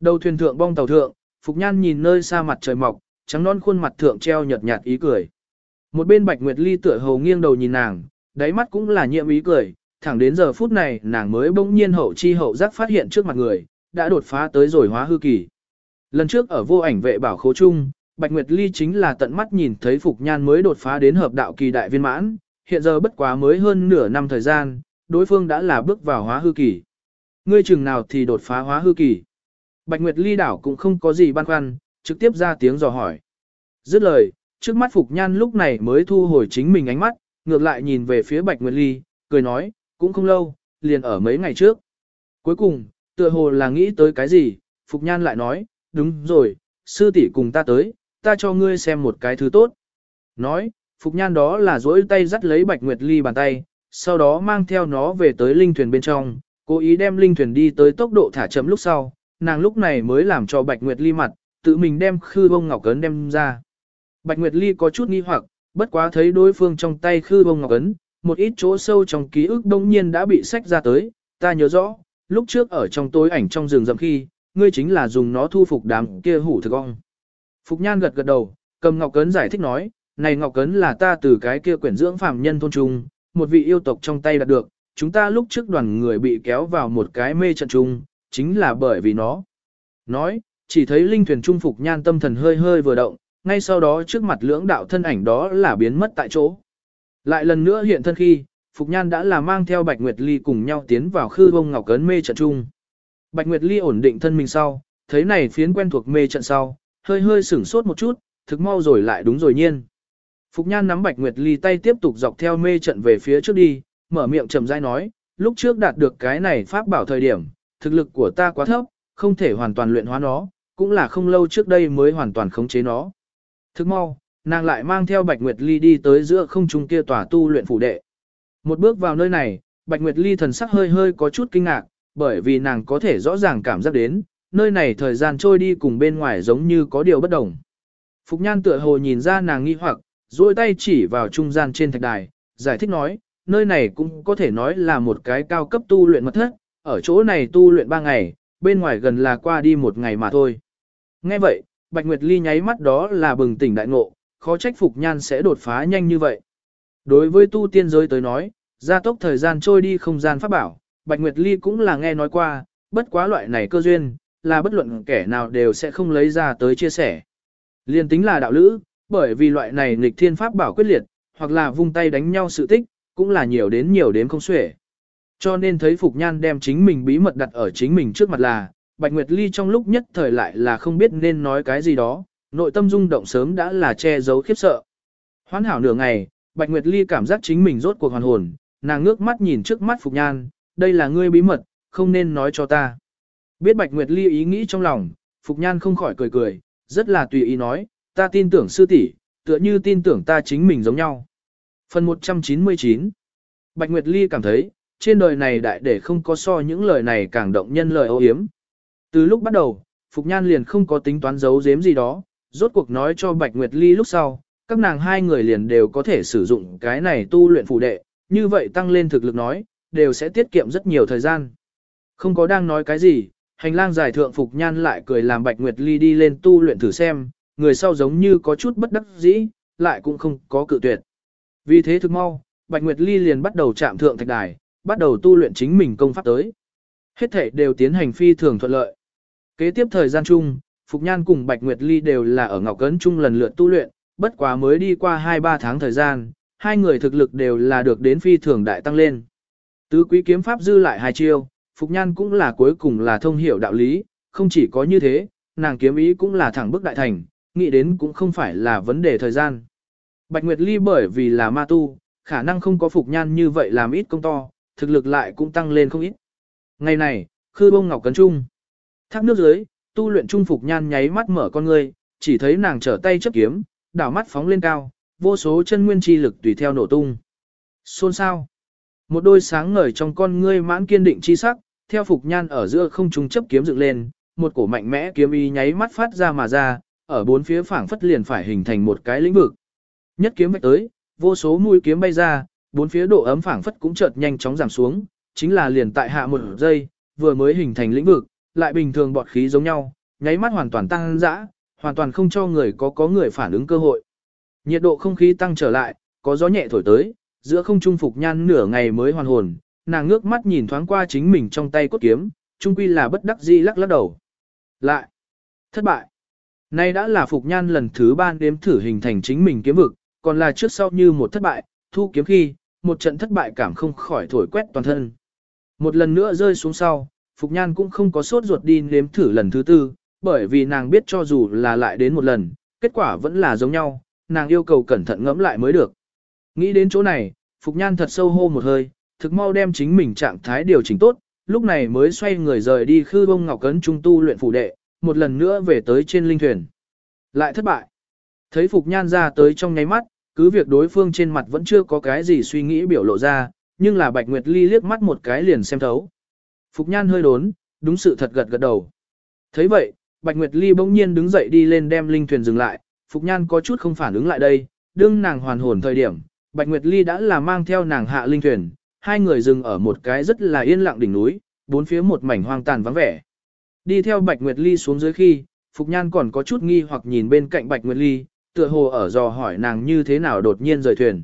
Đầu thuyền thượng bong tàu thượng, Phục Nhan nhìn nơi xa mặt trời mọc, trắng non khuôn mặt thượng treo nhợt nhạt ý cười. Một bên Bạch Nguyệt Ly tựa hồ nghiêng đầu nhìn nàng, đáy mắt cũng là nhiễm ý cười, thẳng đến giờ phút này nàng mới bỗng nhiên hậu chi hậu giác phát hiện trước mặt người, đã đột phá tới rồi hóa hư kỳ. Lần trước ở vô ảnh vệ bảo khố chung, Bạch Nguyệt Ly chính là tận mắt nhìn thấy Phục Nhan mới đột phá đến hợp đạo kỳ đại viên mãn, hiện giờ bất quá mới hơn nửa năm thời gian, đối phương đã là bước vào hóa hư kỳ. Ngươi chừng nào thì đột phá hóa hư kỳ. Bạch Nguyệt Ly đảo cũng không có gì băn khoăn, trực tiếp ra tiếng dò hỏi. Dứt lời, trước mắt Phục Nhan lúc này mới thu hồi chính mình ánh mắt, ngược lại nhìn về phía Bạch Nguyệt Ly, cười nói, cũng không lâu, liền ở mấy ngày trước. Cuối cùng, tựa hồ là nghĩ tới cái gì, Phục Nhan lại nói, đúng rồi, sư tỷ cùng ta tới, ta cho ngươi xem một cái thứ tốt. Nói, Phục Nhan đó là duỗi tay dắt lấy Bạch Nguyệt Ly bàn tay, sau đó mang theo nó về tới linh thuyền bên trong, cố ý đem linh thuyền đi tới tốc độ thả chậm lúc sau, nàng lúc này mới làm cho Bạch Nguyệt Ly mặt, tự mình đem khư bông ngọc cấn đem ra. Bạch Nguyệt Ly có chút nghi hoặc, bất quá thấy đối phương trong tay khư bông ngọc ấn, một ít chỗ sâu trong ký ức đông nhiên đã bị sách ra tới, ta nhớ rõ, lúc trước ở trong tối ảnh trong rừng rậm khi, ngươi chính là dùng nó thu phục đám kia hủ thực ong. Phục Nhan gật gật đầu, cầm ngọc cấn giải thích nói, này ngọc cấn là ta từ cái kia quyển dưỡng phàm nhân thôn trung, một vị yêu tộc trong tay đạt được, chúng ta lúc trước đoàn người bị kéo vào một cái mê trận trung, chính là bởi vì nó. Nói, chỉ thấy linh thuyền trung phục nhan tâm thần hơi hơi vừa động, ngay sau đó trước mặt lưỡng đạo thân ảnh đó là biến mất tại chỗ. Lại lần nữa hiện thân khi, Phục Nhan đã là mang theo Bạch Nguyệt Ly cùng nhau tiến vào khư bông ngọc cấn mê trận trung. Bạch Nguyệt Ly ổn định thân mình sau, thấy này phiến quen thuộc mê trận sau, hơi hơi sửng sốt một chút, thực mau rồi lại đúng rồi nhiên. Phục Nhan nắm Bạch Nguyệt Ly tay tiếp tục dọc theo mê trận về phía trước đi, mở miệng trầm dai nói, lúc trước đạt được cái này pháp bảo thời điểm, thực lực của ta quá thấp, không thể hoàn toàn luyện hóa nó, cũng là không lâu trước đây mới hoàn toàn khống chế nó. Thức mau, nàng lại mang theo Bạch Nguyệt Ly đi tới giữa không trung kia tòa tu luyện phủ đệ. Một bước vào nơi này, Bạch Nguyệt Ly thần sắc hơi hơi có chút kinh ngạc, bởi vì nàng có thể rõ ràng cảm giác đến, nơi này thời gian trôi đi cùng bên ngoài giống như có điều bất đồng. Phục Nhan tựa hồ nhìn ra nàng nghi hoặc, duỗi tay chỉ vào trung gian trên thạch đài, giải thích nói, nơi này cũng có thể nói là một cái cao cấp tu luyện mật thất, ở chỗ này tu luyện 3 ngày, bên ngoài gần là qua đi một ngày mà thôi. Nghe vậy, Bạch Nguyệt Ly nháy mắt đó là bừng tỉnh đại ngộ, khó trách Phục Nhan sẽ đột phá nhanh như vậy. Đối với tu tiên giới tới nói, gia tốc thời gian trôi đi không gian pháp bảo, Bạch Nguyệt Ly cũng là nghe nói qua, bất quá loại này cơ duyên, là bất luận kẻ nào đều sẽ không lấy ra tới chia sẻ. Liên tính là đạo lữ, bởi vì loại này nghịch thiên pháp bảo quyết liệt, hoặc là vung tay đánh nhau sự tích, cũng là nhiều đến nhiều đến không xuể. Cho nên thấy Phục Nhan đem chính mình bí mật đặt ở chính mình trước mặt là, Bạch Nguyệt Ly trong lúc nhất thời lại là không biết nên nói cái gì đó, nội tâm rung động sớm đã là che giấu khiếp sợ. Hoán hảo nửa ngày, Bạch Nguyệt Ly cảm giác chính mình rốt cuộc hoàn hồn, nàng ngước mắt nhìn trước mắt Phục Nhan, đây là ngươi bí mật, không nên nói cho ta. Biết Bạch Nguyệt Ly ý nghĩ trong lòng, Phục Nhan không khỏi cười cười, rất là tùy ý nói, ta tin tưởng sư tỷ, tựa như tin tưởng ta chính mình giống nhau. Phần 199 Bạch Nguyệt Ly cảm thấy, trên đời này đại để không có so những lời này càng động nhân lời ô hiếm. Từ lúc bắt đầu, Phục Nhan liền không có tính toán giấu giếm gì đó, rốt cuộc nói cho Bạch Nguyệt Ly lúc sau, các nàng hai người liền đều có thể sử dụng cái này tu luyện phù đệ, như vậy tăng lên thực lực nói, đều sẽ tiết kiệm rất nhiều thời gian. Không có đang nói cái gì, hành lang giải thượng Phục Nhan lại cười làm Bạch Nguyệt Ly đi lên tu luyện thử xem, người sau giống như có chút bất đắc dĩ, lại cũng không có cự tuyệt. Vì thế thực mau, Bạch Nguyệt Ly liền bắt đầu chạm thượng thạch đài, bắt đầu tu luyện chính mình công pháp tới. Hết thể đều tiến hành phi thường thuận lợi. Kế tiếp thời gian chung, Phục Nhan cùng Bạch Nguyệt Ly đều là ở Ngọc Cấn chung lần lượt tu luyện, bất quá mới đi qua 2-3 tháng thời gian, hai người thực lực đều là được đến phi thường đại tăng lên. Tứ quý kiếm pháp dư lại hai chiêu, Phục Nhan cũng là cuối cùng là thông hiểu đạo lý, không chỉ có như thế, nàng kiếm ý cũng là thẳng bức đại thành, nghĩ đến cũng không phải là vấn đề thời gian. Bạch Nguyệt Ly bởi vì là ma tu, khả năng không có Phục Nhan như vậy làm ít công to, thực lực lại cũng tăng lên không ít. Ngày này, khư bông ngọc cấn trung. Thác nước dưới, tu luyện trung Phục Nhan nháy mắt mở con ngươi, chỉ thấy nàng trở tay chấp kiếm, đảo mắt phóng lên cao, vô số chân nguyên chi lực tùy theo nổ tung. Xôn sao? Một đôi sáng ngời trong con ngươi mãn kiên định chi sắc, theo Phục Nhan ở giữa không trung chấp kiếm dựng lên, một cổ mạnh mẽ kiếm y nháy mắt phát ra mà ra, ở bốn phía phảng phất liền phải hình thành một cái lĩnh vực. Nhất kiếm vạch tới, vô số mũi kiếm bay ra, bốn phía độ ấm phảng phất cũng chợt nhanh chóng giảm xuống, chính là liền tại hạ một giây, vừa mới hình thành lĩnh vực, lại bình thường bọt khí giống nhau, nháy mắt hoàn toàn tăng dã, hoàn toàn không cho người có có người phản ứng cơ hội. Nhiệt độ không khí tăng trở lại, có gió nhẹ thổi tới, giữa không trung phục nhan nửa ngày mới hoàn hồn, nàng ngước mắt nhìn thoáng qua chính mình trong tay cốt kiếm, trung quy là bất đắc dĩ lắc lắc đầu. Lại, thất bại. Nay đã là phục nhan lần thứ ba đếm thử hình thành chính mình kiếm vực, còn là trước sau như một thất bại, thu kiếm khi, một trận thất bại cảm không khỏi thổi quét toàn thân. Một lần nữa rơi xuống sau, Phục Nhan cũng không có sốt ruột đi nếm thử lần thứ tư, bởi vì nàng biết cho dù là lại đến một lần, kết quả vẫn là giống nhau, nàng yêu cầu cẩn thận ngẫm lại mới được. Nghĩ đến chỗ này, Phục Nhan thật sâu hô một hơi, thực mau đem chính mình trạng thái điều chỉnh tốt, lúc này mới xoay người rời đi khư bông ngọc cấn trung tu luyện phủ đệ, một lần nữa về tới trên linh thuyền. Lại thất bại. Thấy Phục Nhan ra tới trong nháy mắt, cứ việc đối phương trên mặt vẫn chưa có cái gì suy nghĩ biểu lộ ra, nhưng là Bạch Nguyệt Ly liếc mắt một cái liền xem thấu. Phục Nhan hơi đốn, đúng sự thật gật gật đầu. thấy vậy, Bạch Nguyệt Ly bỗng nhiên đứng dậy đi lên đem linh thuyền dừng lại, Phục Nhan có chút không phản ứng lại đây, đương nàng hoàn hồn thời điểm, Bạch Nguyệt Ly đã là mang theo nàng hạ linh thuyền, hai người dừng ở một cái rất là yên lặng đỉnh núi, bốn phía một mảnh hoang tàn vắng vẻ. Đi theo Bạch Nguyệt Ly xuống dưới khi, Phục Nhan còn có chút nghi hoặc nhìn bên cạnh Bạch Nguyệt Ly, tựa hồ ở dò hỏi nàng như thế nào đột nhiên rời thuyền.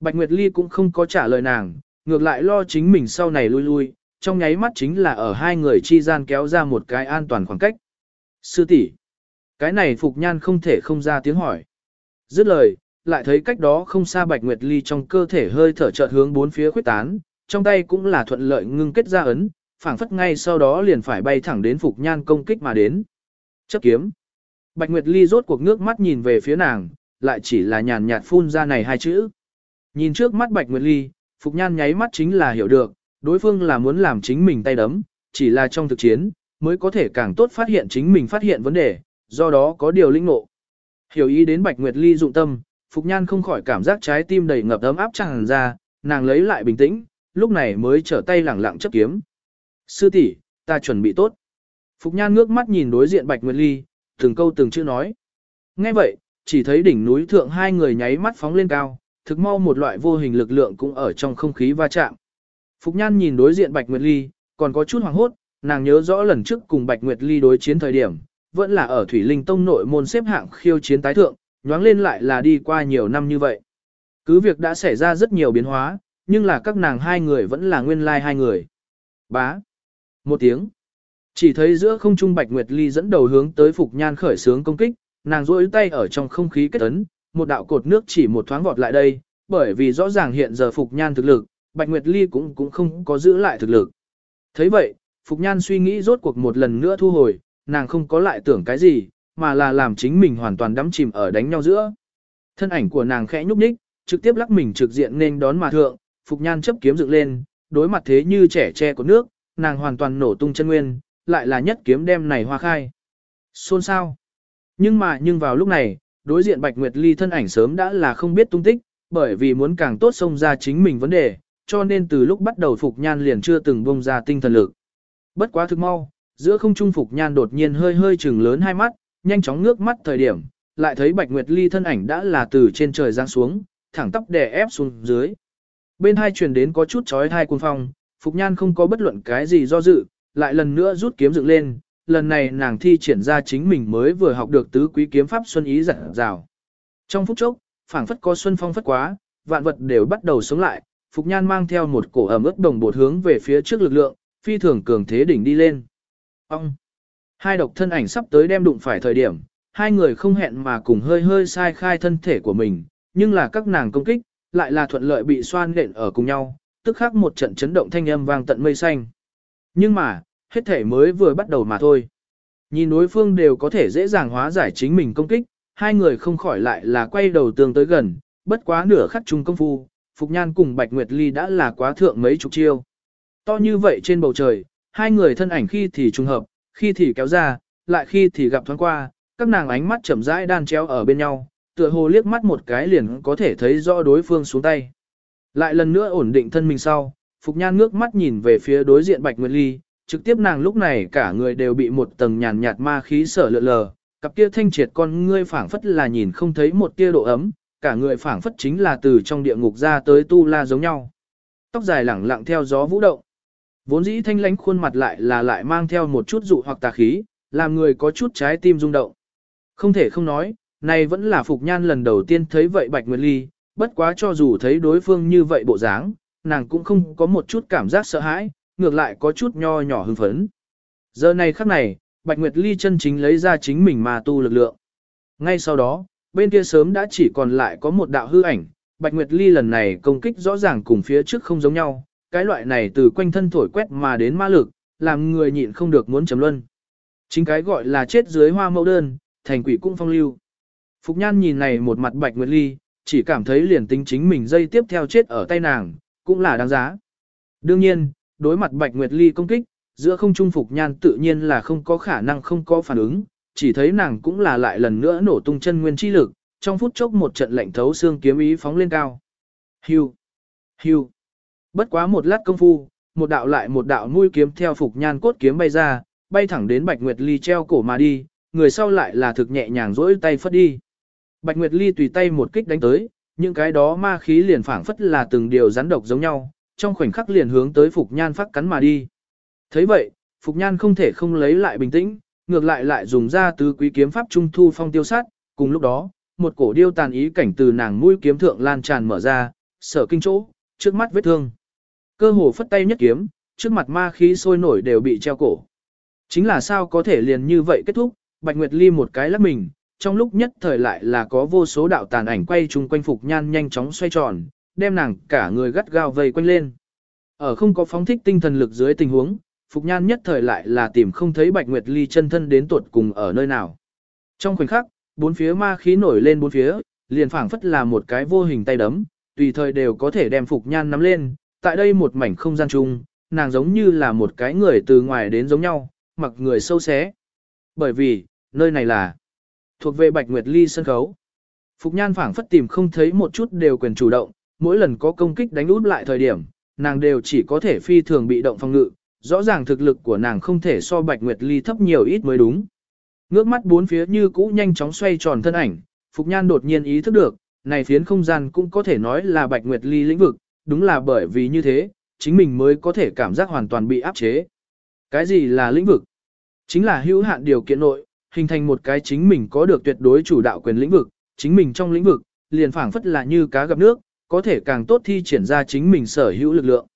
Bạch Nguyệt Ly cũng không có trả lời nàng, ngược lại lo chính mình sau này lui lui, trong nháy mắt chính là ở hai người chi gian kéo ra một cái an toàn khoảng cách. Sư tỷ, cái này Phục Nhan không thể không ra tiếng hỏi. Dứt lời, lại thấy cách đó không xa Bạch Nguyệt Ly trong cơ thể hơi thở chợt hướng bốn phía khuyết tán, trong tay cũng là thuận lợi ngưng kết ra ấn, phảng phất ngay sau đó liền phải bay thẳng đến Phục Nhan công kích mà đến. Chấp kiếm. Bạch Nguyệt Ly rốt cuộc nước mắt nhìn về phía nàng, lại chỉ là nhàn nhạt phun ra này hai chữ. Nhìn trước mắt Bạch Nguyệt Ly, Phục Nhan nháy mắt chính là hiểu được, đối phương là muốn làm chính mình tay đấm, chỉ là trong thực chiến, mới có thể càng tốt phát hiện chính mình phát hiện vấn đề, do đó có điều linh ngộ. Hiểu ý đến Bạch Nguyệt Ly dụng tâm, Phục Nhan không khỏi cảm giác trái tim đầy ngập ấm áp tràn ra, nàng lấy lại bình tĩnh, lúc này mới trở tay lẳng lặng chấp kiếm. Sư tỷ, ta chuẩn bị tốt. Phục Nhan ngước mắt nhìn đối diện Bạch Nguyệt Ly, từng câu từng chữ nói. Nghe vậy, chỉ thấy đỉnh núi thượng hai người nháy mắt phóng lên cao, thực mau một loại vô hình lực lượng cũng ở trong không khí va chạm. Phục Nhan nhìn đối diện Bạch Nguyệt Ly, còn có chút hoảng hốt, nàng nhớ rõ lần trước cùng Bạch Nguyệt Ly đối chiến thời điểm, vẫn là ở Thủy Linh Tông nội môn xếp hạng khiêu chiến tái thượng, nhoáng lên lại là đi qua nhiều năm như vậy. Cứ việc đã xảy ra rất nhiều biến hóa, nhưng là các nàng hai người vẫn là nguyên lai like hai người. Bá. Một tiếng. Chỉ thấy giữa không trung Bạch Nguyệt Ly dẫn đầu hướng tới Phục Nhan khởi sướng công kích, nàng rỗi tay ở trong không khí kết ấn, một đạo cột nước chỉ một thoáng vọt lại đây, bởi vì rõ ràng hiện giờ Phục Nhan thực lực, Bạch Nguyệt Ly cũng cũng không có giữ lại thực lực. thấy vậy, Phục Nhan suy nghĩ rốt cuộc một lần nữa thu hồi, nàng không có lại tưởng cái gì, mà là làm chính mình hoàn toàn đắm chìm ở đánh nhau giữa. Thân ảnh của nàng khẽ nhúc nhích, trực tiếp lắc mình trực diện nên đón mà thượng, Phục Nhan chấp kiếm dựng lên, đối mặt thế như trẻ tre của nước, nàng hoàn toàn nổ tung chân nguyên, lại là nhất kiếm đem này hoa khai. Xôn sao? Nhưng mà nhưng vào lúc này, đối diện Bạch Nguyệt Ly thân ảnh sớm đã là không biết tung tích, bởi vì muốn càng tốt xông ra chính mình vấn đề, cho nên từ lúc bắt đầu Phục Nhan liền chưa từng bông ra tinh thần lực. Bất quá thực mau, giữa không trung Phục Nhan đột nhiên hơi hơi trừng lớn hai mắt, nhanh chóng ngước mắt thời điểm, lại thấy Bạch Nguyệt Ly thân ảnh đã là từ trên trời giáng xuống, thẳng tắp đè ép xuống dưới. Bên hai truyền đến có chút chói thai cuồng phong, Phục Nhan không có bất luận cái gì do dự, lại lần nữa rút kiếm dựng lên, lần này nàng thi triển ra chính mình mới vừa học được tứ quý kiếm pháp xuân ý giản rào. Trong phút chốc, phảng phất có xuân phong phất quá, vạn vật đều bắt đầu sống lại, Phục Nhan mang theo một cổ ẩm ướt đồng bột hướng về phía trước lực lượng, phi thường cường thế đỉnh đi lên. Ông! Hai độc thân ảnh sắp tới đem đụng phải thời điểm, hai người không hẹn mà cùng hơi hơi sai khai thân thể của mình, nhưng là các nàng công kích, lại là thuận lợi bị xoan nện ở cùng nhau, tức khắc một trận chấn động thanh âm vang tận mây xanh. Nhưng mà, hết thể mới vừa bắt đầu mà thôi. Nhìn đối phương đều có thể dễ dàng hóa giải chính mình công kích, hai người không khỏi lại là quay đầu tương tới gần, bất quá nửa khắc chung công phu, Phục Nhan cùng Bạch Nguyệt Ly đã là quá thượng mấy chục chiêu. To như vậy trên bầu trời, hai người thân ảnh khi thì trùng hợp, khi thì kéo ra, lại khi thì gặp thoáng qua, các nàng ánh mắt chậm rãi đan treo ở bên nhau, tựa hồ liếc mắt một cái liền có thể thấy rõ đối phương xuống tay. Lại lần nữa ổn định thân mình sau, Phục Nhan ngước mắt nhìn về phía đối diện Bạch Nguyệt Ly, trực tiếp nàng lúc này cả người đều bị một tầng nhàn nhạt ma khí sở lượn lờ, cặp kia thanh triệt con ngươi phảng phất là nhìn không thấy một tia độ ấm, cả người phảng phất chính là từ trong địa ngục ra tới tu la giống nhau. Tóc dài lẳng lặng theo gió vũ động. Vốn dĩ thanh lánh khuôn mặt lại là lại mang theo một chút dụ hoặc tà khí, làm người có chút trái tim rung động. Không thể không nói, này vẫn là Phục Nhan lần đầu tiên thấy vậy Bạch Nguyệt Ly, bất quá cho dù thấy đối phương như vậy bộ dáng, nàng cũng không có một chút cảm giác sợ hãi, ngược lại có chút nho nhỏ hưng phấn. Giờ này khắc này, Bạch Nguyệt Ly chân chính lấy ra chính mình mà tu lực lượng. Ngay sau đó, bên kia sớm đã chỉ còn lại có một đạo hư ảnh, Bạch Nguyệt Ly lần này công kích rõ ràng cùng phía trước không giống nhau, cái loại này từ quanh thân thổi quét mà đến ma lực, làm người nhịn không được muốn chấm luân. Chính cái gọi là chết dưới hoa mẫu đơn, thành quỷ cũng phong lưu. Phục Nhan nhìn này một mặt Bạch Nguyệt Ly, chỉ cảm thấy liền tính chính mình dây tiếp theo chết ở tay nàng, cũng là đáng giá. Đương nhiên, đối mặt Bạch Nguyệt Ly công kích, giữa không trung Phục Nhan tự nhiên là không có khả năng không có phản ứng, chỉ thấy nàng cũng là lại lần nữa nổ tung chân nguyên chi lực, trong phút chốc một trận lạnh thấu xương kiếm ý phóng lên cao. Hưu, hưu. Bất quá một lát công phu, một đạo lại một đạo nuôi kiếm theo Phục Nhan cốt kiếm bay ra, bay thẳng đến Bạch Nguyệt Ly treo cổ mà đi, người sau lại là thực nhẹ nhàng rỗi tay phất đi. Bạch Nguyệt Ly tùy tay một kích đánh tới, những cái đó ma khí liền phảng phất là từng điều rắn độc giống nhau, trong khoảnh khắc liền hướng tới Phục Nhan phát cắn mà đi. thấy vậy, Phục Nhan không thể không lấy lại bình tĩnh, ngược lại lại dùng ra tứ quý kiếm pháp trung thu phong tiêu sát, cùng lúc đó, một cổ điêu tàn ý cảnh từ nàng mũi kiếm thượng lan tràn mở ra, sở kinh chỗ, trước mắt vết thương. Cơ hồ phất tay nhất kiếm, trước mặt ma khí sôi nổi đều bị treo cổ. Chính là sao có thể liền như vậy kết thúc, Bạch Nguyệt Ly một cái lắc mình, trong lúc nhất thời lại là có vô số đạo tàn ảnh quay chung quanh Phục Nhan nhanh chóng xoay tròn, đem nàng cả người gắt gao vây quanh lên. Ở không có phóng thích tinh thần lực dưới tình huống, Phục Nhan nhất thời lại là tìm không thấy Bạch Nguyệt Ly chân thân đến tuột cùng ở nơi nào. Trong khoảnh khắc, bốn phía ma khí nổi lên bốn phía, liền phảng phất là một cái vô hình tay đấm, tùy thời đều có thể đem Phục Nhan nắm lên. Tại đây một mảnh không gian chung, nàng giống như là một cái người từ ngoài đến giống nhau, mặc người sâu xé. Bởi vì, nơi này là thuộc về Bạch Nguyệt Ly sân khấu. Phục Nhan phảng phất tìm không thấy một chút đều quyền chủ động, mỗi lần có công kích đánh út lại thời điểm, nàng đều chỉ có thể phi thường bị động phòng ngự, rõ ràng thực lực của nàng không thể so Bạch Nguyệt Ly thấp nhiều ít mới đúng. Ngước mắt bốn phía như cũ nhanh chóng xoay tròn thân ảnh, Phục Nhan đột nhiên ý thức được, này phiến không gian cũng có thể nói là Bạch Nguyệt Ly lĩnh vực, đúng là bởi vì như thế, chính mình mới có thể cảm giác hoàn toàn bị áp chế. Cái gì là lĩnh vực? Chính là hữu hạn điều kiện nội, hình thành một cái chính mình có được tuyệt đối chủ đạo quyền lĩnh vực, chính mình trong lĩnh vực, liền phảng phất là như cá gặp nước, có thể càng tốt thi triển ra chính mình sở hữu lực lượng.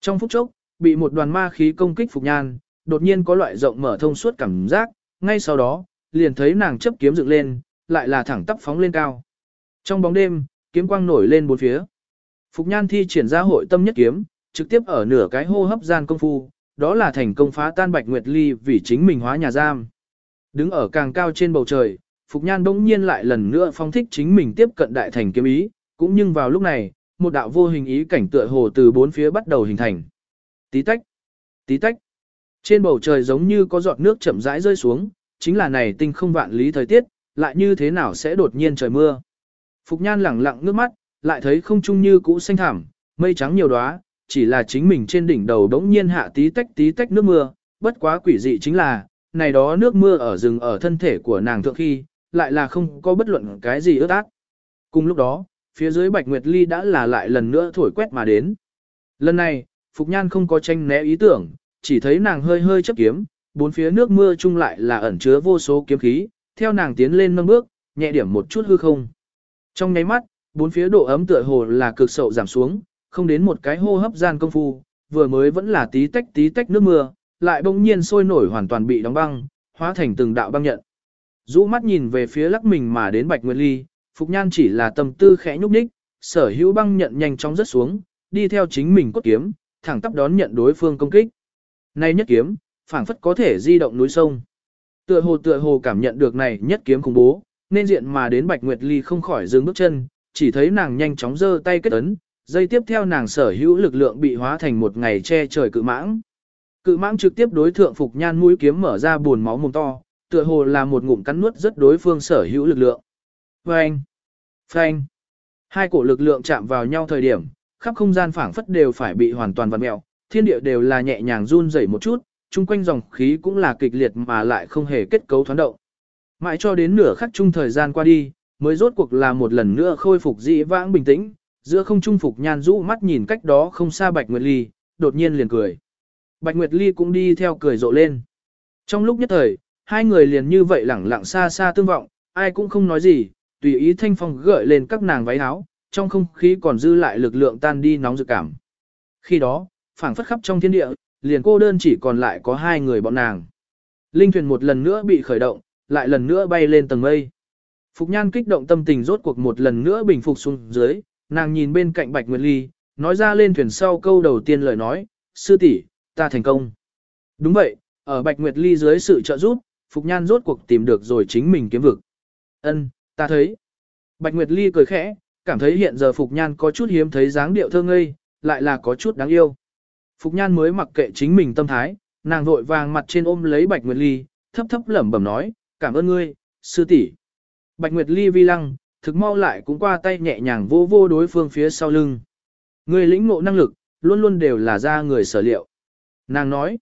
Trong phút chốc, bị một đoàn ma khí công kích Phục Nhan, đột nhiên có loại rộng mở thông suốt cảm giác, ngay sau đó, liền thấy nàng chấp kiếm dựng lên, lại là thẳng tắp phóng lên cao. Trong bóng đêm, kiếm quang nổi lên bốn phía. Phục Nhan thi triển ra hội tâm nhất kiếm, trực tiếp ở nửa cái hô hấp gian công phu, đó là thành công phá tan Bạch Nguyệt Ly vì chính mình hóa nhà giam. Đứng ở càng cao trên bầu trời, Phục Nhan bỗng nhiên lại lần nữa phong thích chính mình tiếp cận đại thành kiếm ý, cũng nhưng vào lúc này, một đạo vô hình ý cảnh tựa hồ từ bốn phía bắt đầu hình thành. Tí tách, tí tách. Trên bầu trời giống như có giọt nước chậm rãi rơi xuống, chính là này tinh không vạn lý thời tiết, lại như thế nào sẽ đột nhiên trời mưa. Phục Nhan lẳng lặng nước mắt, lại thấy không trung như cũ xanh thảm, mây trắng nhiều đóa, chỉ là chính mình trên đỉnh đầu đống nhiên hạ tí tách tí tách nước mưa, bất quá quỷ dị chính là, này đó nước mưa ở rừng ở thân thể của nàng thượng khi, lại là không có bất luận cái gì ướt át. Cùng lúc đó, phía dưới Bạch Nguyệt Ly đã là lại lần nữa thổi quét mà đến. Lần này, Phục Nhan không có tranh né ý tưởng, chỉ thấy nàng hơi hơi chấp kiếm, bốn phía nước mưa chung lại là ẩn chứa vô số kiếm khí, theo nàng tiến lên nâng bước, nhẹ điểm một chút hư không. Trong nháy mắt, bốn phía độ ấm tựa hồ là cực sậu giảm xuống, không đến một cái hô hấp gian công phu, vừa mới vẫn là tí tách tí tách nước mưa, lại bỗng nhiên sôi nổi hoàn toàn bị đóng băng, hóa thành từng đạo băng nhận. Dũ mắt nhìn về phía lắc mình mà đến Bạch Nguyệt Ly, Phục Nhan chỉ là tâm tư khẽ nhúc nhích, sở hữu băng nhận nhanh chóng rớt xuống, đi theo chính mình cốt kiếm, thẳng tắp đón nhận đối phương công kích. Này nhất kiếm, phảng phất có thể di động núi sông. Tựa hồ tựa hồ cảm nhận được này nhất kiếm khủng bố, nên diện mà đến Bạch Nguyệt Ly không khỏi dừng bước chân, chỉ thấy nàng nhanh chóng giơ tay kết ấn, dây tiếp theo nàng sở hữu lực lượng bị hóa thành một ngày che trời cự mãng. Cự mãng trực tiếp đối thượng Phục Nhan mũi kiếm mở ra buồn máu mồm to, tựa hồ là một ngụm cắn nuốt rất đối phương sở hữu lực lượng. Phanh! Phanh! Hai cổ lực lượng chạm vào nhau thời điểm, khắp không gian phảng phất đều phải bị hoàn toàn vặn mẹo, thiên địa đều là nhẹ nhàng run rẩy một chút, chung quanh dòng khí cũng là kịch liệt mà lại không hề kết cấu thoáng động. Mãi cho đến nửa khắc chung thời gian qua đi, mới rốt cuộc là một lần nữa khôi phục dị vãng bình tĩnh, giữa không trung phục nhan rũ mắt nhìn cách đó không xa Bạch Nguyệt Ly, đột nhiên liền cười. Bạch Nguyệt Ly cũng đi theo cười rộ lên. Trong lúc nhất thời, hai người liền như vậy lẳng lặng xa xa tương vọng, ai cũng không nói gì, tùy ý thanh phong gợi lên các nàng váy áo, trong không khí còn dư lại lực lượng tan đi nóng dự cảm. Khi đó, phảng phất khắp trong thiên địa, liền cô đơn chỉ còn lại có hai người bọn nàng. Linh thuyền một lần nữa bị khởi động, lại lần nữa bay lên tầng mây. Phục Nhan kích động tâm tình rốt cuộc một lần nữa bình phục xuống dưới, nàng nhìn bên cạnh Bạch Nguyệt Ly, nói ra lên thuyền sau câu đầu tiên lời nói, sư tỷ, ta thành công. Đúng vậy, ở Bạch Nguyệt Ly dưới sự trợ giúp, Phục Nhan rốt cuộc tìm được rồi chính mình kiếm vực. Ân, ta thấy. Bạch Nguyệt Ly cười khẽ, cảm thấy hiện giờ Phục Nhan có chút hiếm thấy dáng điệu thơ ngây, lại là có chút đáng yêu. Phục Nhan mới mặc kệ chính mình tâm thái, nàng vội vàng mặt trên ôm lấy Bạch Nguyệt Ly, thấp thấp lẩm bẩm nói, cảm ơn ngươi, sư tỷ. Bạch Nguyệt Ly vi lăng, thực mau lại cũng qua tay nhẹ nhàng vô vô đối phương phía sau lưng. Người lĩnh ngộ năng lực, luôn luôn đều là ra người sở liệu. Nàng nói,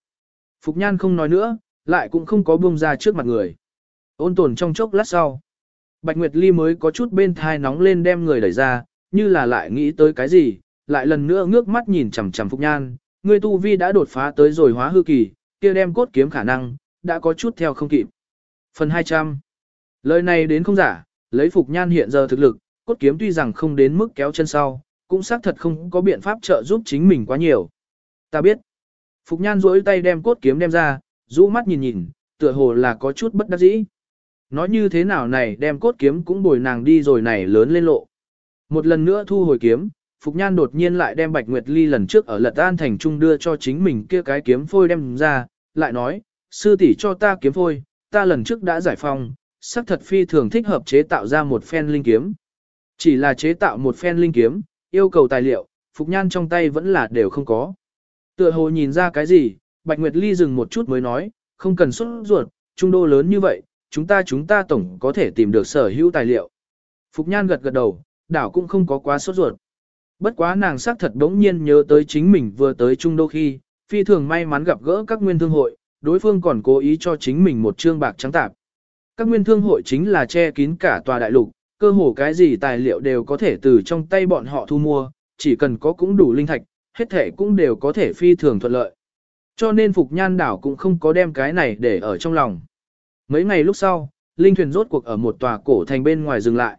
Phục Nhan không nói nữa, lại cũng không có buông ra trước mặt người. Ôn tồn trong chốc lát sau. Bạch Nguyệt Ly mới có chút bên thai nóng lên đem người đẩy ra, như là lại nghĩ tới cái gì, lại lần nữa ngước mắt nhìn chằm chằm Phục Nhan, người tu vi đã đột phá tới rồi hóa hư kỳ, kia đem cốt kiếm khả năng, đã có chút theo không kịp. Phần 200 Lời này đến không giả, lấy Phục Nhan hiện giờ thực lực, cốt kiếm tuy rằng không đến mức kéo chân sau, cũng xác thật không có biện pháp trợ giúp chính mình quá nhiều. Ta biết. Phục Nhan duỗi tay đem cốt kiếm đem ra, rũ mắt nhìn nhìn, tựa hồ là có chút bất đắc dĩ. Nói như thế nào này đem cốt kiếm cũng bồi nàng đi rồi này lớn lên lộ. Một lần nữa thu hồi kiếm, Phục Nhan đột nhiên lại đem Bạch Nguyệt Ly lần trước ở Lật An Thành Trung đưa cho chính mình kia cái kiếm phôi đem ra, lại nói, sư tỷ cho ta kiếm phôi, ta lần trước đã giải phong, sắc thật phi thường thích hợp chế tạo ra một phen linh kiếm. Chỉ là chế tạo một phen linh kiếm, yêu cầu tài liệu, Phục Nhan trong tay vẫn là đều không có. Tựa hồ nhìn ra cái gì, Bạch Nguyệt Ly dừng một chút mới nói, không cần xuất ruột, trung đô lớn như vậy, chúng ta chúng ta tổng có thể tìm được sở hữu tài liệu. Phục Nhan gật gật đầu, đảo cũng không có quá sốt ruột. Bất quá nàng sắc thật đống nhiên nhớ tới chính mình vừa tới Trung Đô khi, phi thường may mắn gặp gỡ các nguyên thương hội, đối phương còn cố ý cho chính mình một trương bạc trắng tạp. Các nguyên thương hội chính là che kín cả tòa đại lục, cơ hồ cái gì tài liệu đều có thể từ trong tay bọn họ thu mua, chỉ cần có cũng đủ linh thạch, hết thể cũng đều có thể phi thường thuận lợi. Cho nên Phục Nhan đảo cũng không có đem cái này để ở trong lòng. Mấy ngày lúc sau, Linh thuyền rốt cuộc ở một tòa cổ thành bên ngoài dừng lại.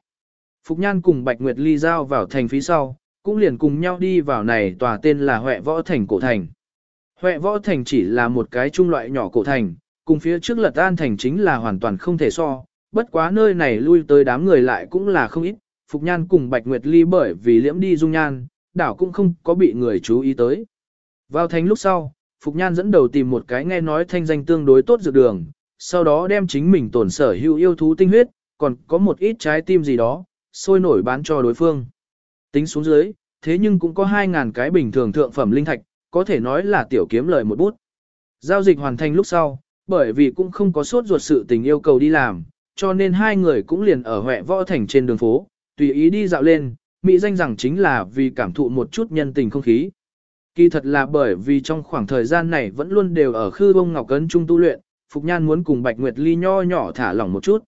Phục Nhan cùng Bạch Nguyệt Ly giao vào thành phía sau, cũng liền cùng nhau đi vào này tòa tên là Huệ Võ Thành cổ thành. Huệ Võ Thành chỉ là một cái trung loại nhỏ cổ thành, cùng phía trước Lật An Thành chính là hoàn toàn không thể so, bất quá nơi này lui tới đám người lại cũng là không ít, Phục Nhan cùng Bạch Nguyệt Ly bởi vì liễm đi dung nhan, đảo cũng không có bị người chú ý tới. Vào thành lúc sau, Phục Nhan dẫn đầu tìm một cái nghe nói thanh danh tương đối tốt dược đường, sau đó đem chính mình tổn sở hữu yêu thú tinh huyết, còn có một ít trái tim gì đó, sôi nổi bán cho đối phương. Tính xuống dưới, thế nhưng cũng có 2.000 cái bình thường thượng phẩm linh thạch, có thể nói là tiểu kiếm lời một bút. Giao dịch hoàn thành lúc sau, bởi vì cũng không có sốt ruột sự tình yêu cầu đi làm, cho nên hai người cũng liền ở Huệ Võ Thành trên đường phố, tùy ý đi dạo lên, mỹ danh rằng chính là vì cảm thụ một chút nhân tình không khí. Kỳ thật là bởi vì trong khoảng thời gian này vẫn luôn đều ở khư bông ngọc cấn trung tu luyện, Phục Nhan muốn cùng Bạch Nguyệt Ly nho nhỏ thả lỏng một chút.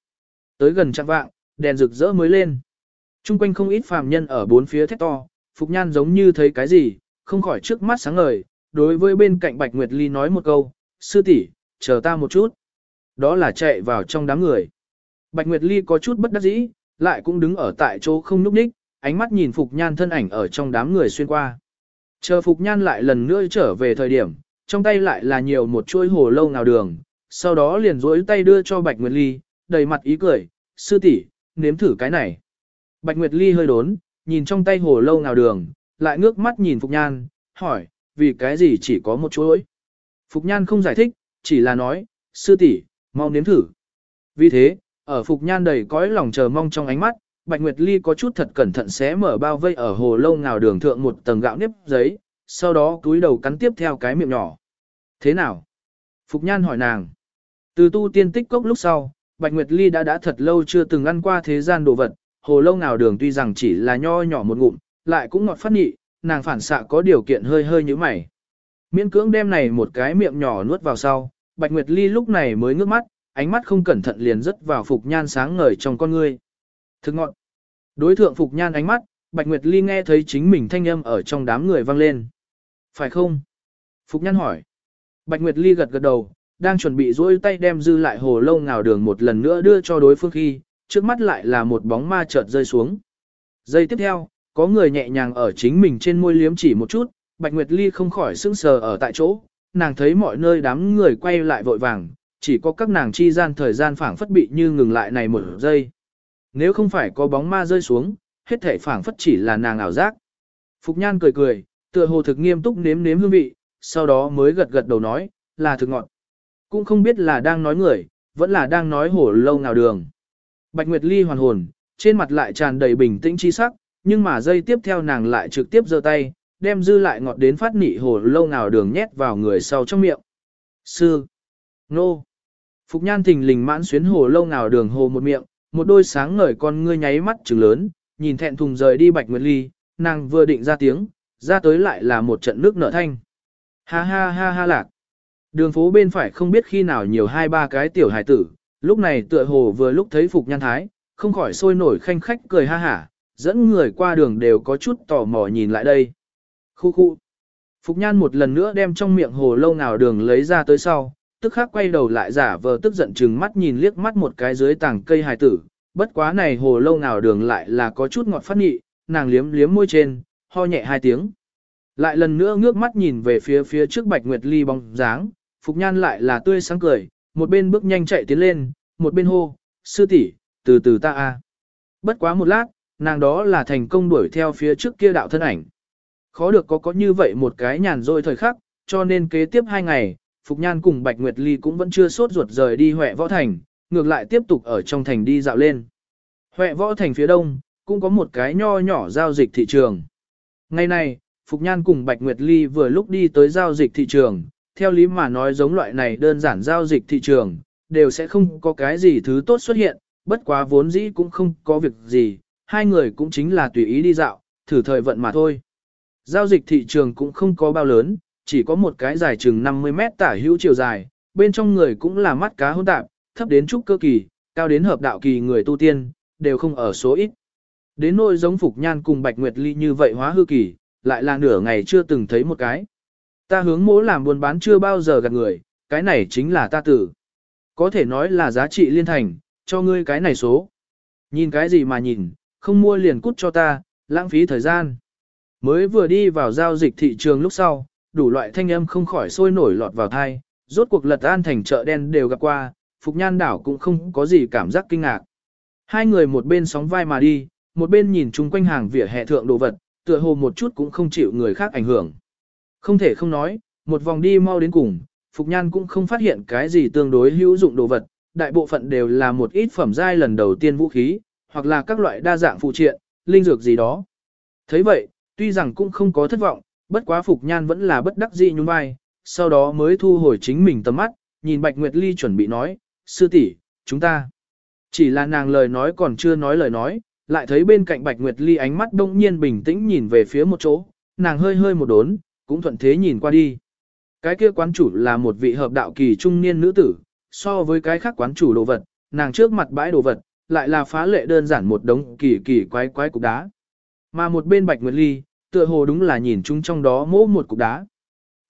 Tới gần trạng vạng, đèn rực rỡ mới lên. Trung quanh không ít phàm nhân ở bốn phía thét to, Phục Nhan giống như thấy cái gì, không khỏi trước mắt sáng ngời, đối với bên cạnh Bạch Nguyệt Ly nói một câu, sư tỷ chờ ta một chút. Đó là chạy vào trong đám người. Bạch Nguyệt Ly có chút bất đắc dĩ, lại cũng đứng ở tại chỗ không núp đích, ánh mắt nhìn Phục Nhan thân ảnh ở trong đám người xuyên qua. Chờ Phục Nhan lại lần nữa trở về thời điểm, trong tay lại là nhiều một chuỗi hồ lâu nào đường, sau đó liền rối tay đưa cho Bạch Nguyệt Ly, đầy mặt ý cười, sư tỷ nếm thử cái này. Bạch Nguyệt Ly hơi đốn, nhìn trong tay hồ lâu nào đường, lại ngước mắt nhìn Phục Nhan, hỏi, vì cái gì chỉ có một chuỗi. Phục Nhan không giải thích, chỉ là nói, sư tỷ mau nếm thử. Vì thế, ở Phục Nhan đầy cõi lòng chờ mong trong ánh mắt, Bạch Nguyệt Ly có chút thật cẩn thận xé mở bao vây ở hồ lâu ngào đường thượng một tầng gạo nếp giấy, sau đó túi đầu cắn tiếp theo cái miệng nhỏ. Thế nào? Phục Nhan hỏi nàng. Từ tu tiên tích cốc lúc sau, Bạch Nguyệt Ly đã đã thật lâu chưa từng ăn qua thế gian đồ vật, hồ lâu ngào đường tuy rằng chỉ là nho nhỏ một ngụm, lại cũng ngọt phát nhị, nàng phản xạ có điều kiện hơi hơi như mày. Miễn cưỡng đem này một cái miệng nhỏ nuốt vào sau, Bạch Nguyệt Ly lúc này mới ngước mắt, ánh mắt không cẩn thận liền rớt vào Phục Nhan sáng ngời trong con ngươi. Thực ngọn. Đối thượng Phục Nhan ánh mắt, Bạch Nguyệt Ly nghe thấy chính mình thanh âm ở trong đám người vang lên. Phải không? Phục Nhan hỏi. Bạch Nguyệt Ly gật gật đầu, đang chuẩn bị duỗi tay đem dư lại hồ lâu ngào đường một lần nữa đưa cho đối phương khi, trước mắt lại là một bóng ma chợt rơi xuống. Giây tiếp theo, có người nhẹ nhàng ở chính mình trên môi liếm chỉ một chút, Bạch Nguyệt Ly không khỏi sững sờ ở tại chỗ, nàng thấy mọi nơi đám người quay lại vội vàng, chỉ có các nàng chi gian thời gian phảng phất bị như ngừng lại này một giây. Nếu không phải có bóng ma rơi xuống, hết thể phảng phất chỉ là nàng ảo giác. Phục Nhan cười cười, tựa hồ thực nghiêm túc nếm nếm hương vị, sau đó mới gật gật đầu nói, là thực ngọn. Cũng không biết là đang nói người, vẫn là đang nói hổ lâu nào đường. Bạch Nguyệt Ly hoàn hồn, trên mặt lại tràn đầy bình tĩnh chi sắc, nhưng mà giây tiếp theo nàng lại trực tiếp giơ tay, đem dư lại ngọt đến phát nị hồ lâu nào đường nhét vào người sau trong miệng. Sư. Nô. Phục nhan thình lình mãn xuyến hồ lâu nào đường hồ một miệng, một đôi sáng ngời con ngươi nháy mắt trừng lớn, nhìn thẹn thùng rời đi Bạch Nguyệt Ly, nàng vừa định ra tiếng, ra tới lại là một trận nước nở thanh. Ha ha ha ha lạc. Đường phố bên phải không biết khi nào nhiều hai ba cái tiểu hải tử, lúc này tựa hồ vừa lúc thấy Phục Nhan Thái, không khỏi sôi nổi khanh khách cười ha hả, dẫn người qua đường đều có chút tò mò nhìn lại đây. Khu khu. Phục Nhan một lần nữa đem trong miệng hồ lâu nào đường lấy ra tới sau, tức khắc quay đầu lại giả vờ tức giận chừng mắt nhìn liếc mắt một cái dưới tảng cây hài tử, bất quá này hồ lâu nào đường lại là có chút ngọt phát nghị, nàng liếm liếm môi trên, ho nhẹ hai tiếng. Lại lần nữa ngước mắt nhìn về phía phía trước Bạch Nguyệt Ly bóng dáng, Phục Nhan lại là tươi sáng cười, một bên bước nhanh chạy tiến lên, một bên hô, sư tỷ từ từ ta a Bất quá một lát, nàng đó là thành công đuổi theo phía trước kia đạo thân ảnh. Khó được có có như vậy một cái nhàn rỗi thời khắc, cho nên kế tiếp hai ngày, Phục Nhan cùng Bạch Nguyệt Ly cũng vẫn chưa sốt ruột rời đi Huệ Võ Thành, ngược lại tiếp tục ở trong thành đi dạo lên. Huệ Võ Thành phía đông, cũng có một cái nho nhỏ giao dịch thị trường. Ngày này, Phục Nhan cùng Bạch Nguyệt Ly vừa lúc đi tới giao dịch thị trường, theo lý mà nói giống loại này đơn giản giao dịch thị trường, đều sẽ không có cái gì thứ tốt xuất hiện, bất quá vốn dĩ cũng không có việc gì, hai người cũng chính là tùy ý đi dạo, thử thời vận mà thôi. Giao dịch thị trường cũng không có bao lớn, chỉ có một cái dài chừng 50 mét tả hữu chiều dài, bên trong người cũng là mắt cá hỗn tạp, thấp đến trúc cơ kỳ, cao đến hợp đạo kỳ người tu tiên, đều không ở số ít. Đến nỗi giống Phục Nhan cùng Bạch Nguyệt Ly như vậy hóa hư kỳ, lại là nửa ngày chưa từng thấy một cái. Ta hướng mỗ làm buôn bán chưa bao giờ gặp người, cái này chính là ta tử. Có thể nói là giá trị liên thành, cho ngươi cái này số. Nhìn cái gì mà nhìn, không mua liền cút cho ta, lãng phí thời gian. Mới vừa đi vào giao dịch thị trường lúc sau, đủ loại thanh âm không khỏi sôi nổi lọt vào thai, rốt cuộc lật an thành chợ đen đều gặp qua, Phục Nhan đảo cũng không có gì cảm giác kinh ngạc. Hai người một bên sóng vai mà đi, một bên nhìn chung quanh hàng vỉa hè thượng đồ vật, tựa hồ một chút cũng không chịu người khác ảnh hưởng. Không thể không nói, một vòng đi mau đến cùng, Phục Nhan cũng không phát hiện cái gì tương đối hữu dụng đồ vật, đại bộ phận đều là một ít phẩm giai lần đầu tiên vũ khí, hoặc là các loại đa dạng phụ triện, linh dược gì đó. thấy vậy, tuy rằng cũng không có thất vọng, bất quá Phục Nhan vẫn là bất đắc dĩ nhún vai, sau đó mới thu hồi chính mình tầm mắt, nhìn Bạch Nguyệt Ly chuẩn bị nói, sư tỷ chúng ta. Chỉ là nàng lời nói còn chưa nói lời nói, lại thấy bên cạnh Bạch Nguyệt Ly ánh mắt đông nhiên bình tĩnh nhìn về phía một chỗ, nàng hơi hơi một đốn, cũng thuận thế nhìn qua đi. Cái kia quán chủ là một vị hợp đạo kỳ trung niên nữ tử, so với cái khác quán chủ đồ vật, nàng trước mặt bãi đồ vật, lại là phá lệ đơn giản một đống kỳ kỳ quái quái cục đá. Mà một bên Bạch Nguyệt Ly, tựa hồ đúng là nhìn chúng trong đó mỗ một cục đá.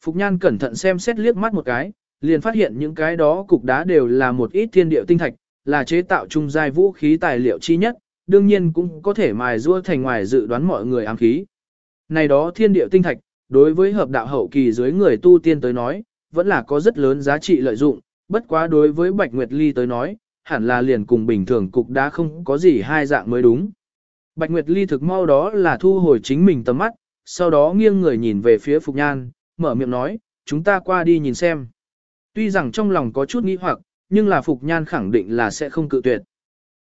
Phục Nhan cẩn thận xem xét liếc mắt một cái, liền phát hiện những cái đó cục đá đều là một ít thiên địa tinh thạch, là chế tạo trung giai vũ khí tài liệu chi nhất, đương nhiên cũng có thể mài rua thành ngoài dự đoán mọi người ám khí. Này đó thiên địa tinh thạch, đối với hợp đạo hậu kỳ dưới người tu tiên tới nói, vẫn là có rất lớn giá trị lợi dụng, bất quá đối với Bạch Nguyệt Ly tới nói, hẳn là liền cùng bình thường cục đá không có gì hai dạng mới đúng. Bạch Nguyệt Ly thực mau đó là thu hồi chính mình tầm mắt, sau đó nghiêng người nhìn về phía Phục Nhan, mở miệng nói, chúng ta qua đi nhìn xem. Tuy rằng trong lòng có chút nghi hoặc, nhưng là Phục Nhan khẳng định là sẽ không cự tuyệt.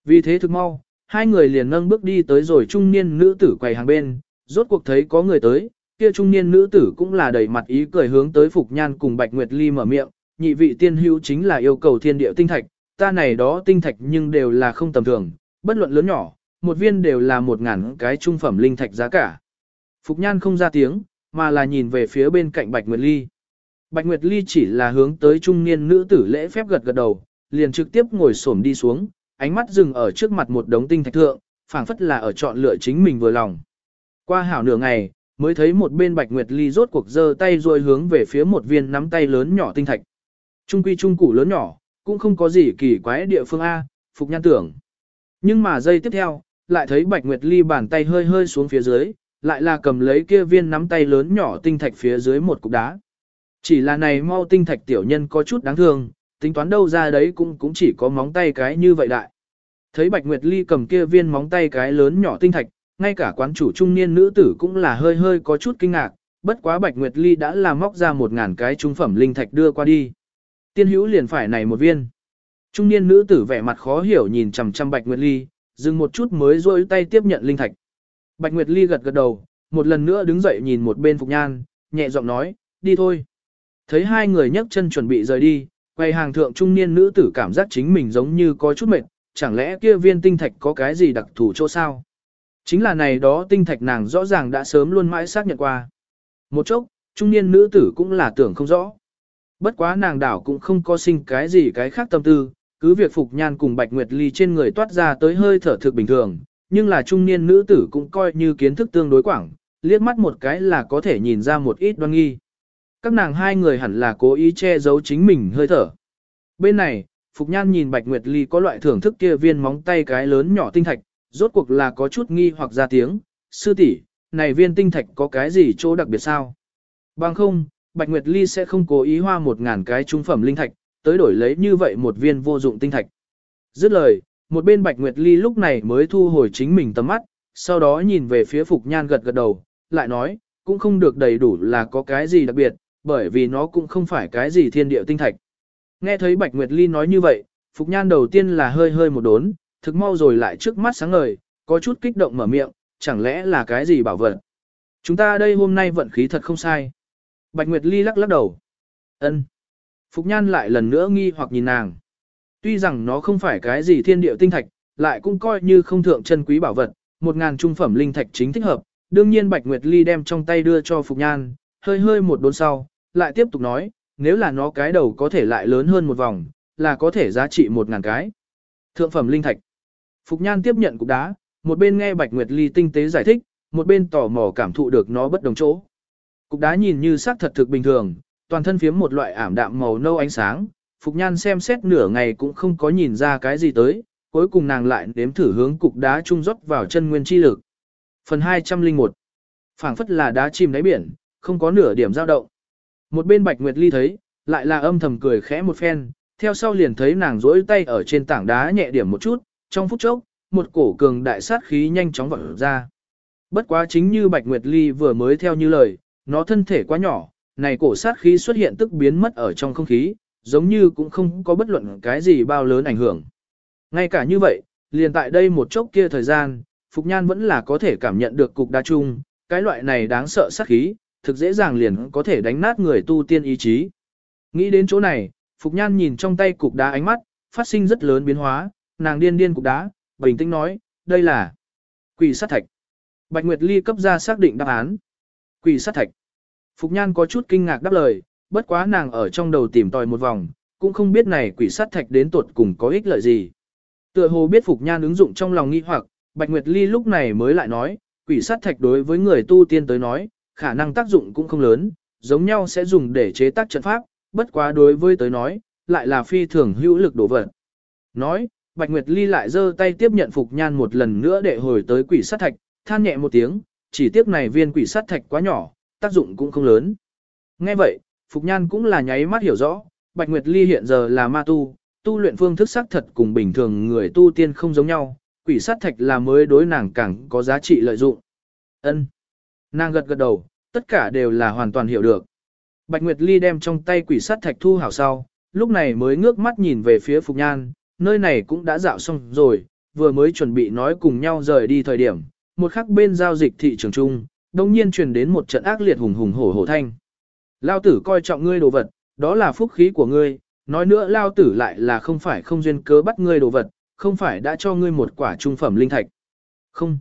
Vì thế thực mau, hai người liền nâng bước đi tới rồi trung niên nữ tử quầy hàng bên, rốt cuộc thấy có người tới, kia trung niên nữ tử cũng là đầy mặt ý cười hướng tới Phục Nhan cùng Bạch Nguyệt Ly mở miệng, nhị vị tiên hữu chính là yêu cầu thiên địa tinh thạch, ta này đó tinh thạch nhưng đều là không tầm thường, bất luận lớn nhỏ, một viên đều là một ngàn cái trung phẩm linh thạch giá cả. Phục Nhan không ra tiếng, mà là nhìn về phía bên cạnh Bạch Nguyệt Ly. Bạch Nguyệt Ly chỉ là hướng tới trung niên nữ tử lễ phép gật gật đầu, liền trực tiếp ngồi xổm đi xuống, ánh mắt dừng ở trước mặt một đống tinh thạch thượng, phảng phất là ở chọn lựa chính mình vừa lòng. Qua hảo nửa ngày, mới thấy một bên Bạch Nguyệt Ly rốt cuộc giơ tay rồi hướng về phía một viên nắm tay lớn nhỏ tinh thạch. Trung quy trung củ lớn nhỏ, cũng không có gì kỳ quái địa phương A, phục nhan tưởng. Nhưng mà giây tiếp theo, lại thấy Bạch Nguyệt Ly bàn tay hơi hơi xuống phía dưới, lại là cầm lấy kia viên nắm tay lớn nhỏ tinh thạch phía dưới một cục đá. Chỉ là này mau tinh thạch tiểu nhân có chút đáng thương, tính toán đâu ra đấy cũng cũng chỉ có móng tay cái như vậy đại. Thấy Bạch Nguyệt Ly cầm kia viên móng tay cái lớn nhỏ tinh thạch, ngay cả quán chủ trung niên nữ tử cũng là hơi hơi có chút kinh ngạc, bất quá Bạch Nguyệt Ly đã là móc ra một ngàn cái trung phẩm linh thạch đưa qua đi. Tiên hữu liền phải này một viên. Trung niên nữ tử vẻ mặt khó hiểu nhìn chằm chằm Bạch Nguyệt Ly, dừng một chút mới rôi tay tiếp nhận linh thạch. Bạch Nguyệt Ly gật gật đầu, một lần nữa đứng dậy nhìn một bên Phục Nhan, nhẹ giọng nói, đi thôi. Thấy hai người nhấc chân chuẩn bị rời đi, quay hàng thượng trung niên nữ tử cảm giác chính mình giống như có chút mệt, chẳng lẽ kia viên tinh thạch có cái gì đặc thù chỗ sao? Chính là này đó tinh thạch nàng rõ ràng đã sớm luôn mãi xác nhận qua. Một chốc, trung niên nữ tử cũng là tưởng không rõ. Bất quá nàng đảo cũng không có sinh cái gì cái khác tâm tư, cứ việc Phục Nhan cùng Bạch Nguyệt Ly trên người toát ra tới hơi thở thực bình thường, nhưng là trung niên nữ tử cũng coi như kiến thức tương đối quảng, liếc mắt một cái là có thể nhìn ra một ít đoan nghi. Các nàng hai người hẳn là cố ý che giấu chính mình hơi thở. Bên này, Phục Nhan nhìn Bạch Nguyệt Ly có loại thưởng thức kia viên móng tay cái lớn nhỏ tinh thạch, rốt cuộc là có chút nghi hoặc ra tiếng, sư tỷ này viên tinh thạch có cái gì chỗ đặc biệt sao? Bằng không, Bạch Nguyệt Ly sẽ không cố ý hoa một ngàn cái trung phẩm linh thạch, tới đổi lấy như vậy một viên vô dụng tinh thạch. Dứt lời, một bên Bạch Nguyệt Ly lúc này mới thu hồi chính mình tầm mắt, sau đó nhìn về phía Phục Nhan gật gật đầu, lại nói, cũng không được đầy đủ là có cái gì đặc biệt, bởi vì nó cũng không phải cái gì thiên địa tinh thạch. Nghe thấy Bạch Nguyệt Ly nói như vậy, Phục Nhan đầu tiên là hơi hơi một đốn, thực mau rồi lại trước mắt sáng ngời, có chút kích động mở miệng, chẳng lẽ là cái gì bảo vật. Chúng ta đây hôm nay vận khí thật không sai. Bạch Nguyệt Ly lắc lắc đầu. ân Phục Nhan lại lần nữa nghi hoặc nhìn nàng. Tuy rằng nó không phải cái gì thiên địa tinh thạch, lại cũng coi như không thượng chân quý bảo vật, một ngàn trung phẩm linh thạch chính thích hợp. Đương nhiên Bạch Nguyệt Ly đem trong tay đưa cho Phục Nhan, hơi hơi một đốn sau, lại tiếp tục nói, nếu là nó cái đầu có thể lại lớn hơn một vòng, là có thể giá trị một ngàn cái. Thượng phẩm linh thạch. Phục Nhan tiếp nhận cục đá, một bên nghe Bạch Nguyệt Ly tinh tế giải thích, một bên tò mò cảm thụ được nó bất đồng chỗ. Cục đá nhìn như xác thật thực bình thường, toàn thân phiếm một loại ảm đạm màu nâu ánh sáng, Phục Nhan xem xét nửa ngày cũng không có nhìn ra cái gì tới, cuối cùng nàng lại đếm thử hướng cục đá trung rót vào chân nguyên chi lực. Phần 201 phảng phất là đá chìm đáy biển, không có nửa điểm dao động. Một bên Bạch Nguyệt Ly thấy, lại là âm thầm cười khẽ một phen, theo sau liền thấy nàng rỗi tay ở trên tảng đá nhẹ điểm một chút, trong phút chốc, một cổ cường đại sát khí nhanh chóng vọt ra. Bất quá chính như Bạch Nguyệt Ly vừa mới theo như lời, nó thân thể quá nhỏ, này cổ sát khí xuất hiện tức biến mất ở trong không khí, giống như cũng không có bất luận cái gì bao lớn ảnh hưởng. Ngay cả như vậy, liền tại đây một chốc kia thời gian, Phục Nhan vẫn là có thể cảm nhận được cục đa chung, cái loại này đáng sợ sát khí, thực dễ dàng liền có thể đánh nát người tu tiên ý chí. Nghĩ đến chỗ này, Phục Nhan nhìn trong tay cục đá ánh mắt, phát sinh rất lớn biến hóa, nàng điên điên cục đá, bình tĩnh nói, đây là quỷ sát thạch. Bạch Nguyệt Ly cấp ra xác định đáp án. Quỷ sát thạch. Phục Nhan có chút kinh ngạc đáp lời, bất quá nàng ở trong đầu tìm tòi một vòng, cũng không biết này quỷ sát thạch đến tuột cùng có ích lợi gì. Tựa hồ biết Phục Nhan ứng dụng trong lòng nghi hoặc, Bạch Nguyệt Ly lúc này mới lại nói, quỷ sát thạch đối với người tu tiên tới nói, khả năng tác dụng cũng không lớn, giống nhau sẽ dùng để chế tác trận pháp, bất quá đối với tới nói, lại là phi thường hữu lực đổ vật. Nói, Bạch Nguyệt Ly lại giơ tay tiếp nhận Phục Nhan một lần nữa để hồi tới quỷ sát thạch, than nhẹ một tiếng, chỉ tiếc này viên quỷ sát thạch quá nhỏ, tác dụng cũng không lớn. Nghe vậy, Phục Nhan cũng là nháy mắt hiểu rõ, Bạch Nguyệt Ly hiện giờ là ma tu, tu luyện phương thức xác thật cùng bình thường người tu tiên không giống nhau, quỷ sát thạch là mới đối nàng càng có giá trị lợi dụng. Ân. Nàng gật gật đầu, tất cả đều là hoàn toàn hiểu được. Bạch Nguyệt Ly đem trong tay quỷ sát thạch thu hảo sau, lúc này mới ngước mắt nhìn về phía Phục Nhan, nơi này cũng đã dạo xong rồi, vừa mới chuẩn bị nói cùng nhau rời đi thời điểm, một khắc bên giao dịch thị trường chung đồng nhiên truyền đến một trận ác liệt hùng hùng hổ hổ thanh. Lao tử coi trọng ngươi đồ vật, đó là phúc khí của ngươi, nói nữa Lao tử lại là không phải không duyên cớ bắt ngươi đồ vật, không phải đã cho ngươi một quả trung phẩm linh thạch. Không.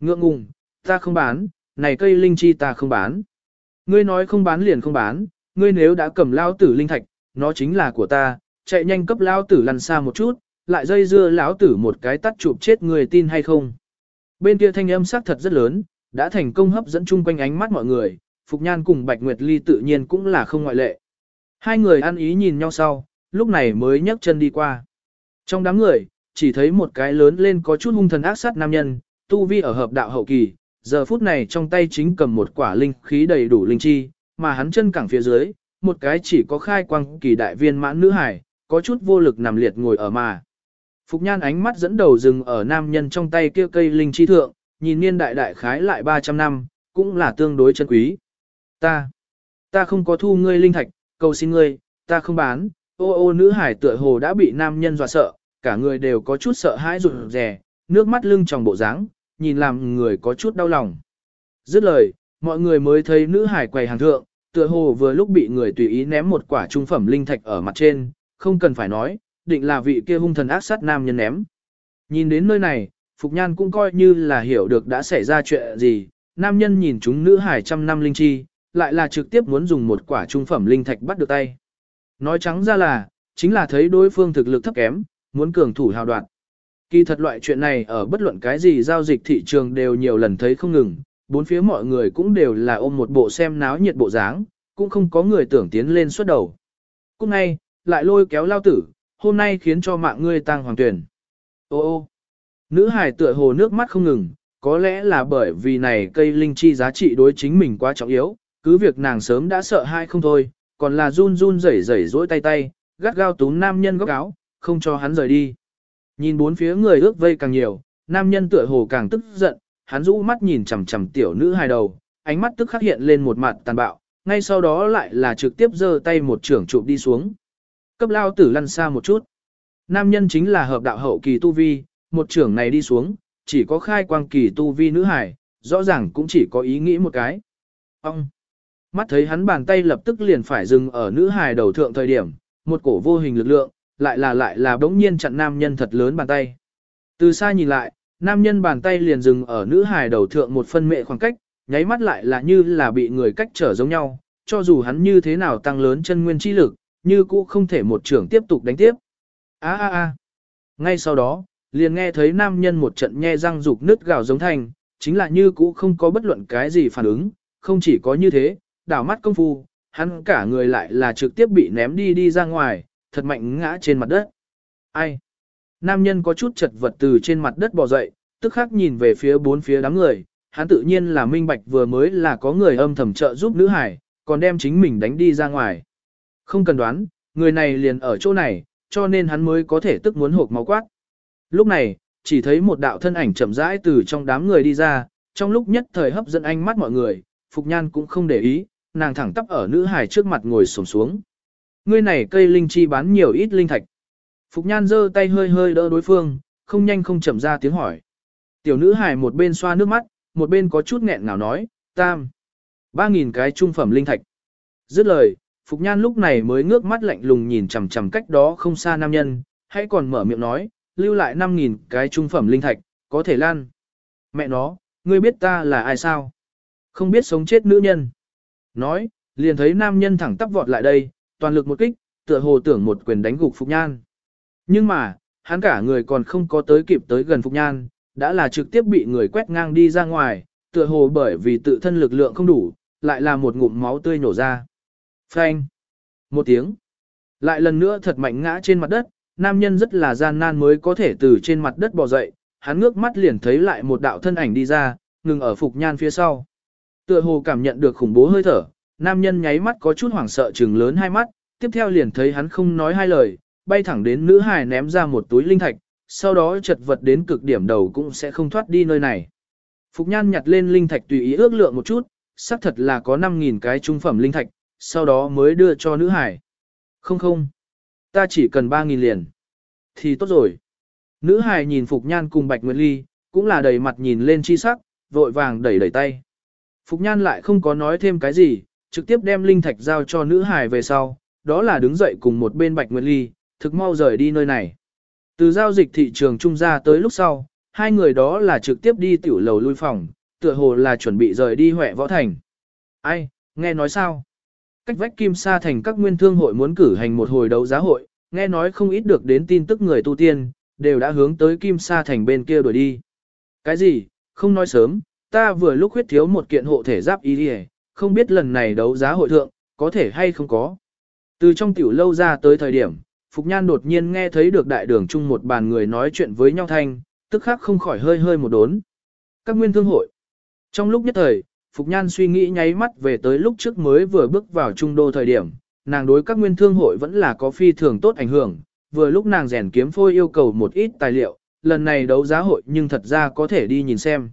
Ngượng ngùng, ta không bán, này cây linh chi ta không bán. Ngươi nói không bán liền không bán, ngươi nếu đã cầm Lao tử linh thạch, nó chính là của ta, chạy nhanh cấp Lao tử lăn xa một chút, lại dây dưa lão tử một cái tắt chụp chết người tin hay không. Bên kia thanh âm sắc thật rất lớn, đã thành công hấp dẫn chung quanh ánh mắt mọi người, Phục Nhan cùng Bạch Nguyệt Ly tự nhiên cũng là không ngoại lệ. Hai người ăn ý nhìn nhau sau, lúc này mới nhấc chân đi qua. Trong đám người, chỉ thấy một cái lớn lên có chút hung thần ác sát nam nhân, tu vi ở hợp đạo hậu kỳ, giờ phút này trong tay chính cầm một quả linh khí đầy đủ linh chi, mà hắn chân cẳng phía dưới, một cái chỉ có khai quang kỳ đại viên mãn nữ hải, có chút vô lực nằm liệt ngồi ở mà. Phục nhan ánh mắt dẫn đầu dừng ở nam nhân trong tay kia cây linh chi thượng, nhìn niên đại đại khái lại 300 năm, cũng là tương đối chân quý. Ta, ta không có thu ngươi linh thạch, cầu xin ngươi, ta không bán, ô ô nữ hải tựa hồ đã bị nam nhân dọa sợ, cả người đều có chút sợ hãi rụt rè, nước mắt lưng tròng bộ dáng, nhìn làm người có chút đau lòng. Dứt lời, mọi người mới thấy nữ hải quầy hàng thượng, tựa hồ vừa lúc bị người tùy ý ném một quả trung phẩm linh thạch ở mặt trên, không cần phải nói, định là vị kia hung thần ác sát nam nhân ném. Nhìn đến nơi này, Phục Nhan cũng coi như là hiểu được đã xảy ra chuyện gì, nam nhân nhìn chúng nữ hải trăm năm linh chi, lại là trực tiếp muốn dùng một quả trung phẩm linh thạch bắt được tay. Nói trắng ra là, chính là thấy đối phương thực lực thấp kém, muốn cường thủ hào đoạn. Kỳ thật loại chuyện này ở bất luận cái gì giao dịch thị trường đều nhiều lần thấy không ngừng, bốn phía mọi người cũng đều là ôm một bộ xem náo nhiệt bộ dáng, cũng không có người tưởng tiến lên suốt đầu. Cũng ngay, lại lôi kéo lao tử, hôm nay khiến cho mạng ngươi tăng hoàng tuyển. Ô ô, nữ hài tựa hồ nước mắt không ngừng, có lẽ là bởi vì này cây linh chi giá trị đối chính mình quá trọng yếu, cứ việc nàng sớm đã sợ hai không thôi, còn là run run rẩy rẩy rỗi tay tay, gắt gao túm nam nhân góc áo, không cho hắn rời đi. Nhìn bốn phía người ước vây càng nhiều, nam nhân tựa hồ càng tức giận, hắn rũ mắt nhìn chằm chằm tiểu nữ hài đầu, ánh mắt tức khắc hiện lên một mặt tàn bạo, ngay sau đó lại là trực tiếp giơ tay một trưởng chụp đi xuống. Cấp lao tử lăn xa một chút. Nam nhân chính là hợp đạo hậu kỳ tu vi, một trưởng này đi xuống, chỉ có khai quang kỳ tu vi nữ hải, rõ ràng cũng chỉ có ý nghĩ một cái. Ông! Mắt thấy hắn bàn tay lập tức liền phải dừng ở nữ hài đầu thượng thời điểm, một cổ vô hình lực lượng, lại là lại là đống nhiên chặn nam nhân thật lớn bàn tay. Từ xa nhìn lại, nam nhân bàn tay liền dừng ở nữ hài đầu thượng một phân mệ khoảng cách, nháy mắt lại là như là bị người cách trở giống nhau, cho dù hắn như thế nào tăng lớn chân nguyên chi lực, như cũ không thể một trưởng tiếp tục đánh tiếp. A a a. Ngay sau đó, liền nghe thấy nam nhân một trận nhe răng rục nứt gào giống thành, chính là như cũ không có bất luận cái gì phản ứng, không chỉ có như thế, đảo mắt công phu, hắn cả người lại là trực tiếp bị ném đi đi ra ngoài, thật mạnh ngã trên mặt đất. Ai? Nam nhân có chút chật vật từ trên mặt đất bò dậy, tức khắc nhìn về phía bốn phía đám người, hắn tự nhiên là minh bạch vừa mới là có người âm thầm trợ giúp nữ hải, còn đem chính mình đánh đi ra ngoài. Không cần đoán, người này liền ở chỗ này, cho nên hắn mới có thể tức muốn hộp máu quát. Lúc này, chỉ thấy một đạo thân ảnh chậm rãi từ trong đám người đi ra, trong lúc nhất thời hấp dẫn ánh mắt mọi người, Phục Nhan cũng không để ý, nàng thẳng tắp ở nữ hải trước mặt ngồi xổm xuống. Ngươi này cây linh chi bán nhiều ít linh thạch. Phục Nhan giơ tay hơi hơi đỡ đối phương, không nhanh không chậm ra tiếng hỏi. Tiểu nữ hải một bên xoa nước mắt, một bên có chút nghẹn ngào nói, tam. Ba nghìn cái trung phẩm linh thạch. Dứt lời, Phục Nhan lúc này mới ngước mắt lạnh lùng nhìn chằm chằm cách đó không xa nam nhân, hãy còn mở miệng nói, lưu lại 5.000 cái trung phẩm linh thạch, có thể lan. Mẹ nó, ngươi biết ta là ai sao? Không biết sống chết nữ nhân. Nói, liền thấy nam nhân thẳng tắp vọt lại đây, toàn lực một kích, tựa hồ tưởng một quyền đánh gục Phục Nhan. Nhưng mà, hắn cả người còn không có tới kịp tới gần Phục Nhan, đã là trực tiếp bị người quét ngang đi ra ngoài, tựa hồ bởi vì tự thân lực lượng không đủ, lại là một ngụm máu tươi nổ ra. Phanh. Một tiếng. Lại lần nữa thật mạnh ngã trên mặt đất, nam nhân rất là gian nan mới có thể từ trên mặt đất bò dậy, hắn ngước mắt liền thấy lại một đạo thân ảnh đi ra, ngừng ở Phục Nhan phía sau. Tựa hồ cảm nhận được khủng bố hơi thở, nam nhân nháy mắt có chút hoảng sợ trừng lớn hai mắt, tiếp theo liền thấy hắn không nói hai lời, bay thẳng đến nữ hài ném ra một túi linh thạch, sau đó chật vật đến cực điểm đầu cũng sẽ không thoát đi nơi này. Phục Nhan nhặt lên linh thạch tùy ý ước lượng một chút, xác thật là có 5.000 cái trung phẩm linh thạch, sau đó mới đưa cho nữ hải. Không không, ta chỉ cần 3.000 liền. Thì tốt rồi. Nữ hải nhìn Phục Nhan cùng Bạch Nguyệt Ly, cũng là đầy mặt nhìn lên chi sắc, vội vàng đẩy đẩy tay. Phục Nhan lại không có nói thêm cái gì, trực tiếp đem linh thạch giao cho nữ hải về sau, đó là đứng dậy cùng một bên Bạch Nguyệt Ly, thực mau rời đi nơi này. Từ giao dịch thị trường trung ra tới lúc sau, hai người đó là trực tiếp đi tiểu lầu lui phòng, tựa hồ là chuẩn bị rời đi Huệ Võ Thành. Ai, nghe nói sao? Cách vách Kim Sa Thành các nguyên thương hội muốn cử hành một hồi đấu giá hội, nghe nói không ít được đến tin tức người tu tiên, đều đã hướng tới Kim Sa Thành bên kia đuổi đi. Cái gì, không nói sớm, ta vừa lúc huyết thiếu một kiện hộ thể giáp y đi không biết lần này đấu giá hội thượng, có thể hay không có. Từ trong tiểu lâu ra tới thời điểm, Phục Nhan đột nhiên nghe thấy được đại đường chung một bàn người nói chuyện với nhau thanh, tức khắc không khỏi hơi hơi một đốn. Các nguyên thương hội. Trong lúc nhất thời, Phục Nhan suy nghĩ nháy mắt về tới lúc trước mới vừa bước vào trung đô thời điểm, nàng đối các nguyên thương hội vẫn là có phi thường tốt ảnh hưởng, vừa lúc nàng rèn kiếm phôi yêu cầu một ít tài liệu, lần này đấu giá hội nhưng thật ra có thể đi nhìn xem.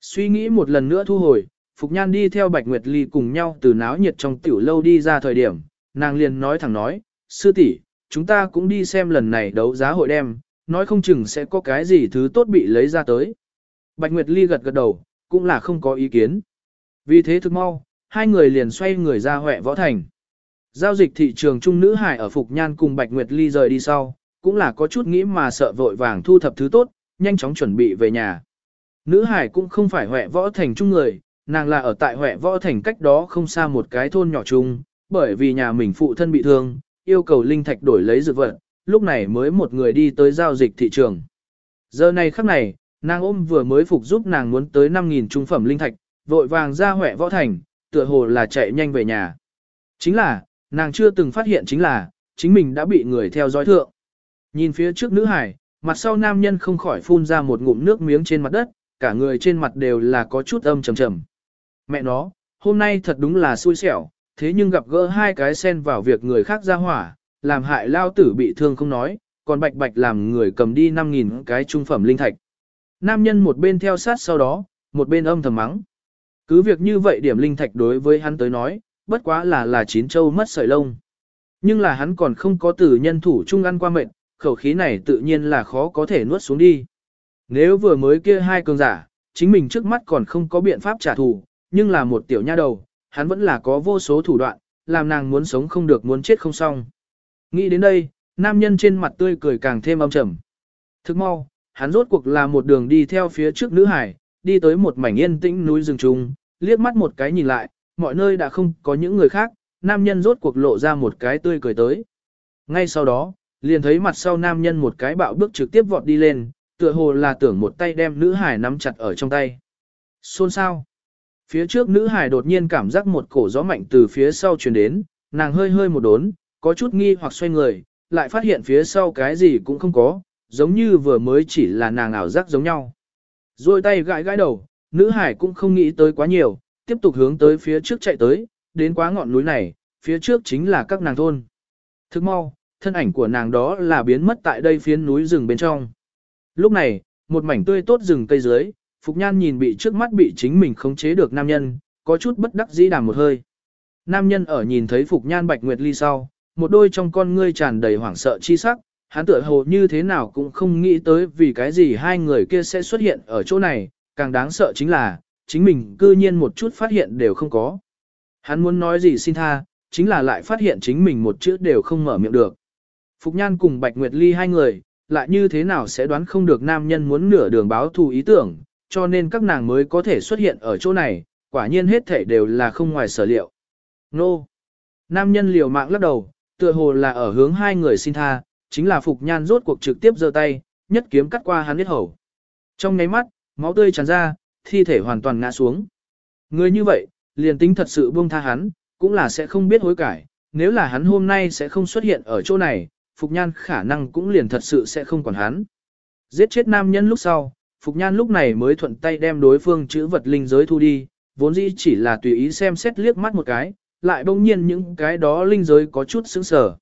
Suy nghĩ một lần nữa thu hồi, Phục Nhan đi theo Bạch Nguyệt Ly cùng nhau từ náo nhiệt trong tiểu lâu đi ra thời điểm, nàng liền nói thẳng nói, sư tỷ chúng ta cũng đi xem lần này đấu giá hội đem, nói không chừng sẽ có cái gì thứ tốt bị lấy ra tới. Bạch Nguyệt Ly gật gật đầu, cũng là không có ý kiến. Vì thế thực mau, hai người liền xoay người ra Huệ Võ Thành. Giao dịch thị trường trung nữ hải ở Phục Nhan cùng Bạch Nguyệt Ly rời đi sau, cũng là có chút nghĩ mà sợ vội vàng thu thập thứ tốt, nhanh chóng chuẩn bị về nhà. Nữ hải cũng không phải Huệ Võ Thành trung người, nàng là ở tại Huệ Võ Thành cách đó không xa một cái thôn nhỏ chung, bởi vì nhà mình phụ thân bị thương, yêu cầu linh thạch đổi lấy dược vật, lúc này mới một người đi tới giao dịch thị trường. Giờ này khắc này, nàng ôm vừa mới phục giúp nàng muốn tới 5.000 trung phẩm linh thạch, vội vàng ra huệ võ thành, tựa hồ là chạy nhanh về nhà. Chính là, nàng chưa từng phát hiện chính là, chính mình đã bị người theo dõi thượng. Nhìn phía trước nữ hải, mặt sau nam nhân không khỏi phun ra một ngụm nước miếng trên mặt đất, cả người trên mặt đều là có chút âm trầm trầm. Mẹ nó, hôm nay thật đúng là xui xẻo, thế nhưng gặp gỡ hai cái sen vào việc người khác ra hỏa, làm hại lao tử bị thương không nói, còn bạch bạch làm người cầm đi 5.000 cái trung phẩm linh thạch. Nam nhân một bên theo sát sau đó, một bên âm thầm mắng. Cứ việc như vậy điểm linh thạch đối với hắn tới nói, bất quá là là chín châu mất sợi lông. Nhưng là hắn còn không có từ nhân thủ chung ăn qua mệnh, khẩu khí này tự nhiên là khó có thể nuốt xuống đi. Nếu vừa mới kia hai cường giả, chính mình trước mắt còn không có biện pháp trả thù, nhưng là một tiểu nha đầu, hắn vẫn là có vô số thủ đoạn, làm nàng muốn sống không được muốn chết không xong. Nghĩ đến đây, nam nhân trên mặt tươi cười càng thêm âm trầm. Thức mau, hắn rốt cuộc là một đường đi theo phía trước nữ hải, đi tới một mảnh yên tĩnh núi rừng trùng, liếc mắt một cái nhìn lại, mọi nơi đã không có những người khác, nam nhân rốt cuộc lộ ra một cái tươi cười tới. Ngay sau đó, liền thấy mặt sau nam nhân một cái bạo bước trực tiếp vọt đi lên, tựa hồ là tưởng một tay đem nữ hải nắm chặt ở trong tay. Xôn sao? Phía trước nữ hải đột nhiên cảm giác một cổ gió mạnh từ phía sau truyền đến, nàng hơi hơi một đốn, có chút nghi hoặc xoay người, lại phát hiện phía sau cái gì cũng không có, giống như vừa mới chỉ là nàng ảo giác giống nhau. Rồi tay gãi gãi đầu, nữ hải cũng không nghĩ tới quá nhiều, tiếp tục hướng tới phía trước chạy tới, đến quá ngọn núi này, phía trước chính là các nàng thôn. Thức mau, thân ảnh của nàng đó là biến mất tại đây phiến núi rừng bên trong. Lúc này, một mảnh tươi tốt rừng cây dưới, Phục Nhan nhìn bị trước mắt bị chính mình khống chế được nam nhân, có chút bất đắc dĩ đàm một hơi. Nam nhân ở nhìn thấy Phục Nhan Bạch Nguyệt Ly sau, một đôi trong con ngươi tràn đầy hoảng sợ chi sắc, hắn tựa hồ như thế nào cũng không nghĩ tới vì cái gì hai người kia sẽ xuất hiện ở chỗ này, càng đáng sợ chính là, chính mình cư nhiên một chút phát hiện đều không có. Hắn muốn nói gì xin tha, chính là lại phát hiện chính mình một chữ đều không mở miệng được. Phục Nhan cùng Bạch Nguyệt Ly hai người, lại như thế nào sẽ đoán không được nam nhân muốn nửa đường báo thù ý tưởng, cho nên các nàng mới có thể xuất hiện ở chỗ này, quả nhiên hết thể đều là không ngoài sở liệu. Nô! Nam nhân liều mạng lắc đầu, tựa hồ là ở hướng hai người xin tha, chính là Phục Nhan rốt cuộc trực tiếp giơ tay, nhất kiếm cắt qua hắn huyết hầu. Trong nháy mắt, máu tươi tràn ra, thi thể hoàn toàn ngã xuống. Người như vậy, liền tính thật sự buông tha hắn, cũng là sẽ không biết hối cải, nếu là hắn hôm nay sẽ không xuất hiện ở chỗ này, Phục Nhan khả năng cũng liền thật sự sẽ không còn hắn. Giết chết nam nhân lúc sau, Phục Nhan lúc này mới thuận tay đem đối phương chữ vật linh giới thu đi, vốn dĩ chỉ là tùy ý xem xét liếc mắt một cái, lại bỗng nhiên những cái đó linh giới có chút sững sờ.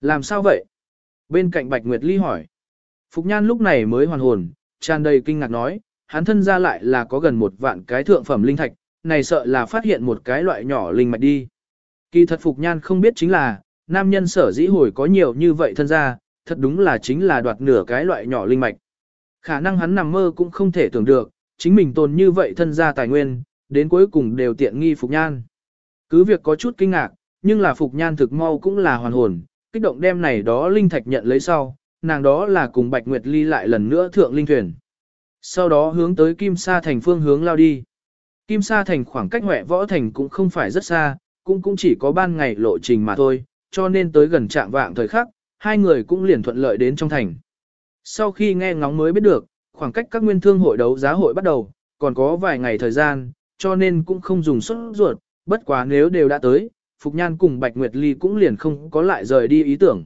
Làm sao vậy? Bên cạnh Bạch Nguyệt Ly hỏi. Phục Nhan lúc này mới hoàn hồn, tràn đầy kinh ngạc nói, hắn thân ra lại là có gần một vạn cái thượng phẩm linh thạch, này sợ là phát hiện một cái loại nhỏ linh mạch đi. Kỳ thật Phục Nhan không biết chính là, nam nhân sở dĩ hồi có nhiều như vậy thân ra, thật đúng là chính là đoạt nửa cái loại nhỏ linh mạch. Khả năng hắn nằm mơ cũng không thể tưởng được, chính mình tồn như vậy thân ra tài nguyên, đến cuối cùng đều tiện nghi Phục Nhan. Cứ việc có chút kinh ngạc, nhưng là Phục Nhan thực mau cũng là hoàn hồn, kích động đem này đó linh thạch nhận lấy sau, nàng đó là cùng Bạch Nguyệt Ly lại lần nữa thượng linh thuyền. Sau đó hướng tới Kim Sa Thành phương hướng lao đi. Kim Sa Thành khoảng cách Huệ Võ Thành cũng không phải rất xa, cũng cũng chỉ có ban ngày lộ trình mà thôi, cho nên tới gần trạng vạng thời khắc, hai người cũng liền thuận lợi đến trong thành. Sau khi nghe ngóng mới biết được, khoảng cách các nguyên thương hội đấu giá hội bắt đầu, còn có vài ngày thời gian, cho nên cũng không dùng xuất ruột, bất quá nếu đều đã tới, Phục Nhan cùng Bạch Nguyệt Ly cũng liền không có lại rời đi ý tưởng.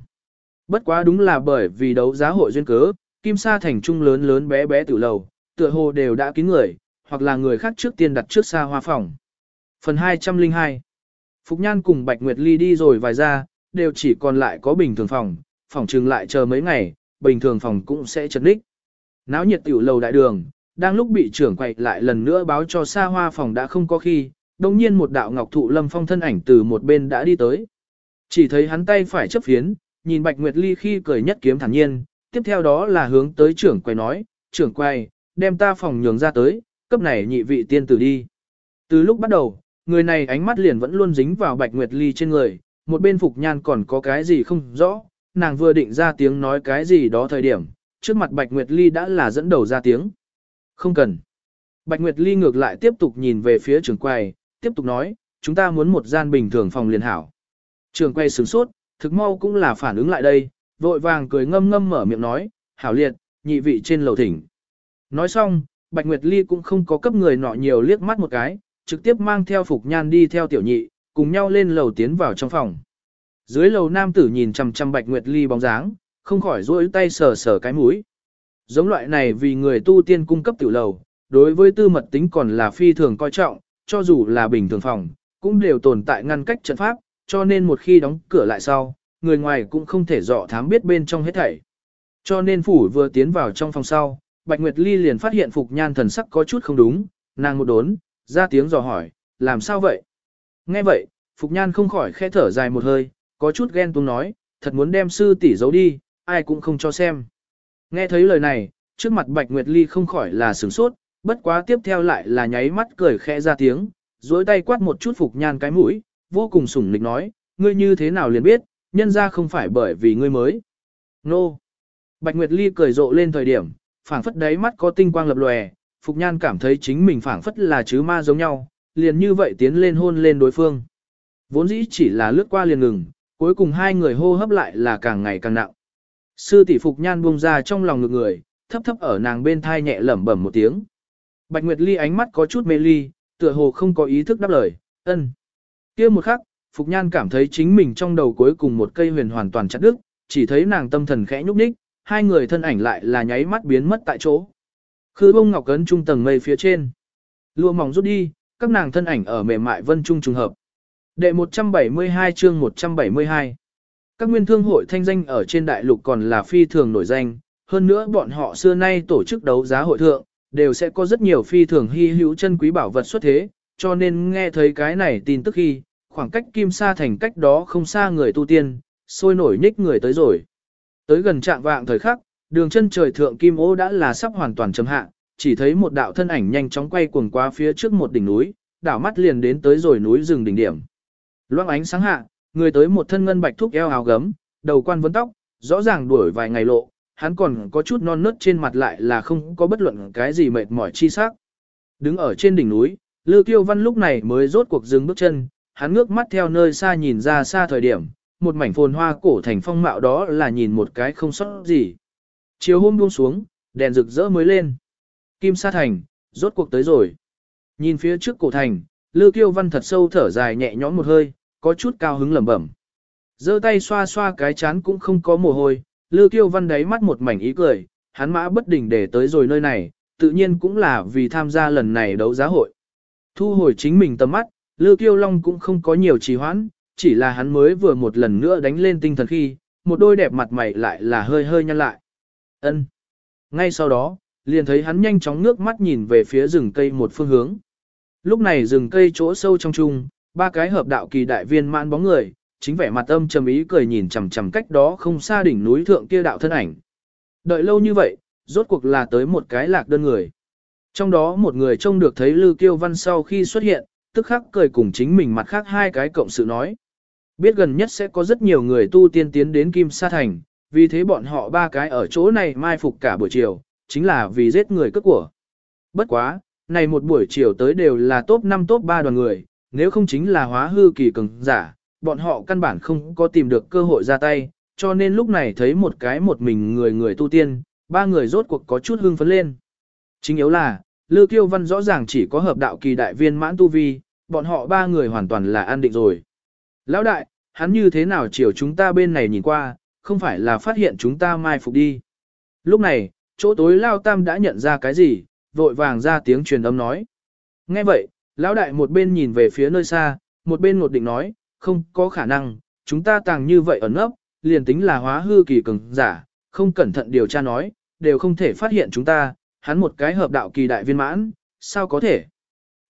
Bất quá đúng là bởi vì đấu giá hội duyên cớ, Kim Sa thành trung lớn lớn bé bé tử lầu, tựa hồ đều đã kín người, hoặc là người khác trước tiên đặt trước xa hoa phòng. Phần 202 Phục Nhan cùng Bạch Nguyệt Ly đi rồi vài ra, đều chỉ còn lại có bình thường phòng, phòng trừng lại chờ mấy ngày, bình thường phòng cũng sẽ chật ních. Náo nhiệt tiểu lầu đại đường, đang lúc bị trưởng quậy lại lần nữa báo cho xa hoa phòng đã không có khi, đồng nhiên một đạo ngọc thụ lâm phong thân ảnh từ một bên đã đi tới. Chỉ thấy hắn tay phải chấp phiến, nhìn Bạch Nguyệt Ly khi cười nhất kiếm thản nhiên, tiếp theo đó là hướng tới trưởng quầy nói, trưởng quầy, đem ta phòng nhường ra tới, cấp này nhị vị tiên tử đi. Từ lúc bắt đầu, người này ánh mắt liền vẫn luôn dính vào Bạch Nguyệt Ly trên người, một bên Phục Nhan còn có cái gì không rõ, nàng vừa định ra tiếng nói cái gì đó thời điểm, trước mặt Bạch Nguyệt Ly đã là dẫn đầu ra tiếng. Không cần. Bạch Nguyệt Ly ngược lại tiếp tục nhìn về phía trưởng quầy, tiếp tục nói, chúng ta muốn một gian bình thường phòng liền hảo. trường quay sướng sốt, thực mau cũng là phản ứng lại đây, vội vàng cười ngâm ngâm mở miệng nói, hảo liệt, nhị vị trên lầu thỉnh. Nói xong, Bạch Nguyệt Ly cũng không có cấp người nọ nhiều liếc mắt một cái, trực tiếp mang theo Phục Nhan đi theo tiểu nhị, cùng nhau lên lầu tiến vào trong phòng. Dưới lầu nam tử nhìn chằm chằm Bạch Nguyệt Ly bóng dáng, không khỏi duỗi tay sờ sờ cái mũi. Giống loại này vì người tu tiên cung cấp tiểu lầu, đối với tư mật tính còn là phi thường coi trọng, cho dù là bình thường phòng, cũng đều tồn tại ngăn cách trận pháp, cho nên một khi đóng cửa lại sau, người ngoài cũng không thể dọ thám biết bên trong hết thảy. Cho nên phủ vừa tiến vào trong phòng sau, Bạch Nguyệt Ly liền phát hiện Phục Nhan thần sắc có chút không đúng, nàng một đốn, ra tiếng dò hỏi, làm sao vậy? Nghe vậy, Phục Nhan không khỏi khẽ thở dài một hơi, có chút ghen tuông nói, thật muốn đem sư tỷ giấu đi, ai cũng không cho xem. Nghe thấy lời này, trước mặt Bạch Nguyệt Ly không khỏi là sửng sốt, bất quá tiếp theo lại là nháy mắt cười khẽ ra tiếng, duỗi tay quát một chút Phục Nhan cái mũi, vô cùng sủng nịch nói, ngươi như thế nào liền biết, nhân ra không phải bởi vì ngươi mới. Nô! Bạch Nguyệt Ly cười rộ lên thời điểm, phảng phất đáy mắt có tinh quang lập lòe, Phục Nhan cảm thấy chính mình phảng phất là chứ ma giống nhau, liền như vậy tiến lên hôn lên đối phương. Vốn dĩ chỉ là lướt qua liền ngừng, cuối cùng hai người hô hấp lại là càng ngày càng nặng. Sư tỷ Phục Nhan buông ra trong lòng ngực người, thấp thấp ở nàng bên thai nhẹ lẩm bẩm một tiếng. Bạch Nguyệt Ly ánh mắt có chút mê ly, Tựa hồ không có ý thức đáp lời, ân. kia một khắc, Phục Nhan cảm thấy chính mình trong đầu cuối cùng một cây huyền hoàn toàn chặt đứt, chỉ thấy nàng tâm thần khẽ nhúc nhích, hai người thân ảnh lại là nháy mắt biến mất tại chỗ. Khư bông ngọc cấn trung tầng mây phía trên. Lua mỏng rút đi, các nàng thân ảnh ở mềm mại vân trung trùng hợp. Đệ 172 chương 172 Các nguyên thương hội thanh danh ở trên đại lục còn là phi thường nổi danh, hơn nữa bọn họ xưa nay tổ chức đấu giá hội thượng, đều sẽ có rất nhiều phi thường hy hữu chân quý bảo vật xuất thế, cho nên nghe thấy cái này tin tức khi, khoảng cách kim sa thành cách đó không xa người tu tiên, sôi nổi nhích người tới rồi. Tới gần trạng vạng thời khắc, đường chân trời thượng kim ô đã là sắp hoàn toàn chấm hạ, chỉ thấy một đạo thân ảnh nhanh chóng quay cuồng qua phía trước một đỉnh núi, đảo mắt liền đến tới rồi núi rừng đỉnh điểm. Loang ánh sáng hạ, người tới một thân ngân bạch thúc eo áo gấm, đầu quan vấn tóc, rõ ràng đuổi vài ngày lộ, hắn còn có chút non nớt trên mặt lại là không có bất luận cái gì mệt mỏi chi sắc. Đứng ở trên đỉnh núi, Lư Kiêu Văn lúc này mới rốt cuộc dừng bước chân, hắn ngước mắt theo nơi xa nhìn ra xa thời điểm, một mảnh phồn hoa cổ thành phong mạo đó là nhìn một cái không sót gì. Chiều hôm buông xuống, đèn rực rỡ mới lên. Kim Sa Thành, rốt cuộc tới rồi. Nhìn phía trước cổ thành, Lư Kiêu Văn thật sâu thở dài nhẹ nhõm một hơi, có chút cao hứng lẩm bẩm. giơ tay xoa xoa cái chán cũng không có mồ hôi, Lư Kiêu Văn đáy mắt một mảnh ý cười, hắn mã bất đình để tới rồi nơi này, tự nhiên cũng là vì tham gia lần này đấu giá hội. Thu hồi chính mình tầm mắt, Lư Kiêu Long cũng không có nhiều trì hoãn, chỉ là hắn mới vừa một lần nữa đánh lên tinh thần khi, một đôi đẹp mặt mày lại là hơi hơi nhăn lại. Ân. Ngay sau đó, liền thấy hắn nhanh chóng ngước mắt nhìn về phía rừng cây một phương hướng. Lúc này rừng cây chỗ sâu trong trung, ba cái hợp đạo kỳ đại viên mãn bóng người, chính vẻ mặt âm trầm ý cười nhìn chằm chằm cách đó không xa đỉnh núi thượng kia đạo thân ảnh. Đợi lâu như vậy, rốt cuộc là tới một cái lạc đơn người. Trong đó một người trông được thấy Lư Kiêu Văn sau khi xuất hiện, tức khắc cười cùng chính mình mặt khác hai cái cộng sự nói. Biết gần nhất sẽ có rất nhiều người tu tiên tiến đến Kim Sa Thành, vì thế bọn họ ba cái ở chỗ này mai phục cả buổi chiều, chính là vì giết người cướp của. Bất quá, này một buổi chiều tới đều là top 5 top 3 đoàn người, nếu không chính là hóa hư kỳ cường giả, bọn họ căn bản không có tìm được cơ hội ra tay, cho nên lúc này thấy một cái một mình người người tu tiên, ba người rốt cuộc có chút hưng phấn lên. Chính yếu là, Lư Kiêu Văn rõ ràng chỉ có hợp đạo kỳ đại viên mãn tu vi, bọn họ ba người hoàn toàn là an định rồi. Lão đại, hắn như thế nào chiều chúng ta bên này nhìn qua, không phải là phát hiện chúng ta mai phục đi. Lúc này, chỗ tối Lao Tam đã nhận ra cái gì, vội vàng ra tiếng truyền âm nói. Nghe vậy, Lão đại một bên nhìn về phía nơi xa, một bên một định nói, không có khả năng, chúng ta tàng như vậy ẩn ấp, liền tính là hóa hư kỳ cường giả, không cẩn thận điều tra nói, đều không thể phát hiện chúng ta, hắn một cái hợp đạo kỳ đại viên mãn, sao có thể?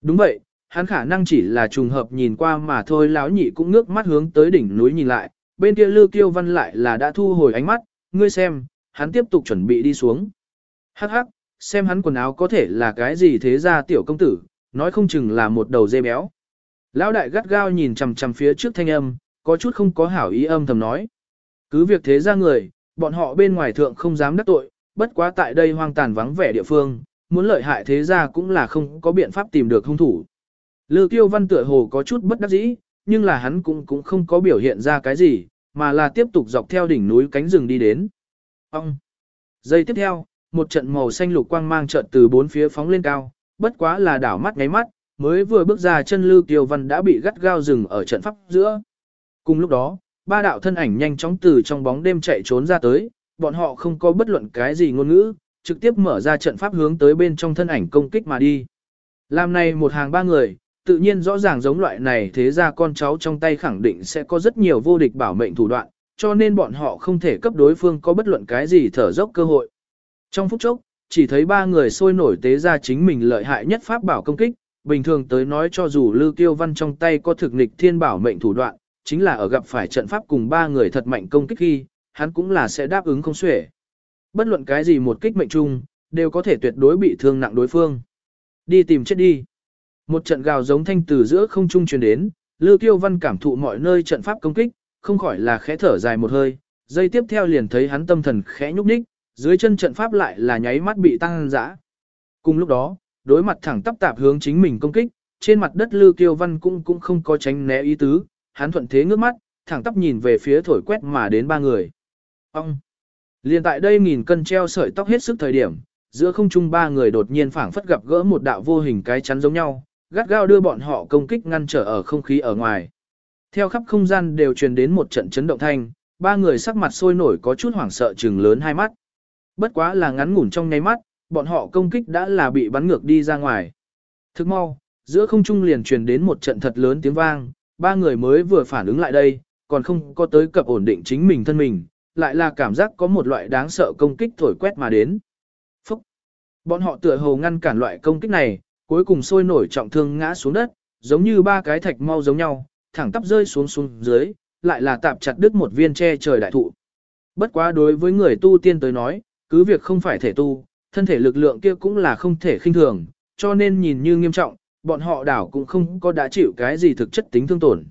Đúng vậy, hắn khả năng chỉ là trùng hợp nhìn qua mà thôi lão nhị cũng ngước mắt hướng tới đỉnh núi nhìn lại, bên kia Lư Kiêu Văn lại là đã thu hồi ánh mắt, ngươi xem, hắn tiếp tục chuẩn bị đi xuống. Hắc hắc, xem hắn quần áo có thể là cái gì thế ra tiểu công tử, nói không chừng là một đầu dê béo. Lão đại gắt gao nhìn chằm chằm phía trước thanh âm, có chút không có hảo ý âm thầm nói. Cứ việc thế ra người, bọn họ bên ngoài thượng không dám đắc tội, bất quá tại đây hoang tàn vắng vẻ địa phương, muốn lợi hại thế ra cũng là không có biện pháp tìm được hung thủ. Lư Kiêu Văn tựa hồ có chút bất đắc dĩ, nhưng là hắn cũng cũng không có biểu hiện ra cái gì, mà là tiếp tục dọc theo đỉnh núi cánh rừng đi đến. Ông! Giây tiếp theo, một trận màu xanh lục quang mang trận từ bốn phía phóng lên cao, bất quá là đảo mắt ngáy mắt, mới vừa bước ra chân lưu Tiêu Văn đã bị gắt gao rừng ở trận pháp giữa. Cùng lúc đó, ba đạo thân ảnh nhanh chóng từ trong bóng đêm chạy trốn ra tới, bọn họ không có bất luận cái gì ngôn ngữ, trực tiếp mở ra trận pháp hướng tới bên trong thân ảnh công kích mà đi. Làm này một hàng ba người, tự nhiên rõ ràng giống loại này thế ra con cháu trong tay khẳng định sẽ có rất nhiều vô địch bảo mệnh thủ đoạn, cho nên bọn họ không thể cấp đối phương có bất luận cái gì thở dốc cơ hội. Trong phút chốc, chỉ thấy ba người sôi nổi tế ra chính mình lợi hại nhất pháp bảo công kích, bình thường tới nói cho dù Lưu Kiêu Văn trong tay có thực nịch thiên bảo mệnh thủ đoạn, chính là ở gặp phải trận pháp cùng ba người thật mạnh công kích khi, hắn cũng là sẽ đáp ứng không xuể. Bất luận cái gì một kích mệnh chung, đều có thể tuyệt đối bị thương nặng đối phương. Đi tìm chết đi. Một trận gào giống thanh từ giữa không trung truyền đến, Lưu Kiêu Văn cảm thụ mọi nơi trận pháp công kích, không khỏi là khẽ thở dài một hơi, giây tiếp theo liền thấy hắn tâm thần khẽ nhúc nhích, dưới chân trận pháp lại là nháy mắt bị tăng dã. Cùng lúc đó, đối mặt thẳng tắp tạp hướng chính mình công kích, trên mặt đất Lưu Kiêu Văn cũng cũng không có tránh né ý tứ, hắn thuận thế ngước mắt, thẳng tắp nhìn về phía thổi quét mà đến ba người. Ông! Liên tại đây nghìn cân treo sợi tóc hết sức thời điểm, giữa không trung ba người đột nhiên phảng phất gặp gỡ một đạo vô hình cái chắn giống nhau, gắt gao đưa bọn họ công kích ngăn trở ở không khí ở ngoài. Theo khắp không gian đều truyền đến một trận chấn động thanh, ba người sắc mặt sôi nổi có chút hoảng sợ trừng lớn hai mắt. Bất quá là ngắn ngủn trong nháy mắt, bọn họ công kích đã là bị bắn ngược đi ra ngoài. Thức mau, giữa không trung liền truyền đến một trận thật lớn tiếng vang, ba người mới vừa phản ứng lại đây, còn không có tới cập ổn định chính mình thân mình, lại là cảm giác có một loại đáng sợ công kích thổi quét mà đến. Phúc! Bọn họ tựa hồ ngăn cản loại công kích này, cuối cùng sôi nổi trọng thương ngã xuống đất, giống như ba cái thạch mau giống nhau, thẳng tắp rơi xuống xuống dưới, lại là tạp chặt đứt một viên tre trời đại thụ. Bất quá đối với người tu tiên tới nói, cứ việc không phải thể tu, thân thể lực lượng kia cũng là không thể khinh thường, cho nên nhìn như nghiêm trọng, bọn họ đảo cũng không có đã chịu cái gì thực chất tính thương tổn.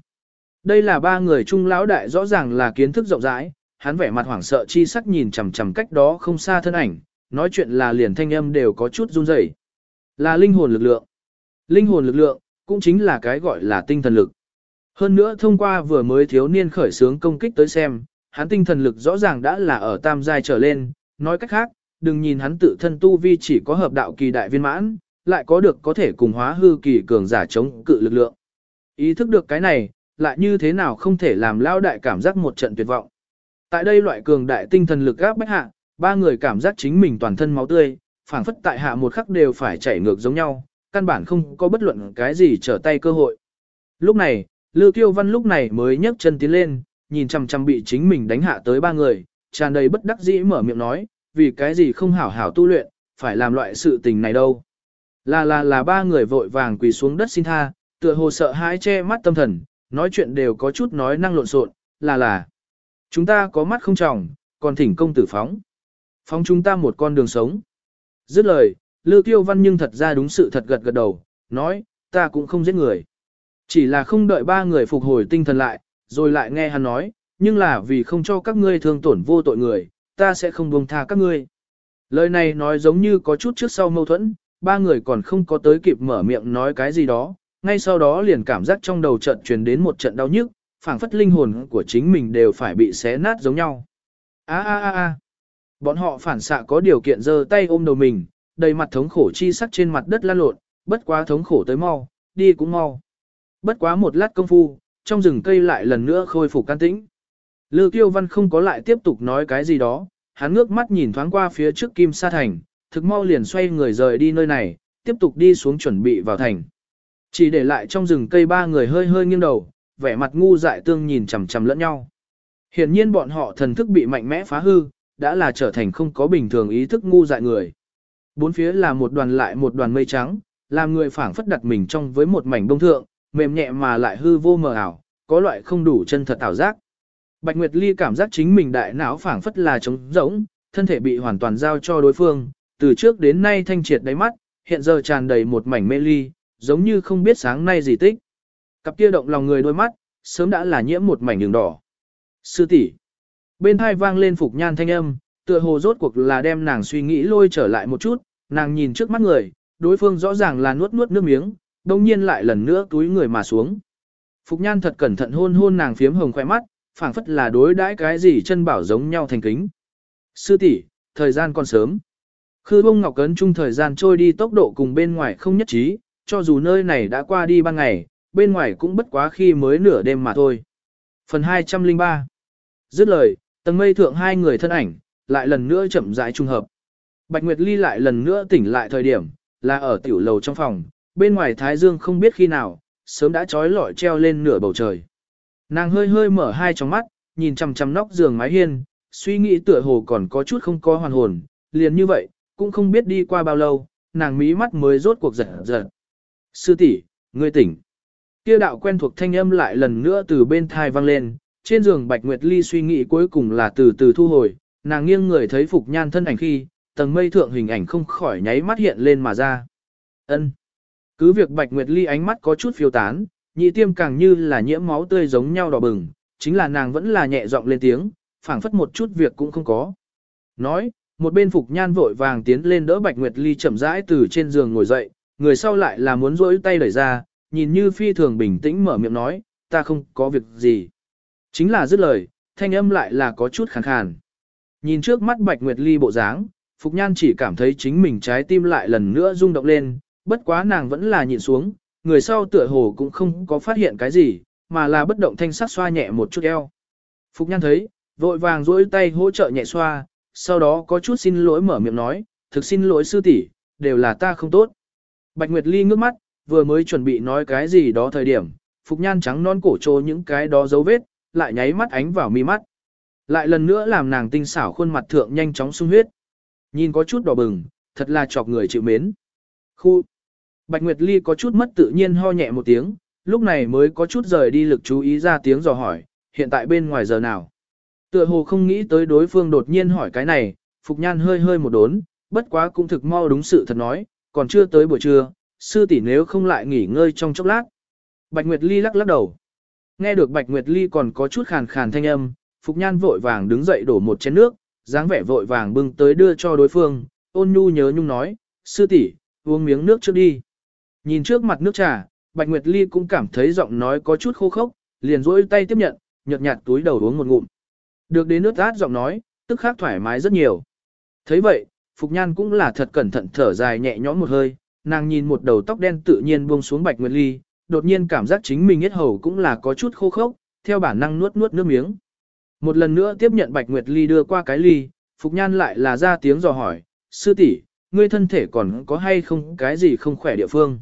Đây là ba người trung lão đại rõ ràng là kiến thức rộng rãi, hắn vẻ mặt hoảng sợ chi sắc nhìn chằm chằm cách đó không xa thân ảnh, nói chuyện là liền thanh âm đều có chút run rẩy. Là linh hồn lực lượng. Linh hồn lực lượng, cũng chính là cái gọi là tinh thần lực. Hơn nữa thông qua vừa mới thiếu niên khởi sướng công kích tới xem, hắn tinh thần lực rõ ràng đã là ở tam giai trở lên, nói cách khác, đừng nhìn hắn tự thân tu vi chỉ có hợp đạo kỳ đại viên mãn, lại có được có thể cùng hóa hư kỳ cường giả chống cự lực lượng. Ý thức được cái này, lại như thế nào không thể làm lao đại cảm giác một trận tuyệt vọng. Tại đây loại cường đại tinh thần lực gáp bách hạ, ba người cảm giác chính mình toàn thân máu tươi, phảng phất tại hạ một khắc đều phải chảy ngược giống nhau, căn bản không có bất luận cái gì trở tay cơ hội. Lúc này, Lư Kiêu Văn lúc này mới nhấc chân tiến lên, nhìn chằm chằm bị chính mình đánh hạ tới ba người, tràn đầy bất đắc dĩ mở miệng nói, vì cái gì không hảo hảo tu luyện, phải làm loại sự tình này đâu. Là là là ba người vội vàng quỳ xuống đất xin tha, tựa hồ sợ hãi che mắt tâm thần, nói chuyện đều có chút nói năng lộn xộn, là là. Chúng ta có mắt không trọng, còn thỉnh công tử phóng. Phóng chúng ta một con đường sống. Dứt lời, Lư Kiêu Văn nhưng thật ra đúng sự thật gật gật đầu, nói, ta cũng không giết người. Chỉ là không đợi ba người phục hồi tinh thần lại, rồi lại nghe hắn nói, nhưng là vì không cho các ngươi thương tổn vô tội người, ta sẽ không buông tha các ngươi. Lời này nói giống như có chút trước sau mâu thuẫn, ba người còn không có tới kịp mở miệng nói cái gì đó, ngay sau đó liền cảm giác trong đầu trận truyền đến một trận đau nhức, phảng phất linh hồn của chính mình đều phải bị xé nát giống nhau. A a a a. Bọn họ phản xạ có điều kiện giơ tay ôm đầu mình, đầy mặt thống khổ chi sắc trên mặt đất lan lộn, bất quá thống khổ tới mau, đi cũng mau. Bất quá một lát công phu, trong rừng cây lại lần nữa khôi phục can tĩnh. Lư Kiêu Văn không có lại tiếp tục nói cái gì đó, hắn ngước mắt nhìn thoáng qua phía trước Kim Sa Thành, thực mau liền xoay người rời đi nơi này, tiếp tục đi xuống chuẩn bị vào thành. Chỉ để lại trong rừng cây ba người hơi hơi nghiêng đầu, vẻ mặt ngu dại tương nhìn chằm chằm lẫn nhau. Hiển nhiên bọn họ thần thức bị mạnh mẽ phá hư, đã là trở thành không có bình thường ý thức ngu dại người. Bốn phía là một đoàn lại một đoàn mây trắng, làm người phảng phất đặt mình trong với một mảnh bông thượng, mềm nhẹ mà lại hư vô mờ ảo, có loại không đủ chân thật ảo giác. Bạch Nguyệt Ly cảm giác chính mình đại não phảng phất là trống rỗng, thân thể bị hoàn toàn giao cho đối phương, từ trước đến nay thanh triệt đáy mắt, hiện giờ tràn đầy một mảnh mê ly, giống như không biết sáng nay gì tích. Cặp kia động lòng người đôi mắt, sớm đã là nhiễm một mảnh đường đỏ. Sư tỷ, Bên thai vang lên phục nhan thanh âm, tựa hồ rốt cuộc là đem nàng suy nghĩ lôi trở lại một chút, nàng nhìn trước mắt người, đối phương rõ ràng là nuốt nuốt nước miếng, đồng nhiên lại lần nữa túi người mà xuống. Phục nhan thật cẩn thận hôn hôn nàng phiếm hồng khỏe mắt, phảng phất là đối đãi cái gì chân bảo giống nhau thành kính. Sư tỷ, thời gian còn sớm. Khư bông ngọc cấn chung thời gian trôi đi tốc độ cùng bên ngoài không nhất trí, cho dù nơi này đã qua đi ban ngày, bên ngoài cũng bất quá khi mới nửa đêm mà thôi. Phần 203 Dứt lời, tầng mây thượng hai người thân ảnh, lại lần nữa chậm rãi trung hợp. Bạch Nguyệt Ly lại lần nữa tỉnh lại thời điểm, là ở tiểu lầu trong phòng, bên ngoài Thái Dương không biết khi nào, sớm đã trói lọi treo lên nửa bầu trời. Nàng hơi hơi mở hai tròng mắt, nhìn chằm chằm nóc giường mái hiên, suy nghĩ tựa hồ còn có chút không có hoàn hồn, liền như vậy, cũng không biết đi qua bao lâu, nàng mí mắt mới rốt cuộc giật giật. Sư tỷ, ngươi tỉnh. Kia đạo quen thuộc thanh âm lại lần nữa từ bên thai vang lên, trên giường Bạch Nguyệt Ly suy nghĩ cuối cùng là từ từ thu hồi, nàng nghiêng người thấy Phục Nhan thân ảnh khi, tầng mây thượng hình ảnh không khỏi nháy mắt hiện lên mà ra. Ân. Cứ việc Bạch Nguyệt Ly ánh mắt có chút phiêu tán, nhị tiêm càng như là nhiễm máu tươi giống nhau đỏ bừng, chính là nàng vẫn là nhẹ giọng lên tiếng, phảng phất một chút việc cũng không có. Nói, một bên Phục Nhan vội vàng tiến lên đỡ Bạch Nguyệt Ly chậm rãi từ trên giường ngồi dậy, người sau lại là muốn rỗi tay đẩy ra, nhìn như phi thường bình tĩnh mở miệng nói, ta không có việc gì. Chính là dứt lời, thanh âm lại là có chút khàn khàn. Nhìn trước mắt Bạch Nguyệt Ly bộ dáng, Phục Nhan chỉ cảm thấy chính mình trái tim lại lần nữa rung động lên, bất quá nàng vẫn là nhịn xuống, người sau tựa hồ cũng không có phát hiện cái gì, mà là bất động thanh sắc xoa nhẹ một chút eo. Phục Nhan thấy, vội vàng duỗi tay hỗ trợ nhẹ xoa, sau đó có chút xin lỗi mở miệng nói, thực xin lỗi sư tỷ, đều là ta không tốt. Bạch Nguyệt Ly ngước mắt, vừa mới chuẩn bị nói cái gì đó thời điểm, Phục Nhan trắng non cổ trô những cái đó dấu vết, lại nháy mắt ánh vào mi mắt. Lại lần nữa làm nàng tinh xảo khuôn mặt thượng nhanh chóng sung huyết. Nhìn có chút đỏ bừng, thật là chọc người chịu mến. Khu. Bạch Nguyệt Ly có chút mất tự nhiên ho nhẹ một tiếng, lúc này mới có chút rời đi lực chú ý ra tiếng dò hỏi, hiện tại bên ngoài giờ nào. Tựa hồ không nghĩ tới đối phương đột nhiên hỏi cái này, Phục Nhan hơi hơi một đốn, bất quá cũng thực mau đúng sự thật nói, còn chưa tới buổi trưa, sư tỷ nếu không lại nghỉ ngơi trong chốc lát. Bạch Nguyệt Ly lắc lắc đầu. Nghe được Bạch Nguyệt Ly còn có chút khàn khàn thanh âm, Phục Nhan vội vàng đứng dậy đổ một chén nước, dáng vẻ vội vàng bưng tới đưa cho đối phương, ôn nhu nhớ nhung nói, sư tỷ uống miếng nước trước đi. Nhìn trước mặt nước trà, Bạch Nguyệt Ly cũng cảm thấy giọng nói có chút khô khốc, liền rỗi tay tiếp nhận, nhợt nhạt túi đầu uống một ngụm. Được đến nước át giọng nói, tức khắc thoải mái rất nhiều. thấy vậy, Phục Nhan cũng là thật cẩn thận thở dài nhẹ nhõm một hơi, nàng nhìn một đầu tóc đen tự nhiên buông xuống Bạch Nguyệt Ly, đột nhiên cảm giác chính mình hết hầu cũng là có chút khô khốc, theo bản năng nuốt nuốt nước miếng. Một lần nữa tiếp nhận Bạch Nguyệt Ly đưa qua cái ly, Phục Nhan lại là ra tiếng dò hỏi, sư tỷ ngươi thân thể còn có hay không cái gì không khỏe địa phương.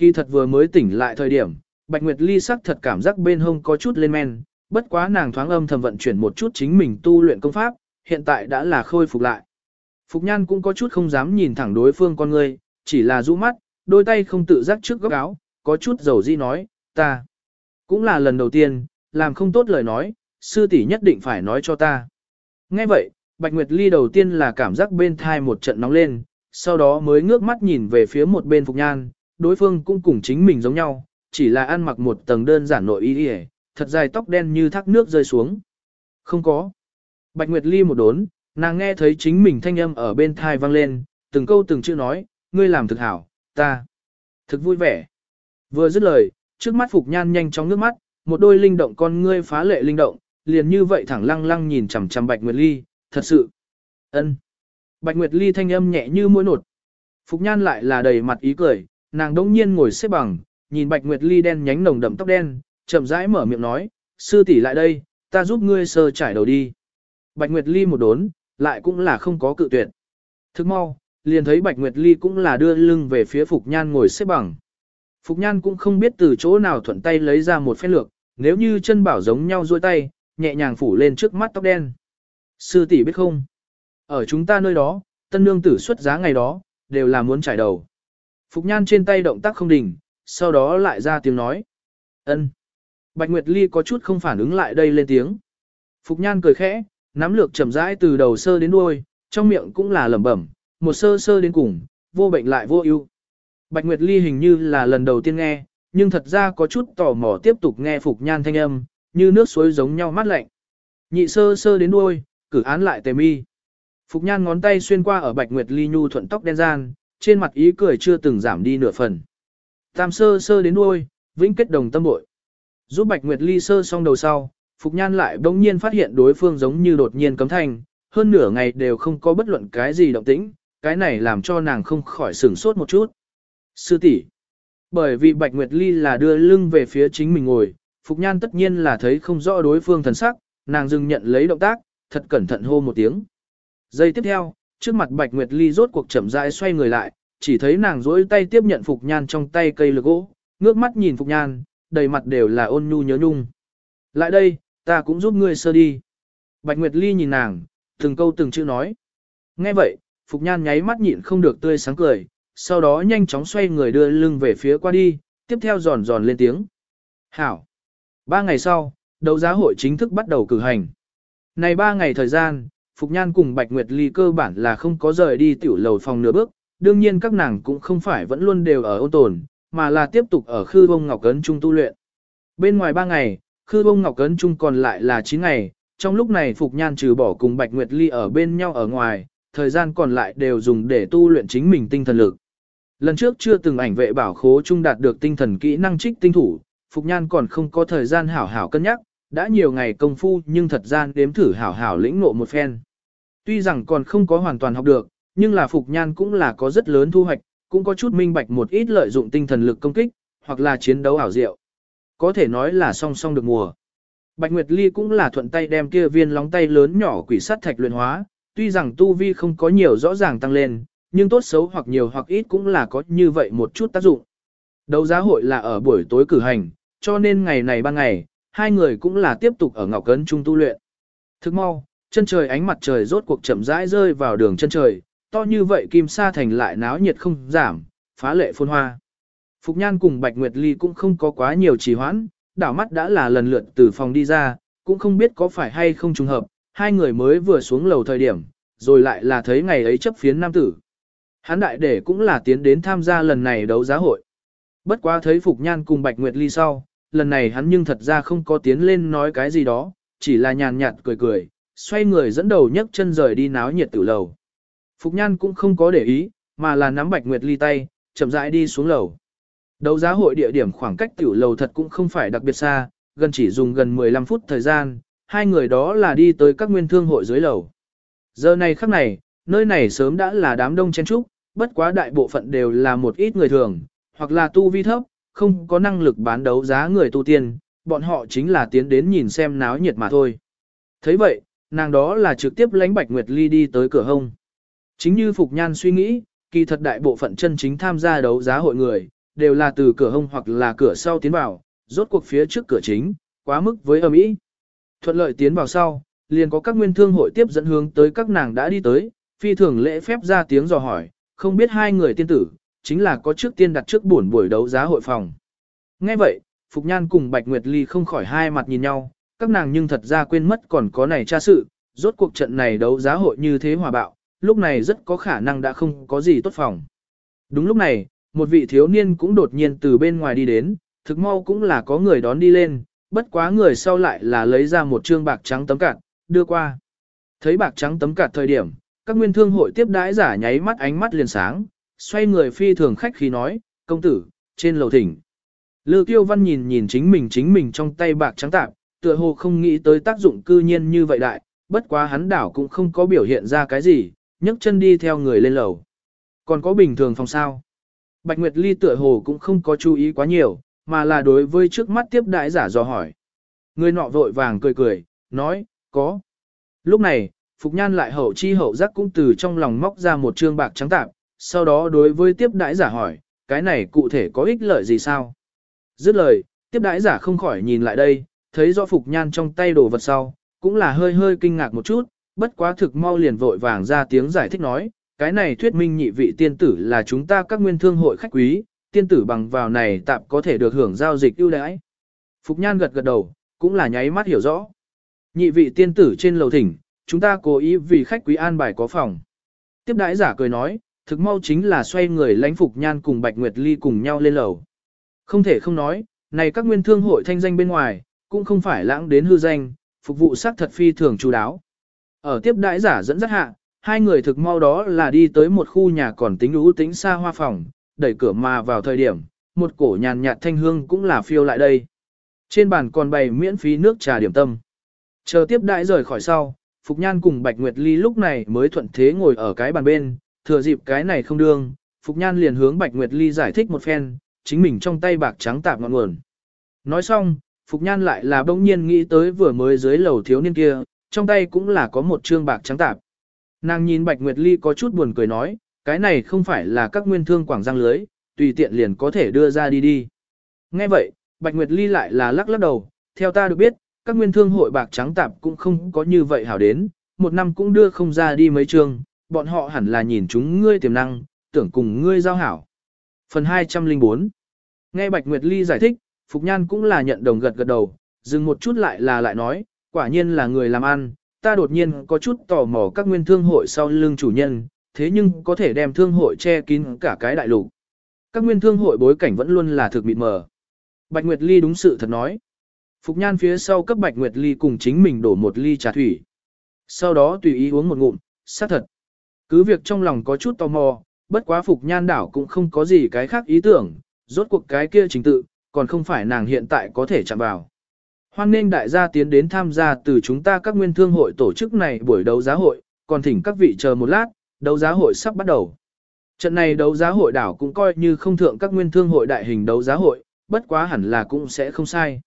Kỳ thật vừa mới tỉnh lại thời điểm, Bạch Nguyệt Ly sắc thật cảm giác bên hông có chút lên men, bất quá nàng thoáng âm thầm vận chuyển một chút chính mình tu luyện công pháp, hiện tại đã là khôi phục lại. Phục Nhan cũng có chút không dám nhìn thẳng đối phương con người, chỉ là rũ mắt, đôi tay không tự giác trước góc áo, có chút dầu di nói, ta. Cũng là lần đầu tiên, làm không tốt lời nói, sư tỷ nhất định phải nói cho ta. Nghe vậy, Bạch Nguyệt Ly đầu tiên là cảm giác bên thai một trận nóng lên, sau đó mới ngước mắt nhìn về phía một bên Phục Nhan, đối phương cũng cùng chính mình giống nhau, chỉ là ăn mặc một tầng đơn giản nội y y, thật dài tóc đen như thác nước rơi xuống. Không có. Bạch Nguyệt Ly một đốn, nàng nghe thấy chính mình thanh âm ở bên thai vang lên, từng câu từng chữ nói, ngươi làm thực hảo, ta. Thực vui vẻ. Vừa dứt lời, trước mắt Phục Nhan nhanh chóng nước mắt, một đôi linh động con ngươi phá lệ linh động, liền như vậy thẳng lăng lăng nhìn chằm chằm Bạch Nguyệt Ly, thật sự. ân. Bạch Nguyệt Ly thanh âm nhẹ như mũi nột. Phục Nhan lại là đầy mặt ý cười, nàng đống nhiên ngồi xếp bằng, nhìn Bạch Nguyệt Ly đen nhánh nồng đậm tóc đen, chậm rãi mở miệng nói, sư tỷ lại đây, ta giúp ngươi sơ trải đầu đi. Bạch Nguyệt Ly một đốn, lại cũng là không có cự tuyệt. Thức mau, liền thấy Bạch Nguyệt Ly cũng là đưa lưng về phía Phục Nhan ngồi xếp bằng. Phục Nhan cũng không biết từ chỗ nào thuận tay lấy ra một phép lược, nếu như chân bảo giống nhau duỗi tay, nhẹ nhàng phủ lên trước mắt tóc đen. Sư tỷ biết không? Ở chúng ta nơi đó, tân nương tử xuất giá ngày đó, đều là muốn trải đầu. Phục Nhan trên tay động tác không đình, sau đó lại ra tiếng nói. ân Bạch Nguyệt Ly có chút không phản ứng lại đây lên tiếng. Phục Nhan cười khẽ, nắm lược chậm rãi từ đầu sơ đến đuôi, trong miệng cũng là lẩm bẩm, một sơ sơ đến cùng, vô bệnh lại vô ưu. Bạch Nguyệt Ly hình như là lần đầu tiên nghe, nhưng thật ra có chút tò mò tiếp tục nghe Phục Nhan thanh âm, như nước suối giống nhau mát lạnh. Nhị sơ sơ đến đuôi, cử án lại tề mi. Phục Nhan ngón tay xuyên qua ở Bạch Nguyệt Ly nhu thuận tóc đen gian, trên mặt ý cười chưa từng giảm đi nửa phần. Tam sơ sơ đến đuôi, vĩnh kết đồng tâm bội. Giúp Bạch Nguyệt Ly sơ xong đầu sau, Phục Nhan lại bỗng nhiên phát hiện đối phương giống như đột nhiên cấm thành, hơn nửa ngày đều không có bất luận cái gì động tĩnh, cái này làm cho nàng không khỏi sửng sốt một chút. Sư tỷ, Bởi vì Bạch Nguyệt Ly là đưa lưng về phía chính mình ngồi, Phục Nhan tất nhiên là thấy không rõ đối phương thần sắc, nàng dừng nhận lấy động tác, thật cẩn thận hô một tiếng. Giây tiếp theo, trước mặt Bạch Nguyệt Ly rốt cuộc chậm rãi xoay người lại, chỉ thấy nàng duỗi tay tiếp nhận Phục Nhan trong tay cây lược gỗ, ngước mắt nhìn Phục Nhan, đầy mặt đều là ôn nhu nhớ nhung. Lại đây, ta cũng giúp ngươi sơ đi. Bạch Nguyệt Ly nhìn nàng, từng câu từng chữ nói. Nghe vậy, Phục Nhan nháy mắt nhịn không được tươi sáng cười, sau đó nhanh chóng xoay người đưa lưng về phía qua đi, tiếp theo giòn giòn lên tiếng. Hảo! Ba ngày sau, đấu giá hội chính thức bắt đầu cử hành. Này ba ngày thời gian, Phục Nhan cùng Bạch Nguyệt Ly cơ bản là không có rời đi tiểu lầu phòng nửa bước, đương nhiên các nàng cũng không phải vẫn luôn đều ở ôn tồn, mà là tiếp tục ở khư bông ngọc cấn trung tu luyện. Bên ngoài ba ngày, khư bông ngọc cấn trung còn lại là 9 ngày, trong lúc này Phục Nhan trừ bỏ cùng Bạch Nguyệt Ly ở bên nhau ở ngoài, thời gian còn lại đều dùng để tu luyện chính mình tinh thần lực. Lần trước chưa từng ảnh vệ bảo khố trung đạt được tinh thần kỹ năng trích tinh thủ, Phục Nhan còn không có thời gian hảo hảo cân nhắc, đã nhiều ngày công phu nhưng thật gian đếm thử hảo hảo lĩnh ngộ một phen. Tuy rằng còn không có hoàn toàn học được, nhưng là Phục Nhan cũng là có rất lớn thu hoạch, cũng có chút minh bạch một ít lợi dụng tinh thần lực công kích, hoặc là chiến đấu ảo diệu. Có thể nói là song song được mùa. Bạch Nguyệt Ly cũng là thuận tay đem kia viên lóng tay lớn nhỏ quỷ sắt thạch luyện hóa, tuy rằng tu vi không có nhiều rõ ràng tăng lên, nhưng tốt xấu hoặc nhiều hoặc ít cũng là có như vậy một chút tác dụng. Đấu giá hội là ở buổi tối cử hành, cho nên ngày này ban ngày, hai người cũng là tiếp tục ở Ngọc Cấn Trung tu luyện. Thức mau, chân trời ánh mặt trời rốt cuộc chậm rãi rơi vào đường chân trời, to như vậy kim sa thành lại náo nhiệt không giảm, phá lệ phôn hoa. Phục Nhan cùng Bạch Nguyệt Ly cũng không có quá nhiều trì hoãn, đảo mắt đã là lần lượt từ phòng đi ra, cũng không biết có phải hay không trùng hợp, hai người mới vừa xuống lầu thời điểm, rồi lại là thấy ngày ấy chấp phiến nam tử. Hán đại để cũng là tiến đến tham gia lần này đấu giá hội. Bất quá thấy Phục Nhan cùng Bạch Nguyệt Ly sau, lần này hắn nhưng thật ra không có tiến lên nói cái gì đó, chỉ là nhàn nhạt cười cười, xoay người dẫn đầu nhấc chân rời đi náo nhiệt tử lầu. Phục Nhan cũng không có để ý, mà là nắm Bạch Nguyệt Ly tay, chậm rãi đi xuống lầu. Đấu giá hội địa điểm khoảng cách tiểu lầu thật cũng không phải đặc biệt xa, gần chỉ dùng gần 15 phút thời gian, hai người đó là đi tới các nguyên thương hội dưới lầu. Giờ này khắc này, nơi này sớm đã là đám đông chen trúc, bất quá đại bộ phận đều là một ít người thường, hoặc là tu vi thấp, không có năng lực bán đấu giá người tu tiên, bọn họ chính là tiến đến nhìn xem náo nhiệt mà thôi. thấy vậy, nàng đó là trực tiếp lánh Bạch Nguyệt Ly đi tới cửa hông. Chính như Phục Nhan suy nghĩ, kỳ thật đại bộ phận chân chính tham gia đấu giá hội người, đều là từ cửa hông hoặc là cửa sau tiến vào, rốt cuộc phía trước cửa chính, quá mức với âm ý, Thuận lợi tiến vào sau, liền có các nguyên thương hội tiếp dẫn hướng tới các nàng đã đi tới, phi thường lễ phép ra tiếng dò hỏi, không biết hai người tiên tử, chính là có trước tiên đặt trước buổi buổi đấu giá hội phòng. Nghe vậy, Phục Nhan cùng Bạch Nguyệt Ly không khỏi hai mặt nhìn nhau, các nàng nhưng thật ra quên mất còn có này tra sự, rốt cuộc trận này đấu giá hội như thế hòa bạo, lúc này rất có khả năng đã không có gì tốt phòng. Đúng lúc này, một vị thiếu niên cũng đột nhiên từ bên ngoài đi đến, thực mau cũng là có người đón đi lên, bất quá người sau lại là lấy ra một trương bạc trắng tấm cạt, đưa qua. Thấy bạc trắng tấm cạt thời điểm, các nguyên thương hội tiếp đãi giả nháy mắt ánh mắt liền sáng, xoay người phi thường khách khí nói, công tử, trên lầu thỉnh. Lư tiêu Văn nhìn nhìn chính mình chính mình trong tay bạc trắng tạp, tựa hồ không nghĩ tới tác dụng cư nhiên như vậy đại, bất quá hắn đảo cũng không có biểu hiện ra cái gì, nhấc chân đi theo người lên lầu. Còn có bình thường phòng sao? Bạch Nguyệt Ly tựa hồ cũng không có chú ý quá nhiều, mà là đối với trước mắt tiếp đại giả dò hỏi. Người nọ vội vàng cười cười, nói, có. Lúc này, Phục Nhan lại hậu chi hậu giác cũng từ trong lòng móc ra một trương bạc trắng tạp, sau đó đối với tiếp đãi giả hỏi, cái này cụ thể có ích lợi gì sao? Dứt lời, tiếp đãi giả không khỏi nhìn lại đây, thấy rõ Phục Nhan trong tay đồ vật sau, cũng là hơi hơi kinh ngạc một chút, bất quá thực mau liền vội vàng ra tiếng giải thích nói, cái này thuyết minh nhị vị tiên tử là chúng ta các nguyên thương hội khách quý, tiên tử bằng vào này tạm có thể được hưởng giao dịch ưu đãi. Phục Nhan gật gật đầu, cũng là nháy mắt hiểu rõ. Nhị vị tiên tử trên lầu thỉnh, chúng ta cố ý vì khách quý an bài có phòng. Tiếp đãi giả cười nói, thực mau chính là xoay người lãnh Phục Nhan cùng Bạch Nguyệt Ly cùng nhau lên lầu. Không thể không nói, này các nguyên thương hội thanh danh bên ngoài, cũng không phải lãng đến hư danh, phục vụ sắc thật phi thường chú đáo. Ở tiếp đãi giả dẫn dắt hạ, hai người thực mau đó là đi tới một khu nhà còn tính ưu tính xa hoa phòng, đẩy cửa mà vào thời điểm, một cổ nhàn nhạt thanh hương cũng là phiêu lại đây. Trên bàn còn bày miễn phí nước trà điểm tâm. Chờ tiếp đãi rời khỏi sau, Phục Nhan cùng Bạch Nguyệt Ly lúc này mới thuận thế ngồi ở cái bàn bên, thừa dịp cái này không đương, Phục Nhan liền hướng Bạch Nguyệt Ly giải thích một phen, chính mình trong tay bạc trắng tạp ngọn nguồn. Nói xong, Phục Nhan lại là bỗng nhiên nghĩ tới vừa mới dưới lầu thiếu niên kia, trong tay cũng là có một trương bạc trắng tạp. Nàng nhìn Bạch Nguyệt Ly có chút buồn cười nói, cái này không phải là các nguyên thương quảng giang lưới, tùy tiện liền có thể đưa ra đi đi. Nghe vậy, Bạch Nguyệt Ly lại là lắc lắc đầu, theo ta được biết, các nguyên thương hội bạc trắng tạp cũng không có như vậy hảo đến, một năm cũng đưa không ra đi mấy trường, bọn họ hẳn là nhìn chúng ngươi tiềm năng, tưởng cùng ngươi giao hảo. Phần 204 Nghe Bạch Nguyệt Ly giải thích, Phục Nhan cũng là nhận đồng gật gật đầu, dừng một chút lại là lại nói, quả nhiên là người làm ăn, ta đột nhiên có chút tò mò các nguyên thương hội sau lưng chủ nhân, thế nhưng có thể đem thương hội che kín cả cái đại lục. Các nguyên thương hội bối cảnh vẫn luôn là thực mịt mờ. Bạch Nguyệt Ly đúng sự thật nói. Phục Nhan phía sau cấp Bạch Nguyệt Ly cùng chính mình đổ một ly trà thủy. Sau đó tùy ý uống một ngụm, xác thật. Cứ việc trong lòng có chút tò mò, bất quá Phục Nhan đảo cũng không có gì cái khác ý tưởng, rốt cuộc cái kia trình tự, còn không phải nàng hiện tại có thể chạm vào. Hoan nên đại gia tiến đến tham gia từ chúng ta các nguyên thương hội tổ chức này buổi đấu giá hội, còn thỉnh các vị chờ một lát, đấu giá hội sắp bắt đầu. Trận này đấu giá hội đảo cũng coi như không thượng các nguyên thương hội đại hình đấu giá hội, bất quá hẳn là cũng sẽ không sai.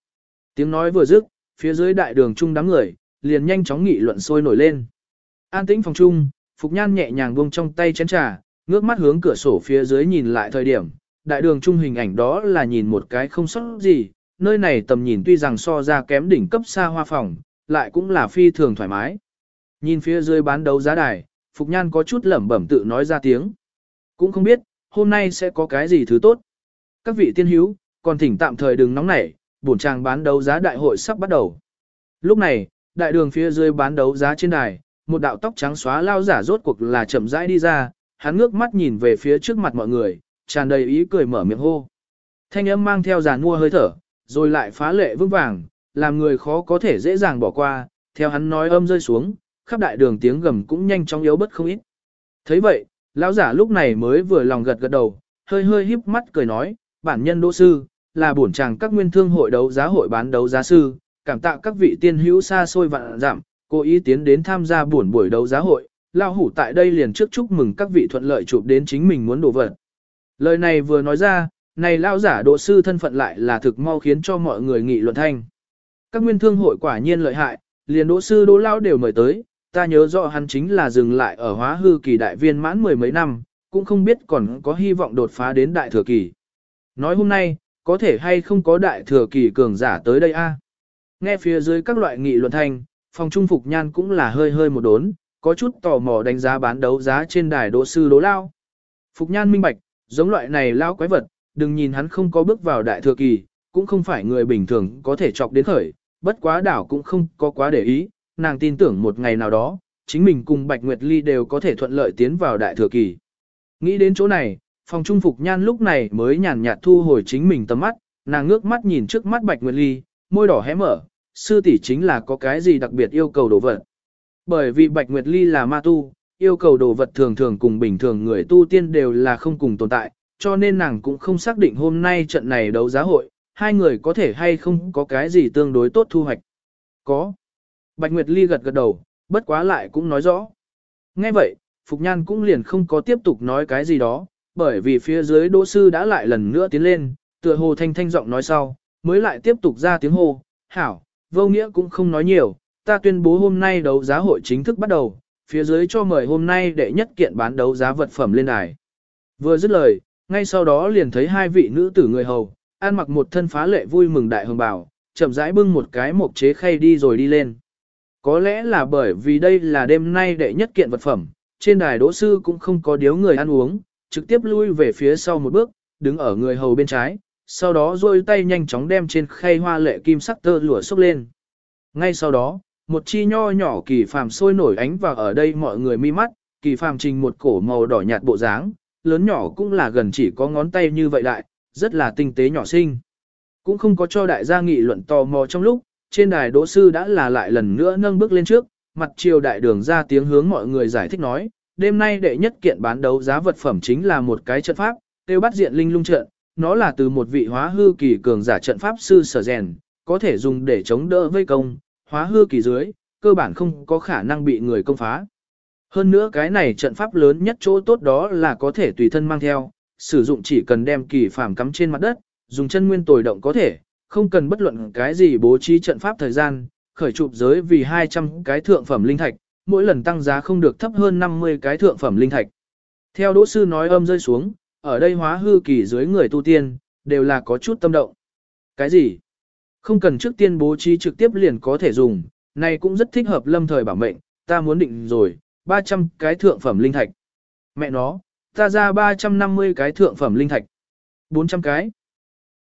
Tiếng nói vừa dứt, phía dưới đại đường trung đám người, liền nhanh chóng nghị luận sôi nổi lên. An tĩnh phòng trung, Phục Nhan nhẹ nhàng buông trong tay chén trà, ngước mắt hướng cửa sổ phía dưới nhìn lại thời điểm, đại đường trung hình ảnh đó là nhìn một cái không sót gì, nơi này tầm nhìn tuy rằng so ra kém đỉnh cấp xa hoa phòng, lại cũng là phi thường thoải mái. Nhìn phía dưới bán đấu giá đài, Phục Nhan có chút lẩm bẩm tự nói ra tiếng. Cũng không biết, hôm nay sẽ có cái gì thứ tốt. Các vị tiên hữu, còn thỉnh tạm thời đừng nóng nảy, bổn trang bán đấu giá đại hội sắp bắt đầu. Lúc này, đại đường phía dưới bán đấu giá trên đài, một đạo tóc trắng xóa lao giả rốt cuộc là chậm rãi đi ra, hắn ngước mắt nhìn về phía trước mặt mọi người, tràn đầy ý cười mở miệng hô. Thanh âm mang theo giàn mua hơi thở, rồi lại phá lệ vững vàng, làm người khó có thể dễ dàng bỏ qua, theo hắn nói âm rơi xuống, khắp đại đường tiếng gầm cũng nhanh chóng yếu bất không ít. thấy vậy, lão giả lúc này mới vừa lòng gật gật đầu, hơi hơi híp mắt cười nói, bản nhân đỗ sư, là bổn chàng các nguyên thương hội đấu giá hội bán đấu giá sư, cảm tạ các vị tiên hữu xa xôi vạn giảm, cố ý tiến đến tham gia buổi buổi đấu giá hội, lao hủ tại đây liền trước chúc mừng các vị thuận lợi chụp đến chính mình muốn đổ vật. Lời này vừa nói ra, này lao giả độ sư thân phận lại là thực mau khiến cho mọi người nghị luận thanh. Các nguyên thương hội quả nhiên lợi hại, liền đỗ sư đỗ lao đều mời tới, ta nhớ rõ hắn chính là dừng lại ở hóa hư kỳ đại viên mãn mười mấy năm, cũng không biết còn có hy vọng đột phá đến đại thừa kỳ. Nói hôm nay, có thể hay không có đại thừa kỳ cường giả tới đây a? Nghe phía dưới các loại nghị luận thanh, phòng trung phục nhan cũng là hơi hơi một đốn, có chút tò mò đánh giá bán đấu giá trên đài đỗ sư đỗ lao. Phục nhan minh bạch, giống loại này lao quái vật, đừng nhìn hắn không có bước vào đại thừa kỳ, cũng không phải người bình thường có thể chọc đến khởi, bất quá đảo cũng không có quá để ý, nàng tin tưởng một ngày nào đó, chính mình cùng Bạch Nguyệt Ly đều có thể thuận lợi tiến vào đại thừa kỳ. Nghĩ đến chỗ này, phòng trung phục nhan lúc này mới nhàn nhạt thu hồi chính mình tầm mắt, nàng ngước mắt nhìn trước mắt Bạch Nguyệt Ly, môi đỏ hé mở, sư tỷ chính là có cái gì đặc biệt yêu cầu đồ vật. Bởi vì Bạch Nguyệt Ly là ma tu, yêu cầu đồ vật thường thường cùng bình thường người tu tiên đều là không cùng tồn tại, cho nên nàng cũng không xác định hôm nay trận này đấu giá hội, hai người có thể hay không có cái gì tương đối tốt thu hoạch. Có. Bạch Nguyệt Ly gật gật đầu, bất quá lại cũng nói rõ. Nghe vậy, Phục Nhan cũng liền không có tiếp tục nói cái gì đó, bởi vì phía dưới đỗ sư đã lại lần nữa tiến lên, tựa hồ thanh thanh giọng nói sau, mới lại tiếp tục ra tiếng hô, hảo, vô nghĩa cũng không nói nhiều, ta tuyên bố hôm nay đấu giá hội chính thức bắt đầu, phía dưới cho mời hôm nay đệ nhất kiện bán đấu giá vật phẩm lên đài. Vừa dứt lời, ngay sau đó liền thấy hai vị nữ tử người hầu, ăn mặc một thân phá lệ vui mừng đại hồng bào, chậm rãi bưng một cái mộc chế khay đi rồi đi lên. Có lẽ là bởi vì đây là đêm nay đệ nhất kiện vật phẩm, trên đài đỗ sư cũng không có điếu người ăn uống, trực tiếp lui về phía sau một bước, đứng ở người hầu bên trái, sau đó rôi tay nhanh chóng đem trên khay hoa lệ kim sắc tơ lụa xúc lên. Ngay sau đó, một chi nho nhỏ kỳ phàm sôi nổi ánh vào ở đây mọi người mi mắt, kỳ phàm trình một cổ màu đỏ nhạt bộ dáng, lớn nhỏ cũng là gần chỉ có ngón tay như vậy đại, rất là tinh tế nhỏ xinh. Cũng không có cho đại gia nghị luận tò mò trong lúc, trên đài đỗ sư đã là lại lần nữa nâng bước lên trước, mặt chiều đại đường ra tiếng hướng mọi người giải thích nói, đêm nay đệ nhất kiện bán đấu giá vật phẩm chính là một cái trận pháp, tiêu bắt diện linh lung trận, nó là từ một vị hóa hư kỳ cường giả trận pháp sư sở rèn, có thể dùng để chống đỡ vây công, hóa hư kỳ dưới, cơ bản không có khả năng bị người công phá. Hơn nữa cái này trận pháp lớn nhất chỗ tốt đó là có thể tùy thân mang theo, sử dụng chỉ cần đem kỳ phàm cắm trên mặt đất, dùng chân nguyên tồi động có thể, không cần bất luận cái gì bố trí trận pháp thời gian, khởi chụp giới vì 200 cái thượng phẩm linh thạch, mỗi lần tăng giá không được thấp hơn 50 cái thượng phẩm linh thạch. Theo đỗ sư nói âm rơi xuống, ở đây hóa hư kỳ dưới người tu tiên, đều là có chút tâm động. Cái gì? Không cần trước tiên bố trí trực tiếp liền có thể dùng, này cũng rất thích hợp lâm thời bảo mệnh, ta muốn định rồi, 300 cái thượng phẩm linh thạch. Mẹ nó, ta ra 350 cái thượng phẩm linh thạch. 400 cái.